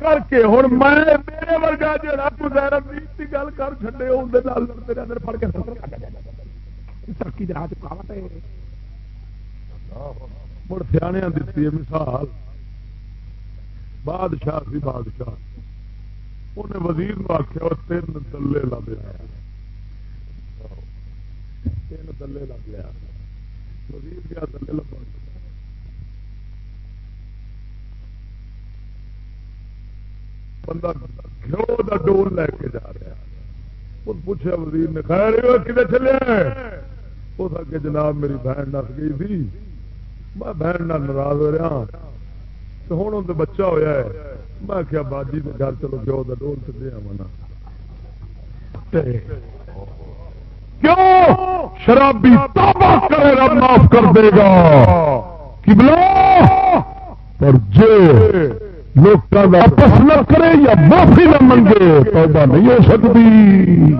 کر کے ہوں میں میرے ورگا جا گزارا میت کی گل کر چڈے اندر لڑتے اندر فڑ کے۔ ترقی راہ چکاوٹ مڑ سیا دیتی ہے مثال۔ بادشاہ سی بادشاہ۔ انہیں وزیر آخیا تین دلے لگ لیا۔ تین دلے لگ لیا۔ وزیر کیا دلے لگ بندہ گھیو کا ڈول لے کے جا رہا پوچھا وزیر نے، خیر کتنے چلے اس کے جناب میری بہن نس گئی تھی۔ میں بہن نہ ناراض ہو رہا ہاں۔ تو ہوں ان بچہ ہوا ہے۔ میں کیا باجی کے گھر چلو گیو کا ڈول سے دیا منا کیوں؟ شرابی توبہ کرے رب معاف کر دے گا۔ کہ پر جے لوگ کا واپس نہ کرے یا معافی نہ منگے، توبہ نہیں ہو سکتی۔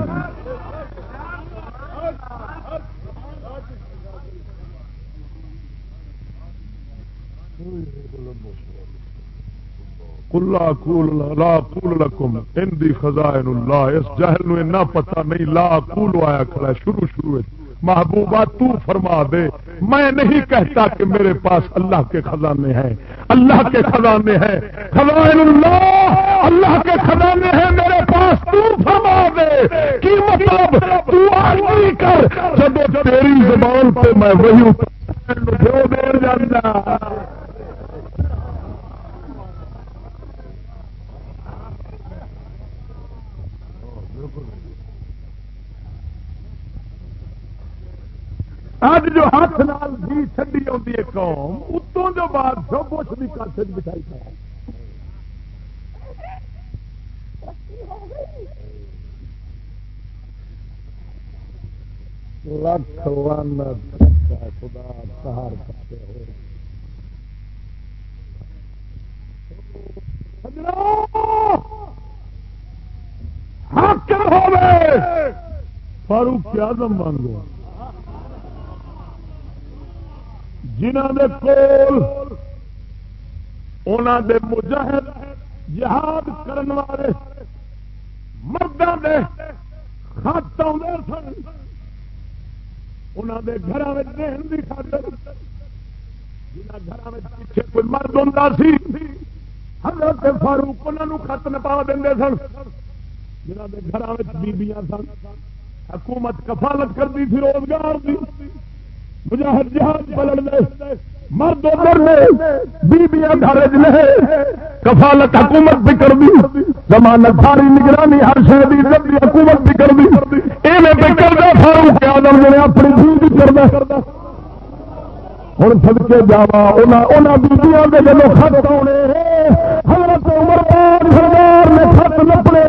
لا کول لکم اندی خزائن اللہ، اس جہل نو نہ پتا نہیں لا کول آیا کھڑا شروع شروع محبوبہ، تو فرما دے۔ میں نہیں کہتا کہ میرے پاس اللہ کے خزانے ہیں۔ اللہ کے خزانے ہیں۔ خزائن اللہ اللہ کے خزانے ہیں۔ میرے پاس تو فرما دے۔ کی مطلب؟ تو آگی کر۔ جب تیری زبان پہ میں وہی اتر اج جو ہاتھ نال بھی چڈی آتی ہے قوم اتوں جو بعد سو بش بھی کچھ بچائی کر لکھ ون خدا سہار کرتے ہو۔ فاروق آزم مانگو جنہ دے کول انہوں دے مجاہد جہاد کرن والے مردوں دے خط آدھے سن۔ انہوں دے گھر دین کی خاطر جنہ گھر پیچھے کوئی مرد ہوں سی، حضرت فاروق انہوں خط نپا دیں سن۔ جنہ دے گھر بیبیاں سن، حکومت کفالت کرتی تھی روزگار کی مجاہد جہاد پلڑ دے۔ مرد ادھر نے بیبیاں گھر نے کفالت حکومت بھی کر دی، زمانت ساری نگرانی ہر شہر کی عزت کی حکومت بھی کر دی۔ یہ کرتا فاروق آدم نے اپنی دین بھی کرتا ہوں سد کے جاوا بیبیاں کے جب خط آنے حضرت عمر نت نپنے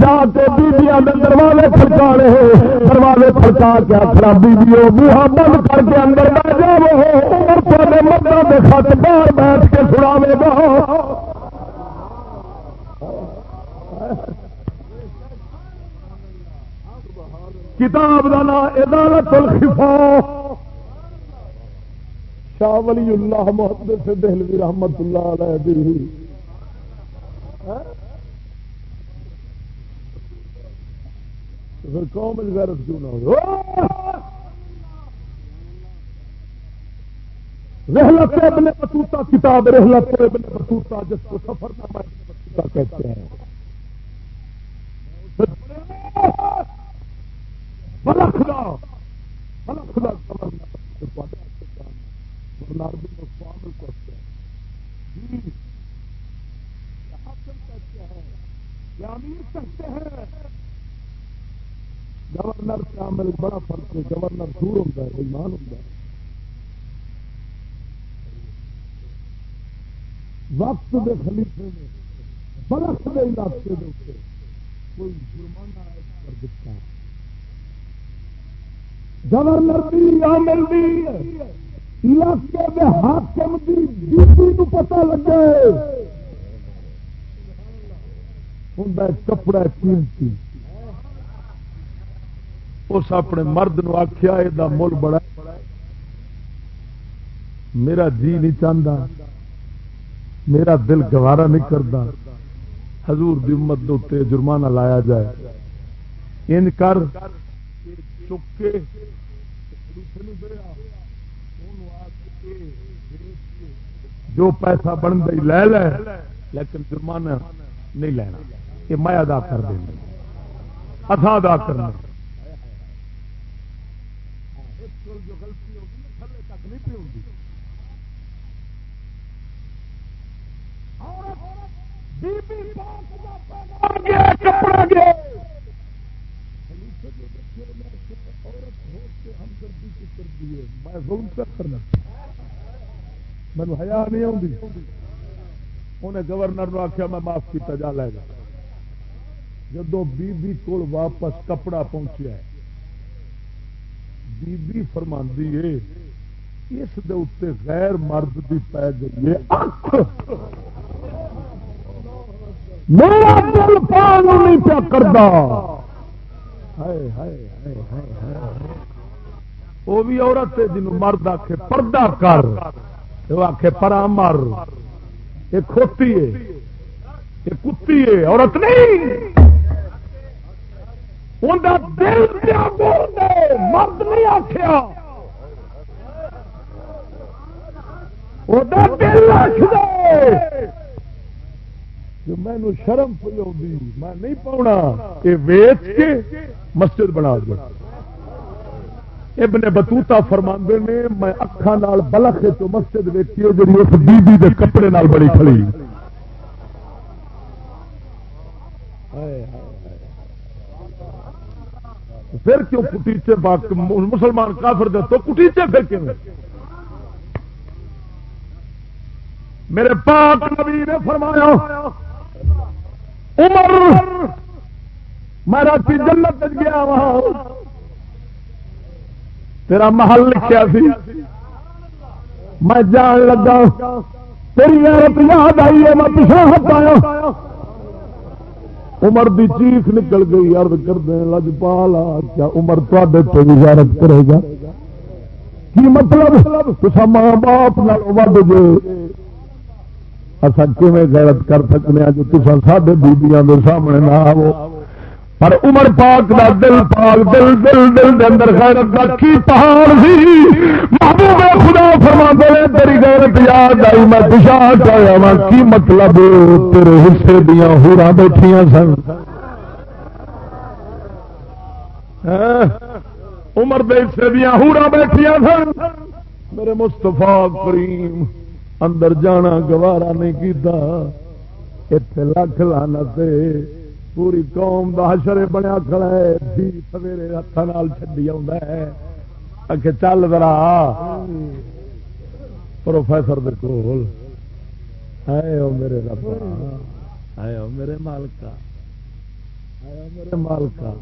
جا کے بیبیاں دروازے کھڑکا رہے دروازے کھڑکا کے آخر بیبیو بوہا بند کر کے اندر بہ جاؤ مردوں کے خط باہر بیٹھ کے سناوے گا کتاب کا نام عدالت الخفا شاہ ولی اللہ محمد سے دہلوی رحمت اللہ علیہ دی قوم غیرت کیوں نہ ہو؟ رحلت ابن بطوطہ کتاب، رحلت ابن بطوطہ، جس کو سفر نامہ کہتے ہیں۔ فلک دا فلک دا برناردو کو شامل کرتے ہیں۔ جی، کہتے یعنی ہیں۔ گورنر شامل بڑا فرق ہے۔ گورنر دور ہوتا ہے ایمان ہوتا ہے۔ وقت کے خلیفے میں، برف کے علاقے کے کوئی جرمانہ کر دیتا ہے۔ گورنر عامل بھی۔ علاقے کے حاکم کی ڈیوٹی پتا لگے۔ ہوں کپڑا قیمتی۔ اس اپنے مرد نو آخیا یہ مل بڑا میرا جی نہیں چاہتا میرا دل گوارا نہیں کرتا حضور دی امت دے جرمانہ لایا جائے۔ ان کر چکے۔ جو پیسہ بن گئی لے لے، لیکن جرمانہ نہیں لینا۔ یہ میں ادا کر دینا اتھا ادا کرنا۔ جو غلطی ہوگی تھلے تک نہیں پی ہوگی کپڑا گیا۔ عورت ہو کے ہمدردی کی کر دیے میں ظلم کر کرنا۔ مینو ہیا نہیں انہیں گورنر آخیا میں معاف کیا جا لے گا۔ جدو بی بی کول واپس کپڑا پہنچیا ہے بی بی فرماندی ہے، اس دے اتنے غیر مرد بھی پی گئی ہے۔ میرا دل پان نہیں پیا کرتا وہ بھی عورت ہے جنوب مرد آخ پردہ کر، وہ آخ پرا مر۔ یہ کھوتی ہے، یہ کتی ہے، عورت نہیں۔ دل مرد نہیں آخیا دل آخر آخ مینو شرم پی آئی میں نہیں پاؤنا یہ ویچ کے مسجد بنا دیا ابن بتوتا فرما نے، میں اکھان بلخ تو مسجد ویچی جی اس بیبی کے کپڑے نال بڑی کھڑی۔ پھر کیوں کٹیچے مسلمان کافر دے؟ تو کٹیچے پھر کیوں؟ میرے پاک نبی نے فرمایا عمر! میں رات جنت گیا وہاں تیرا محل لکھیا سی۔ میں جان لگا، تیری غیرت یاد آئی ہے، میں پچھا ہٹ آیا عمر دی چیخ نکل گئی ارد کر دیں لج پالا، کیا عمر تے تو غیرت کرے گا؟ کی مطلب؟ تصا ماں باپ نال ود جے۔ اصا غیرت کر سکنے ہاں جو تصا سڈے بیبیاں سامنے نہ آو پر عمر پاک دا دل پاک، دل دل دل دے اندر غیرت دا کی پہاڑ سی؟ محبوب خدا فرما دے تیری غیرت یاد آئی، میں دشا چاہیا وا کی مطلب تیرے حصے دیا ہورا بیٹھیا سن؟ ہاں، عمر دے حصے دیا ہورا بیٹھیا سن؟ میرے مستفا کریم اندر جانا گوارا نہیں کیتا۔ اتنے لکھ لانا سے پوری قوم دا حشر بنیا کھڑا ہے۔ دھی سویرے ہاتھ چڈی آ چل ذرا۔ پروفیسر کول۔ ہے میرے رب۔ ہے میرے مالکا۔ میرے مالکا۔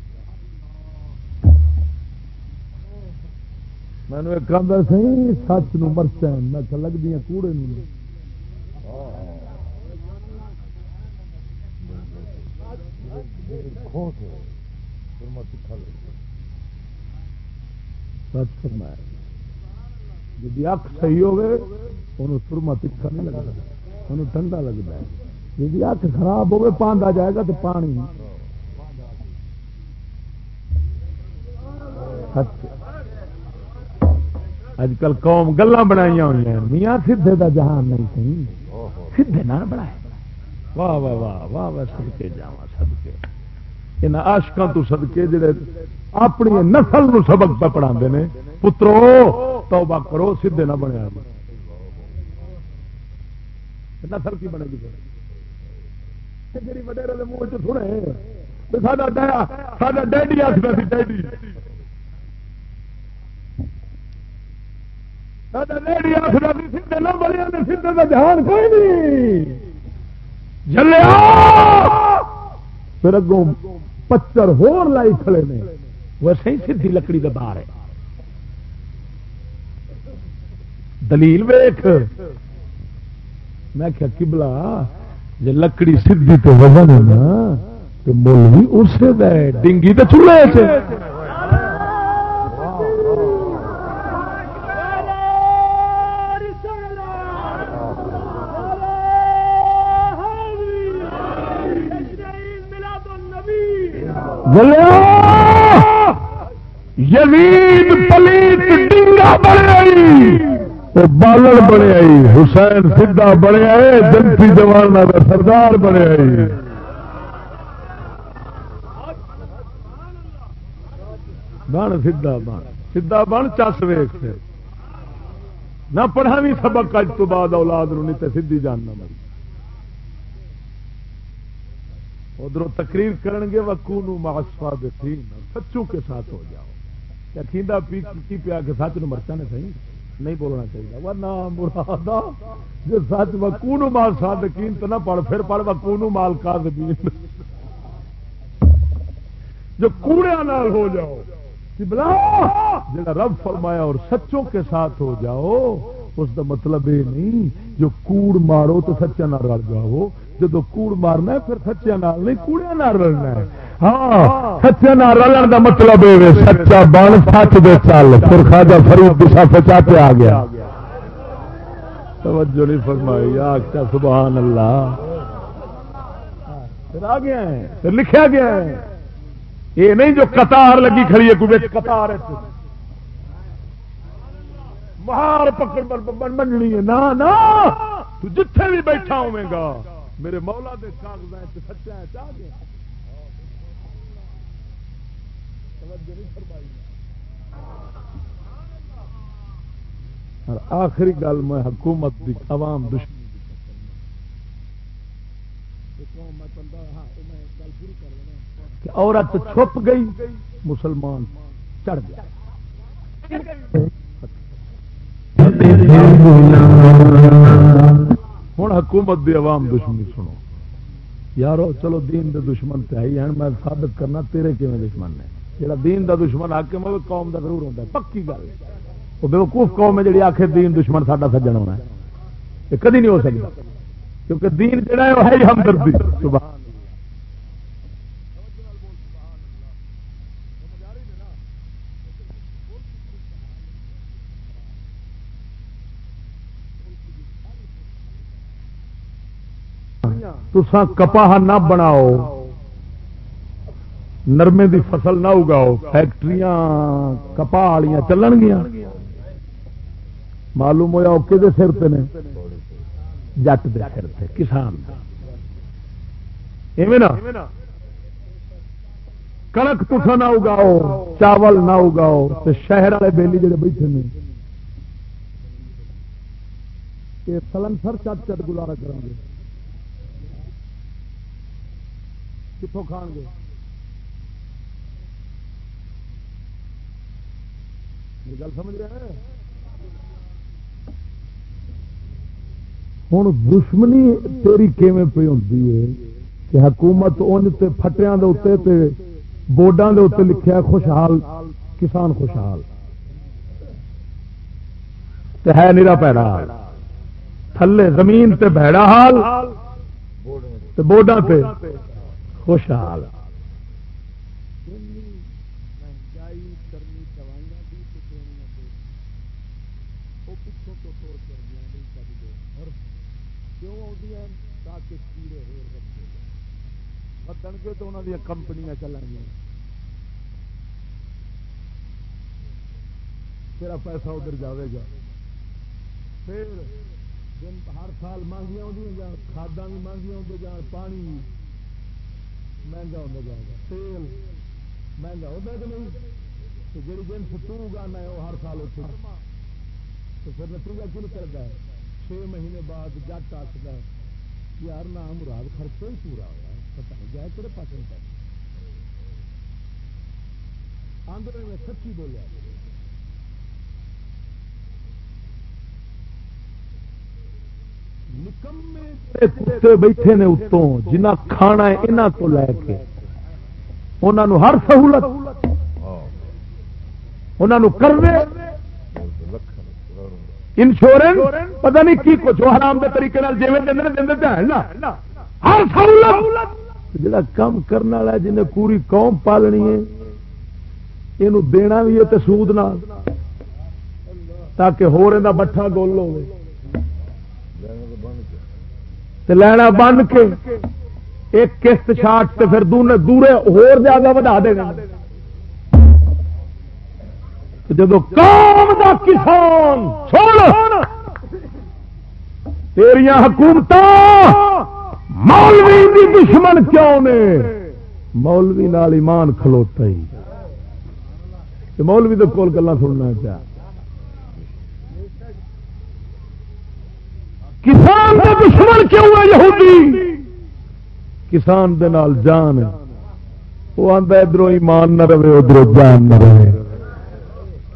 مینو ایک آدھا سی سچ نرچا میں لگتی کوڑے سچ فرمایا۔ جی اک صحیح ہوگی انہوں سرما تکھا نہیں لگتا انہوں ٹھنڈا لگتا ہے۔ جی اک خراب ہوگی پاندا جائے گا تو پانی۔ اج کل قوم گلا بنائی ہوئی میاں سدھے دا جہان نہیں سی سدھے نہ بنا واہ واہ واہ واہ واہ سدکے جا سدکے ان آشکوں تو سدکے جڑے اپنی نسل نو سبق پہ پڑھا نے۔ پترو، توبہ کرو، سدھے نہ بنیا نسل کی بنے گی جی وڈیرے منہ چ سنے سا ڈیڈی آخر ڈیڈی۔ جہان کوئی نہیں۔ پھر اگوں پچر ہور لائی کھڑے نے۔ ویسے ہی سیدھی لکڑی کا بار ہے۔ دلیل ویخ میں کیا کبلا جی لکڑی سیدھی تو وزن ہے نا تو مل بھی اسے دے ڈنگی تو چولہے یزید پلیت ڈنگا بنے بالر بنے آئی، حسین سدھا بنے آئے، جنتی جوان کا سردار بنے آئی۔ بن سیدا بن سیدا بن چس ویخ نہ پڑھا بھی سبق اج تو بعد اولاد نہیں تو سیدھی جاننا مری ادھر تقریر کریں گے وکو ماسوا دسی سچوں کے ساتھ ہو جاؤ۔ کھیندا پی کی پیا کے سچ نو مرچا نے صحیح نہیں بولنا چاہیے۔ وہ نہ جو سچ وکو نو مال ساد تو نہ پڑھ، پھر پڑھ وکو نو مال کا جو کوڑیا نال ہو جاؤ بلا جا رب فرمایا اور سچوں کے ساتھ ہو جاؤ، اس کا مطلب یہ نہیں، جو کوڑ مارو تو سچا نہ رل جاؤ۔ جب کوڑ مارنا پھر سچیا نال نہیں کوڑیا نال رلنا ہاں سچے نال رلن کا مطلب سچا بن سچ دے چل۔ پھر خاجا فرید دشا فچاتے آ گیا۔ توجہ نہیں فرمائی آخیا سبحان اللہ۔ پھر آ گیا ہے پھر لکھا گیا ہے۔ یہ نہیں جو قطار لگی کھڑی ہے کوئی قطار ہے۔ مہار پکڑ بننی ہے۔ نہ جتھے بھی بیٹھا ہوئے گا۔ میرے مولا دے کاغذ سچا چاہ گیا آخری گل میں حکومت دی عوام دشمن ہاں، عورت چھپ گئی، مسلمان چڑھ گیا۔ ہوں حکومت دی عوام دشمنی سنو۔ یارو، چلو دین دے دشمن تے آئی ہیں، میں ثابت کرنا تیرے کیون دشمن نے؟ جہاں دین دا دشمن آ کے مطلب قوم دا ضرور ہوتا ہے، پکی گل۔ وہ بےوقوف قوم ہے جی آخر دین دشمن ساڈا سجن ہونا ہے۔ یہ کدی نہیں ہو سکتا کیونکہ دین جڑا ہے، وہ ہے ہمدردی۔ سبحان تسا کپاہ نہ بناؤ، نرمے دی فصل نہ اگاؤ فیکٹری کپاہ والی چلن گیا معلوم ہوا کہ سر پہ نے؟ جٹ دے سر پہ کسان۔ کنک تسا نہ اگاؤ، چاول نہ اگاؤ تو شہر والے بیلی جڑے بیٹھے نے۔ سلنسر چٹ چٹ گزارا کریں گے کتوں کھان گے؟ گل سمجھ رہے ہیں؟ ہوں دشمنی تیری کیون پہ ہوتی ہے کہ حکومت ان فٹیا بورڈا لکھا خوشحال، کسان خوشحال۔ ہے نیرا پیڑا حال تھلے زمین تے بھڑا حال بورڈا تے۔ خوشحال. گے تو انہوں دیا کمپنیاں چلن گیا تیرا پیسہ ادھر جائے گا۔ پھر ہر سال مہنگیا ہوں کھادا بھی مہنگیا ہوں جان پانی مہنگا ہوتا جائے گا۔ تیل مہنگا ہوتا کہ نہیں جی جنس ستو گانا ہے وہ ہر سال اتنا تو پھر نتیجہ کی کرتا؟ ہے چھ مہینے بعد جٹ آخر ہے یار نام مراد خرچہ ہی پورا ہوا پتا نہیں جائے کہڑے پاس نہیں آندر میں سچی بولیا نکمے بیٹھے نے اتوں جنہ کھانا ہے انہوں کو لے کے۔ انہوں ہر سہولت۔ انہوں کرنے انشورنس، پتہ نہیں کی کچھ حرام کے طریقے جی دے دے ہر سہولت۔ جڑا کام کرنے والا جنہیں پوری قوم پالنی ہے یہ دینا بھی ہے تو سود نہ تاکہ ہو بٹھا گول ہو لینا بن کے ایک قسط شاٹ سے پھر دورے ہور زیادہ بڑھا دے گا۔ جب قوم دا کسان، چھوڑ! تیریا حکومت مولوی دی دشمن کیوں نے؟ مولوی نال ایمان کھلوتا ہی۔ مولوی دے کول گلا سننا پیا کسان دے دشمن کیوں ہے یہودی؟ کسان دے نال جان وہ آتا ادھر ایمان نہ رہے ادھر جان نہ رہے۔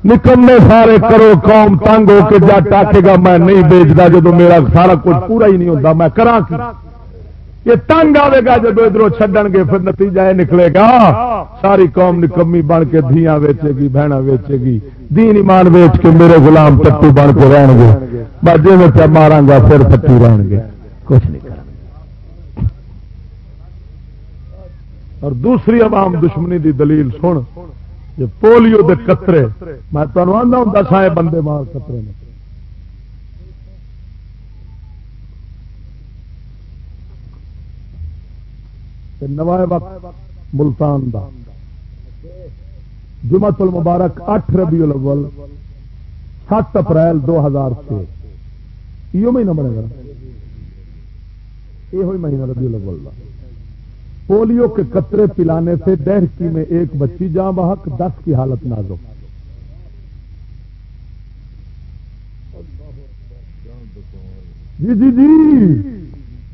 نکمے سارے کرو، قوم تنگ ہو کے جا ٹاکے گا، میں نہیں بیچتا جب میرا سارا کچھ پورا ہی نہیں ہوتا میں کرا یہ تنگ آئے گا جب ادھر چڈن گے، پھر نتیجہ یہ نکلے گا۔ ساری قوم نکمی بن کے دیا ویچے گی بہنا ویچے گی۔ دین ایمان ویچ کے میرے غلام ٹٹو بن کے رہن گے۔ باجے میں پہ مارا گا، پھر ٹٹو رہن گے۔ کچھ نہیں کر اور دوسری عوام دشمنی دی دلیل سن، یہ پولیو دے قطرے۔ میں تمہیں آدھا ہوں سائے بندے مار قطرے نے۔ نوائے وقت ملتان دا۔ جمعت المبارک اٹھ ربیع الاول، سات اپریل دو ہزار چھ۔ یہ مہینہ بنے گا یہ مہینہ ربیع الاول دا۔ پولیو کے قطرے پلانے سے ڈہکی میں ایک بچی جاں بحق، دس کی حالت نازک۔ جی جی جی۔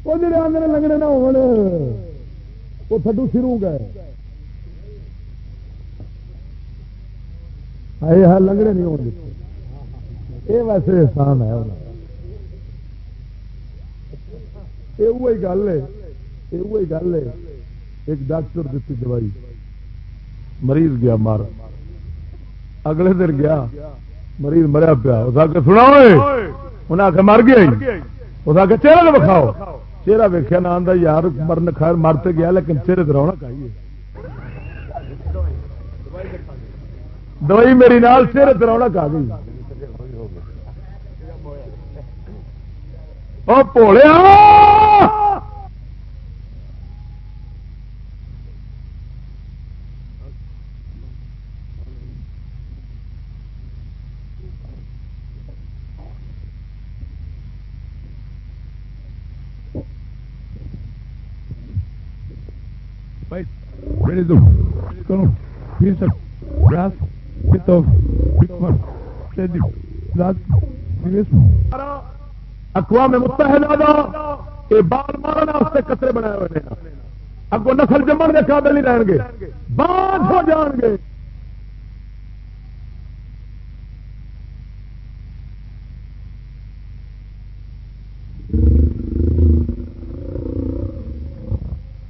وہ جڑے آدھے لگنے نہ ہو وہ تھڈو سرو گئے۔ ہاں، لنگڑے نہیں ہو یہ ویسے احسان ہے یہ گل ہے، یہ گل ہے۔ ایک ڈاکٹر دیتی دوائی، مریض گیا مار۔ اگلے دن گیا، مریض مریا پیا۔ اس آ کے سنا انہیں آ کے مر گیا اس آ کے چہرے بکھاؤ چہرہ ویخیا نہ آتا یار مرن خیر مرتے گیا، لیکن چہرے درونا چاہیے دوائی میری نال چہرے درونا کھا گئی۔ پوڑیا اقوام متحدہ یہ بال مارنا مارنے قطرے بنائے ہوئے ہیں۔ اگو نسل جمن کے قابل نہیں رہن گے۔ بعد ہو جان گے۔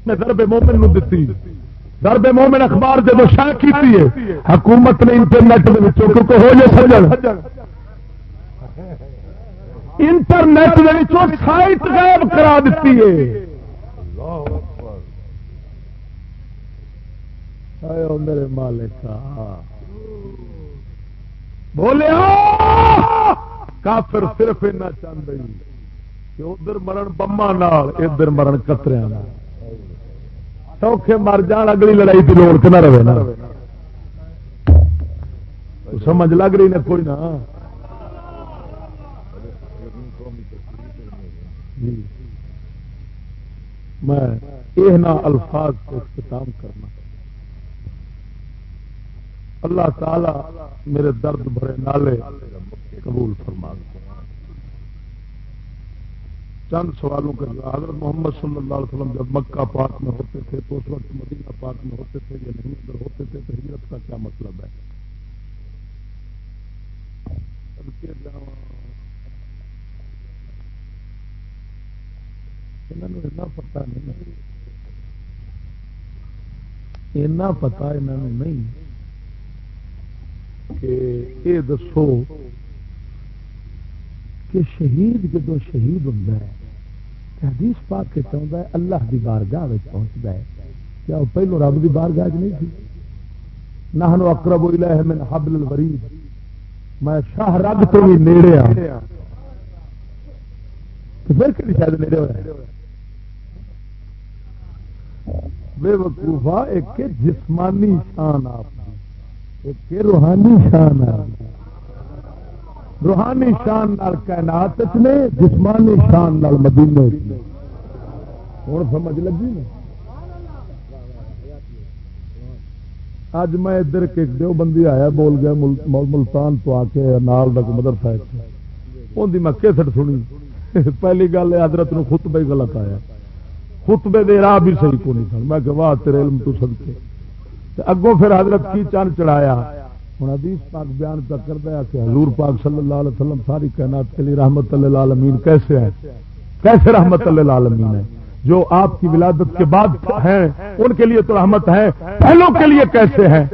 نے درب مومن نو دتی۔ درب مومن اخبار جب شاہ کی حکومت نے انٹرنیٹ کیونکہ ہو جائے سجن۔ انٹرنیٹ سائٹ غائب کرا دیتی ہے۔ میرے مالک بولیا کافر صرف اینا چاہتا کہ ادھر مرن بما ادھر مرن کتریا سوکھے مر جان، اگلی لڑائی کی لوڑ کے نہ رہے نا۔ سمجھ لگ رہی نے کوئی نہ۔ جی۔ میں یہ نہ الفاظ کو اختتام کرنا۔ اللہ تعالی میرے درد بھرے نالے قبول فرما چند سوالوں کا حضرت محمد صلی اللہ علیہ وسلم جب مکہ پاک میں ہوتے تھے تو اس وقت مدینہ پاک میں ہوتے تھے یا نہیں، اگر ہوتے تھے تو ہجرت کا کیا مطلب ہے؟ پتا نہیں پتا انہوں نہیں کہ یہ دسو کہ شہید جدو شہید ہوں حدیث پاک کے چاہتا ہے، اللہ کی بارگاہ پہنچتا ہے۔ کیا وہ پہلو رب کی بارگاہ نہیں تھی؟ نہ اقرب الیہ من حبل الورید۔ میں شاہ رگ تو بھی نیڑے آ۔ پھر کہ شاید نیڑے ہوا بے وقوفا ایک جسمانی شان آپ ایک روحانی شان آپ روحانی شان نال کائنات نے، جسمانی شان نال مدینے ہوں سمجھ لگی نا؟ اج میں ادھر ایک دو بندی آیا، بول گیا ملتان تو آ کے نال مدرسہ ان کی میں کیسٹ سنی۔ پہلی گل حضرت نو خطبہ ہی غلط آیا۔ خطبے دے راہ بھی صحیح کو نہیں سن میں کہ واہ، تیرے علم تو سدکے اگوں پھر حضرت کی چند چڑھایا۔ ہوں حدیث پاک بیان کا کرتا ہے کہ حضور پاک صلی اللہ علیہ وسلم ساری کائنات کے لیے رحمت اللہ عالمین کیسے ہیں؟ کیسے رحمت اللہ عالمین ہے جو آپ کی ولادت کے بعد ہیں، ان کے لیے تو رحمت ہے، پہلوں کے لیے کیسے ہیں؟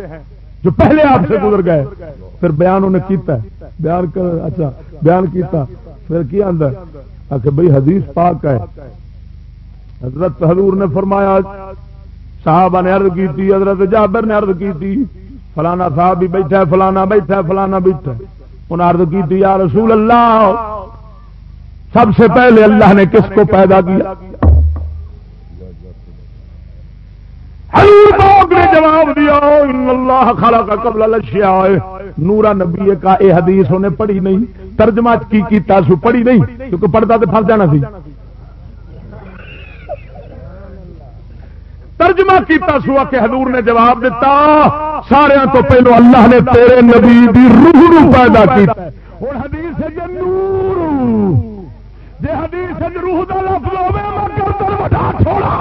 جو پہلے آپ سے گزر گئے، پھر بیان انہیں کیتا ہے۔ بیان کر اچھا بیان کیتا۔ پھر کیا اندر؟ کہ بھائی حدیث پاک ہے۔ حضرت حضور نے فرمایا، صحابہ نے عرض کی تھی، حضرت جابر نے عرض کی تھی فلانا صاحب بھی بیٹھا فلانا بیٹھا فلانا بیٹھا انہیں عرض کی تھی یا رسول اللہ، سب سے پہلے اللہ نے کس کو پیدا کیا؟ نے جواب دیا اللہ خلا کا قبل لشیا نورا نبی کا یہ حدیث انہیں پڑھی نہیں، ترجمہ کی کیتا سو پڑھی نہیں، کیونکہ پڑھتا تو پھنس جانا سی۔ ترجمہ کیتا سوا کہ حضور نے جواب دیتا سارے تو پہلو اللہ نے تیرے نبی دی روح نو پیدا کیا اور حدیث نور۔ جی حدیث روح دا لفظ ہوے میں گردن وڈا چھوڑا۔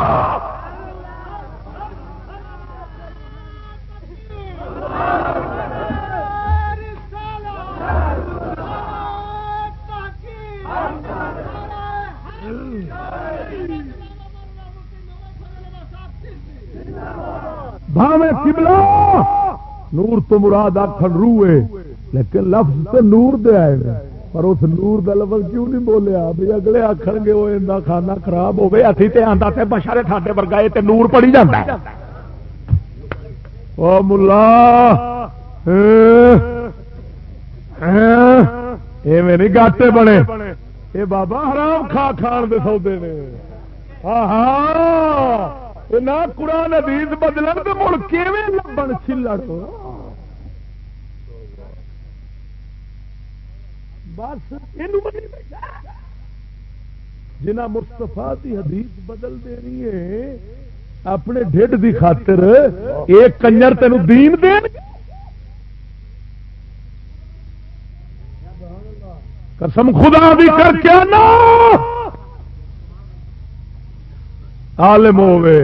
بھاوے کبلا نور تو مراد آخر روئے، لیکن لفظ تو نور دے آئے پر اس نور دا لفظ کیوں نہیں بولیا؟ بھی اگلے آخر گے وہ اندر کھانا خراب ہوگی اتھی تے آتا تے بشارے ٹھاڈے پر گئے تے نور پڑی جاتا ہے۔ او ملا ایویں نہیں گاٹے بنے۔ اے بابا، حرام کھا کھان دے سودے نے۔ ہاں ہاں نہ قرآن ادیز بدلن تو مڑ لبن چلڑ بس جنا مستفا کی حدیث بدل دینی ہے، اپنے ڈھڈ دی خاطر ایک کنجر تین دین دین قسم خدا بھی کر کے نا عالم ہوے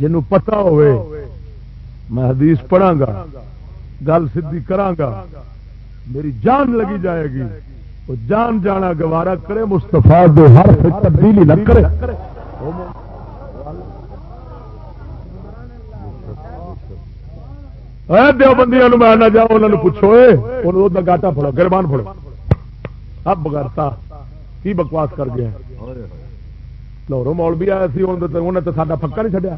جنوں پتہ ہوے میں حدیث پڑھاں گا گل سدھی کراں گا میری جان لگی جائے گی، وہ جان جانا گوارا کرے مستفا دو ہر تبدیلی نہ کرے۔ دو بندیاں میں نہ جاؤ انہوں نے پوچھو انہوں گاٹا پھڑو، گربان پھڑو۔ اب بگڑتا کی بکواس کر گیا؟ لاہوروں مول بھی آیا سی انہیں تو سا پکا نہیں چڈیا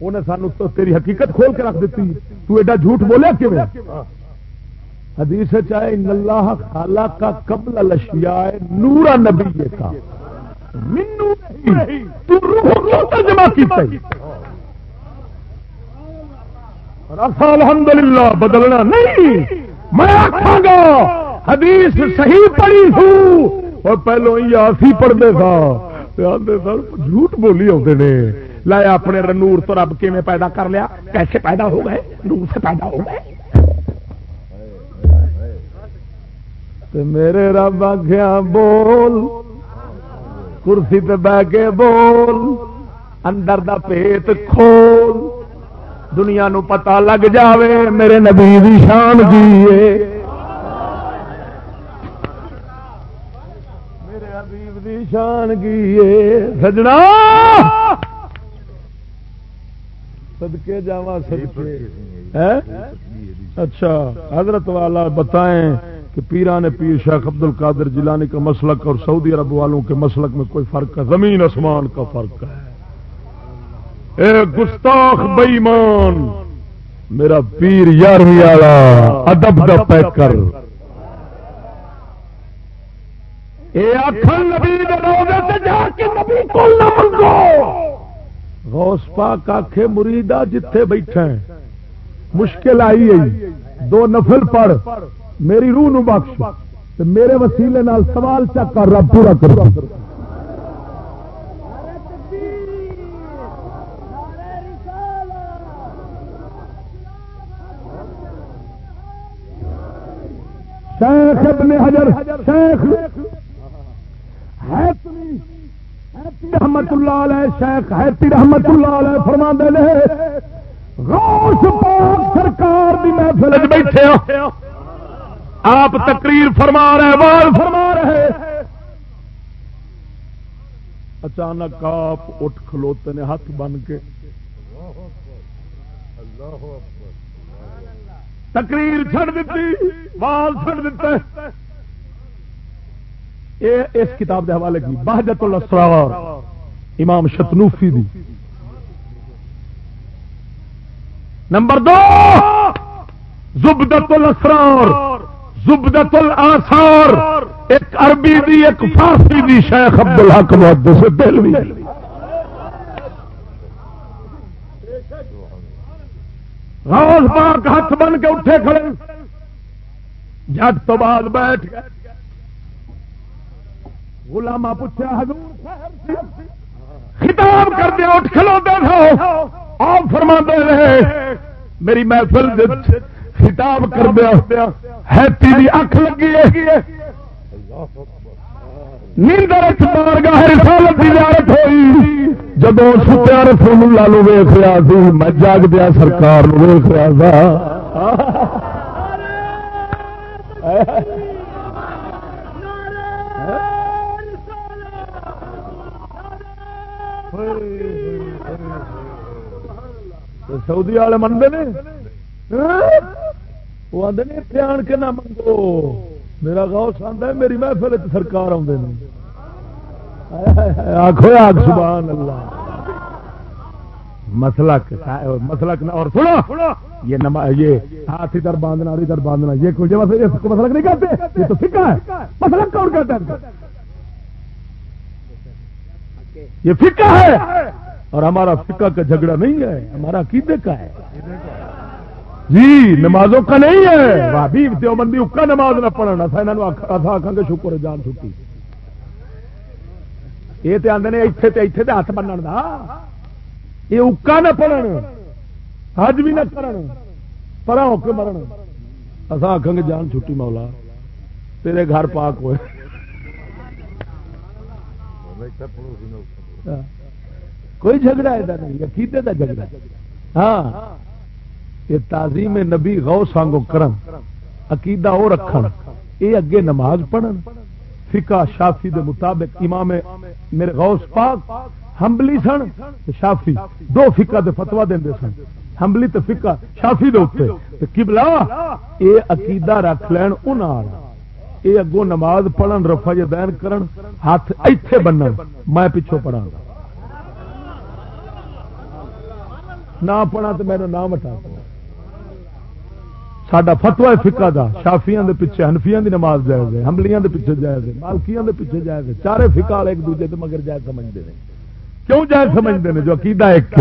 انہیں سانو تو تیری حقیقت کھول کے رکھ دیتی تو ایڈا جھوٹ بولیا کہ حدیث چاہے ان اللہ خالہ کا قبل الاشیاء نورا نبی کا منو نہیں تو روح کیوں ترجمہ کیتا ہے الحمدللہ بدلنا نہیں میں آخا گا حدیث صحیح پڑھی ہوں اور پہلو یہ آسی پڑھتے تھا جھوٹ بولی آتے نے۔ لایا اپنے نور تو رب کی پیدا کر لیا؟ کیسے پیدا ہو گئے؟ نور سے پیدا ہو گئے۔ میرے رب آخیا بول۔ کرسی پہ بہ کے بول۔ اندر دا پیت کھول۔ دنیا نو پتا لگ جاوے، میرے نبی شان دیے جیے شان کی سجنا! سدکے جا سدکے اچھا حضرت والا بتائیں کہ پیران پیر شیخ عبد القادر جیلانی کا مسلک اور سعودی عرب والوں کے مسلک میں کوئی فرق ہے؟ زمین آسمان کا فرق ہے۔ اے گستاخ بئیمان میرا پیر یارویں والا ادب دا پیکر غوث پاک آخے مریدا جتھے بیٹھا مشکل آئی ہے۔ دو نفل پڑھ، میری روح نو بخش۔ میرے وسیلے نال سوال چک کر رب پورا کر۔ شیخ ابن حجر، شیخ رحمت اللہ علیہ شیخ حیتی رحمت اللہ علیہ فرما دے غوث پاک سرکار دی محفل بیٹھے آپ تقریر فرما رہے وال فرما رہے اچانک آپ اٹھ کھلوتے نے، ہاتھ بن کے۔ تقریر چھڑ دیتی وال چھڑ دیتے۔ اے اس کتاب دے حوالے کی، بہجت الاسرار امام شتنوفی دی۔ نمبر دو زبدت الاسرار زبدت الاثار ایک عربی دی، ایک فارسی دی، شیخ عبد الحق محدث دلوی روز پاک ہاتھ بن کے اٹھے کھڑے۔ جٹ تو بعد بیٹھ گئے۔ گلاما پوچھا خطاب کر دیا اٹھ کھلو دے آپ فرما دے رہے، میری محفل خطاب کر دیا ہیپی بھی اکھ لگی ہے۔ نیندر مارگاہ رسالت کی زیارت ہوئی۔ جب ستیا رسول اللہ نو ویخ رہا سی، میں جاگ دیا، سرکار ویخ رہا تھا سعودی والے منگے نے وہ آدھے نے اتنے آن کے نہ منگو میرا گاؤں آتا ہے میری محفل سرکار آدھے آخو آگ سبحان اللہ مسلک مسلک اور سنو یہ نما یہ ہاتھ ادھر باندھنا اور ادھر باندھنا یہ کچھ مسلک نہیں کہتے یہ تو فکا ہے مسلک کون کہتا ہے یہ فکا ہے اور ہمارا فکا کا جھگڑا نہیں ہے، ہمارا عقیدے کا ہے۔ جی نمازوں کا نہیں ہے۔ بھابی دیوبندی، اکا نماز نہ پڑھنا آخان گے، شکر جان چھٹی یہ تو آدھے اتنے تے اتنے تو ہاتھ بننے کا یہ اکا نہ پڑھن، حج بھی نہ کرن پرا ہو کے مرن۔ اصا آخان گے، جان چھٹی مولا، تیرے گھر پاک ہوئے۔ ہاں۔ کوئی جھگڑا ایسا نہیں عقیدے کا جھگڑا ہاں۔ یہ تعظیم نبی غو سانگو کرن۔ عقیدہ وہ رکھن۔ یہ اگے نماز پڑھن۔ فقہ شافی دے مطابق امام میرے غوث پاک ہمبلی سن شافی۔ دو فقہ دے فتوا دے سن۔ ہمبلی تو فکا شافی دے کبلا یہ عقیدہ رکھ لین ان یہ اگوں نماز پڑھن رفا دین کرن، ہاتھ ایتھے بنن۔ میں پیچھوں پڑھا نہ پڑھا تو میرا نام ہٹا سڈا فتوا ہے فکا دا، شافیاں دے پیچھے ہنفیاں دی نماز جائز ہے، حملیاں دے پیچھے جائز ہے، مالکیاں دے پیچھے جائز ہے۔ چارے فکا والے ایک دوجے دے مگر جائز سمجھتے ہیں۔ کیوں جائز سمجھتے ہیں؟ جو عقیدہ ایک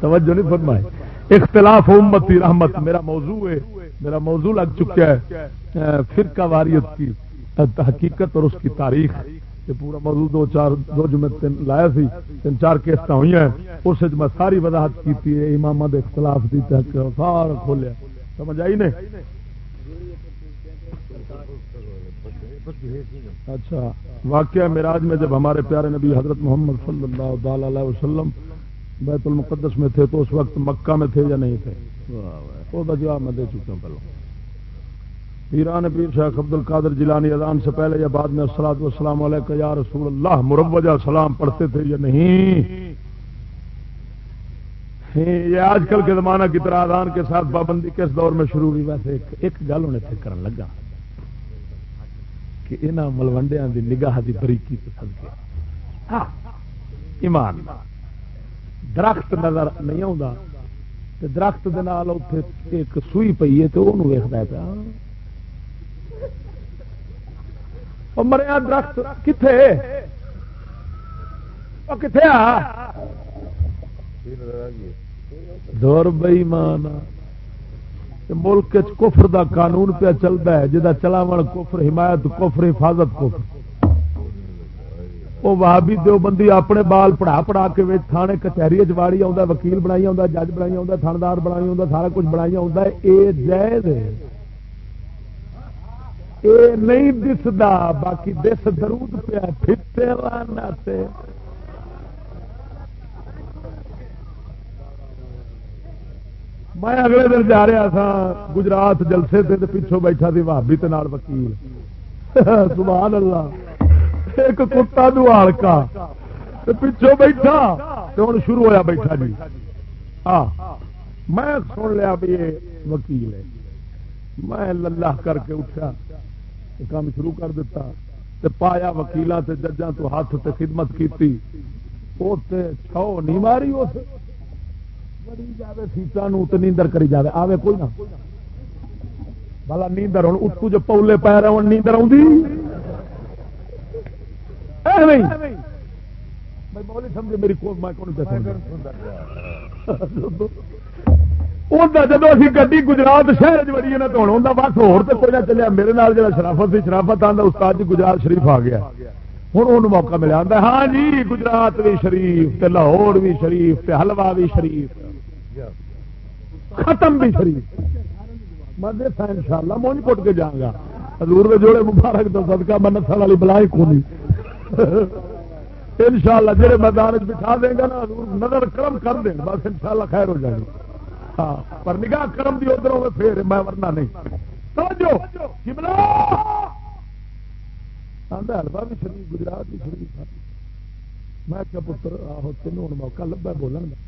توجہ نہیں فرمائے اختلاف امتی رحمت، میرا موضوع ہے، میرا موضوع لگ چکا ہے فرقہ واریت کی، حقیقت اور اس کی تاریخ، یہ پورا موضوع دو چار، دو جمع تین لایا سی، تین چار کیسٹ ہوئی ہیں، اس میں ساری وضاحت کی امام اختلاف کی سارا کھولیا سمجھ آئی نے اچھا واقعہ میراج میں جب ہمارے پیارے نبی حضرت محمد صلی اللہ علیہ وسلم بیت المقدس میں تھے تو اس وقت مکہ میں تھے یا نہیں تھے؟ وہ جواب میں دے چکا ہوں پہلے۔ پیران پیر شیخ عبد القادر جیلانی اذان سے پہلے یا بعد میں السلام والسلام علیکم یا رسول اللہ مروجہ سلام پڑھتے تھے یا نہیں؟ ہاں، یہ آج کل کے زمانہ کی طرح اذان کے ساتھ پابندی کس دور میں شروع ہوئی؟ ویسے ایک گل ہونے تھے کرن لگا کہ یہاں ملوڈیا کی نگاہ کی بریکی پسند ہاں، ایمان۔ درخت نظر نہیں آتا درخت ایک سوئی پی ہے تو وہ ویستا پیا۔ مریا درخت کتنے کتنے آ؟ دور بئی مان ملک کفر دا قانون پہ چلتا ہے جہاں چلاو کفر، حمایت کفر، حفاظت کفر۔ وہ وہابی دو بندی اپنے بال پڑھا پڑھا کے تھانے کچہری چاڑی آ وکیل بنائی آ جج بنائی آ تھاندار بنائی آ سارا کچھ بنائی آ جائز ہے اے نہیں دستا باقی دس درود پیا پھرتے میں اگلے دن جا رہا تھا گجرات جلسے سے پیچھوں بیٹھا سی بھابی وکیل سبحان اللہ ایک کتا دوال کا۔ پچھوں بیٹھا تو ہوں شروع ہوا بیٹھا جی۔ ہاں میں سن لیا بھی یہ وکیل ہے۔ میں للہ کر کے اٹھا کام شروع کر دیتا۔ تے پایا وکیل تے ججاں تو ہاتھ تے خدمت کیتی۔ او چھو نہیں ماری اس۔ بڑی جاوے سیٹاں نو تے نیندر کری جاوے۔ آوے کوئی نہ۔ بھلا نیندر ہن، اتو جو پولے پے رہے ہن نیندر اوندی بولی سمجھے میری میں جب اسی گی گجرات شہر بڑی نا تو ہوں بس ہوئی نہ چلیا، میرے نال جا شرافت سی، شرافت آتا استاد جی گجرات شریف آ گیا۔ ہوں ان موقع ملیا ہاں جی گجرات بھی شریف، تے لاہور بھی شریف، تے حلوا بھی شریف۔ ختم بھی شریف۔ میں دیکھا ان شاء اللہ مونج پٹ کے جاؤں گا حضور میں جوڑے مبارک تو صدقہ، میں نسل والی بلا ہی کھولی [LAUGHS] ان شاء اللہ جہے میدان بٹھا دیں گا نا نظر کرم کر دیں بس ان شاء اللہ خیر ہو جائے گا ہاں پر نگاہ کرم بھی ادھر ہوئے پھر، میں ورنہ نہیں۔ ہلوا بھی شریف، گجرات بھی شریف۔ میں کیا پتر، آہو، تینوں ہوں، موقع لبا بولن کا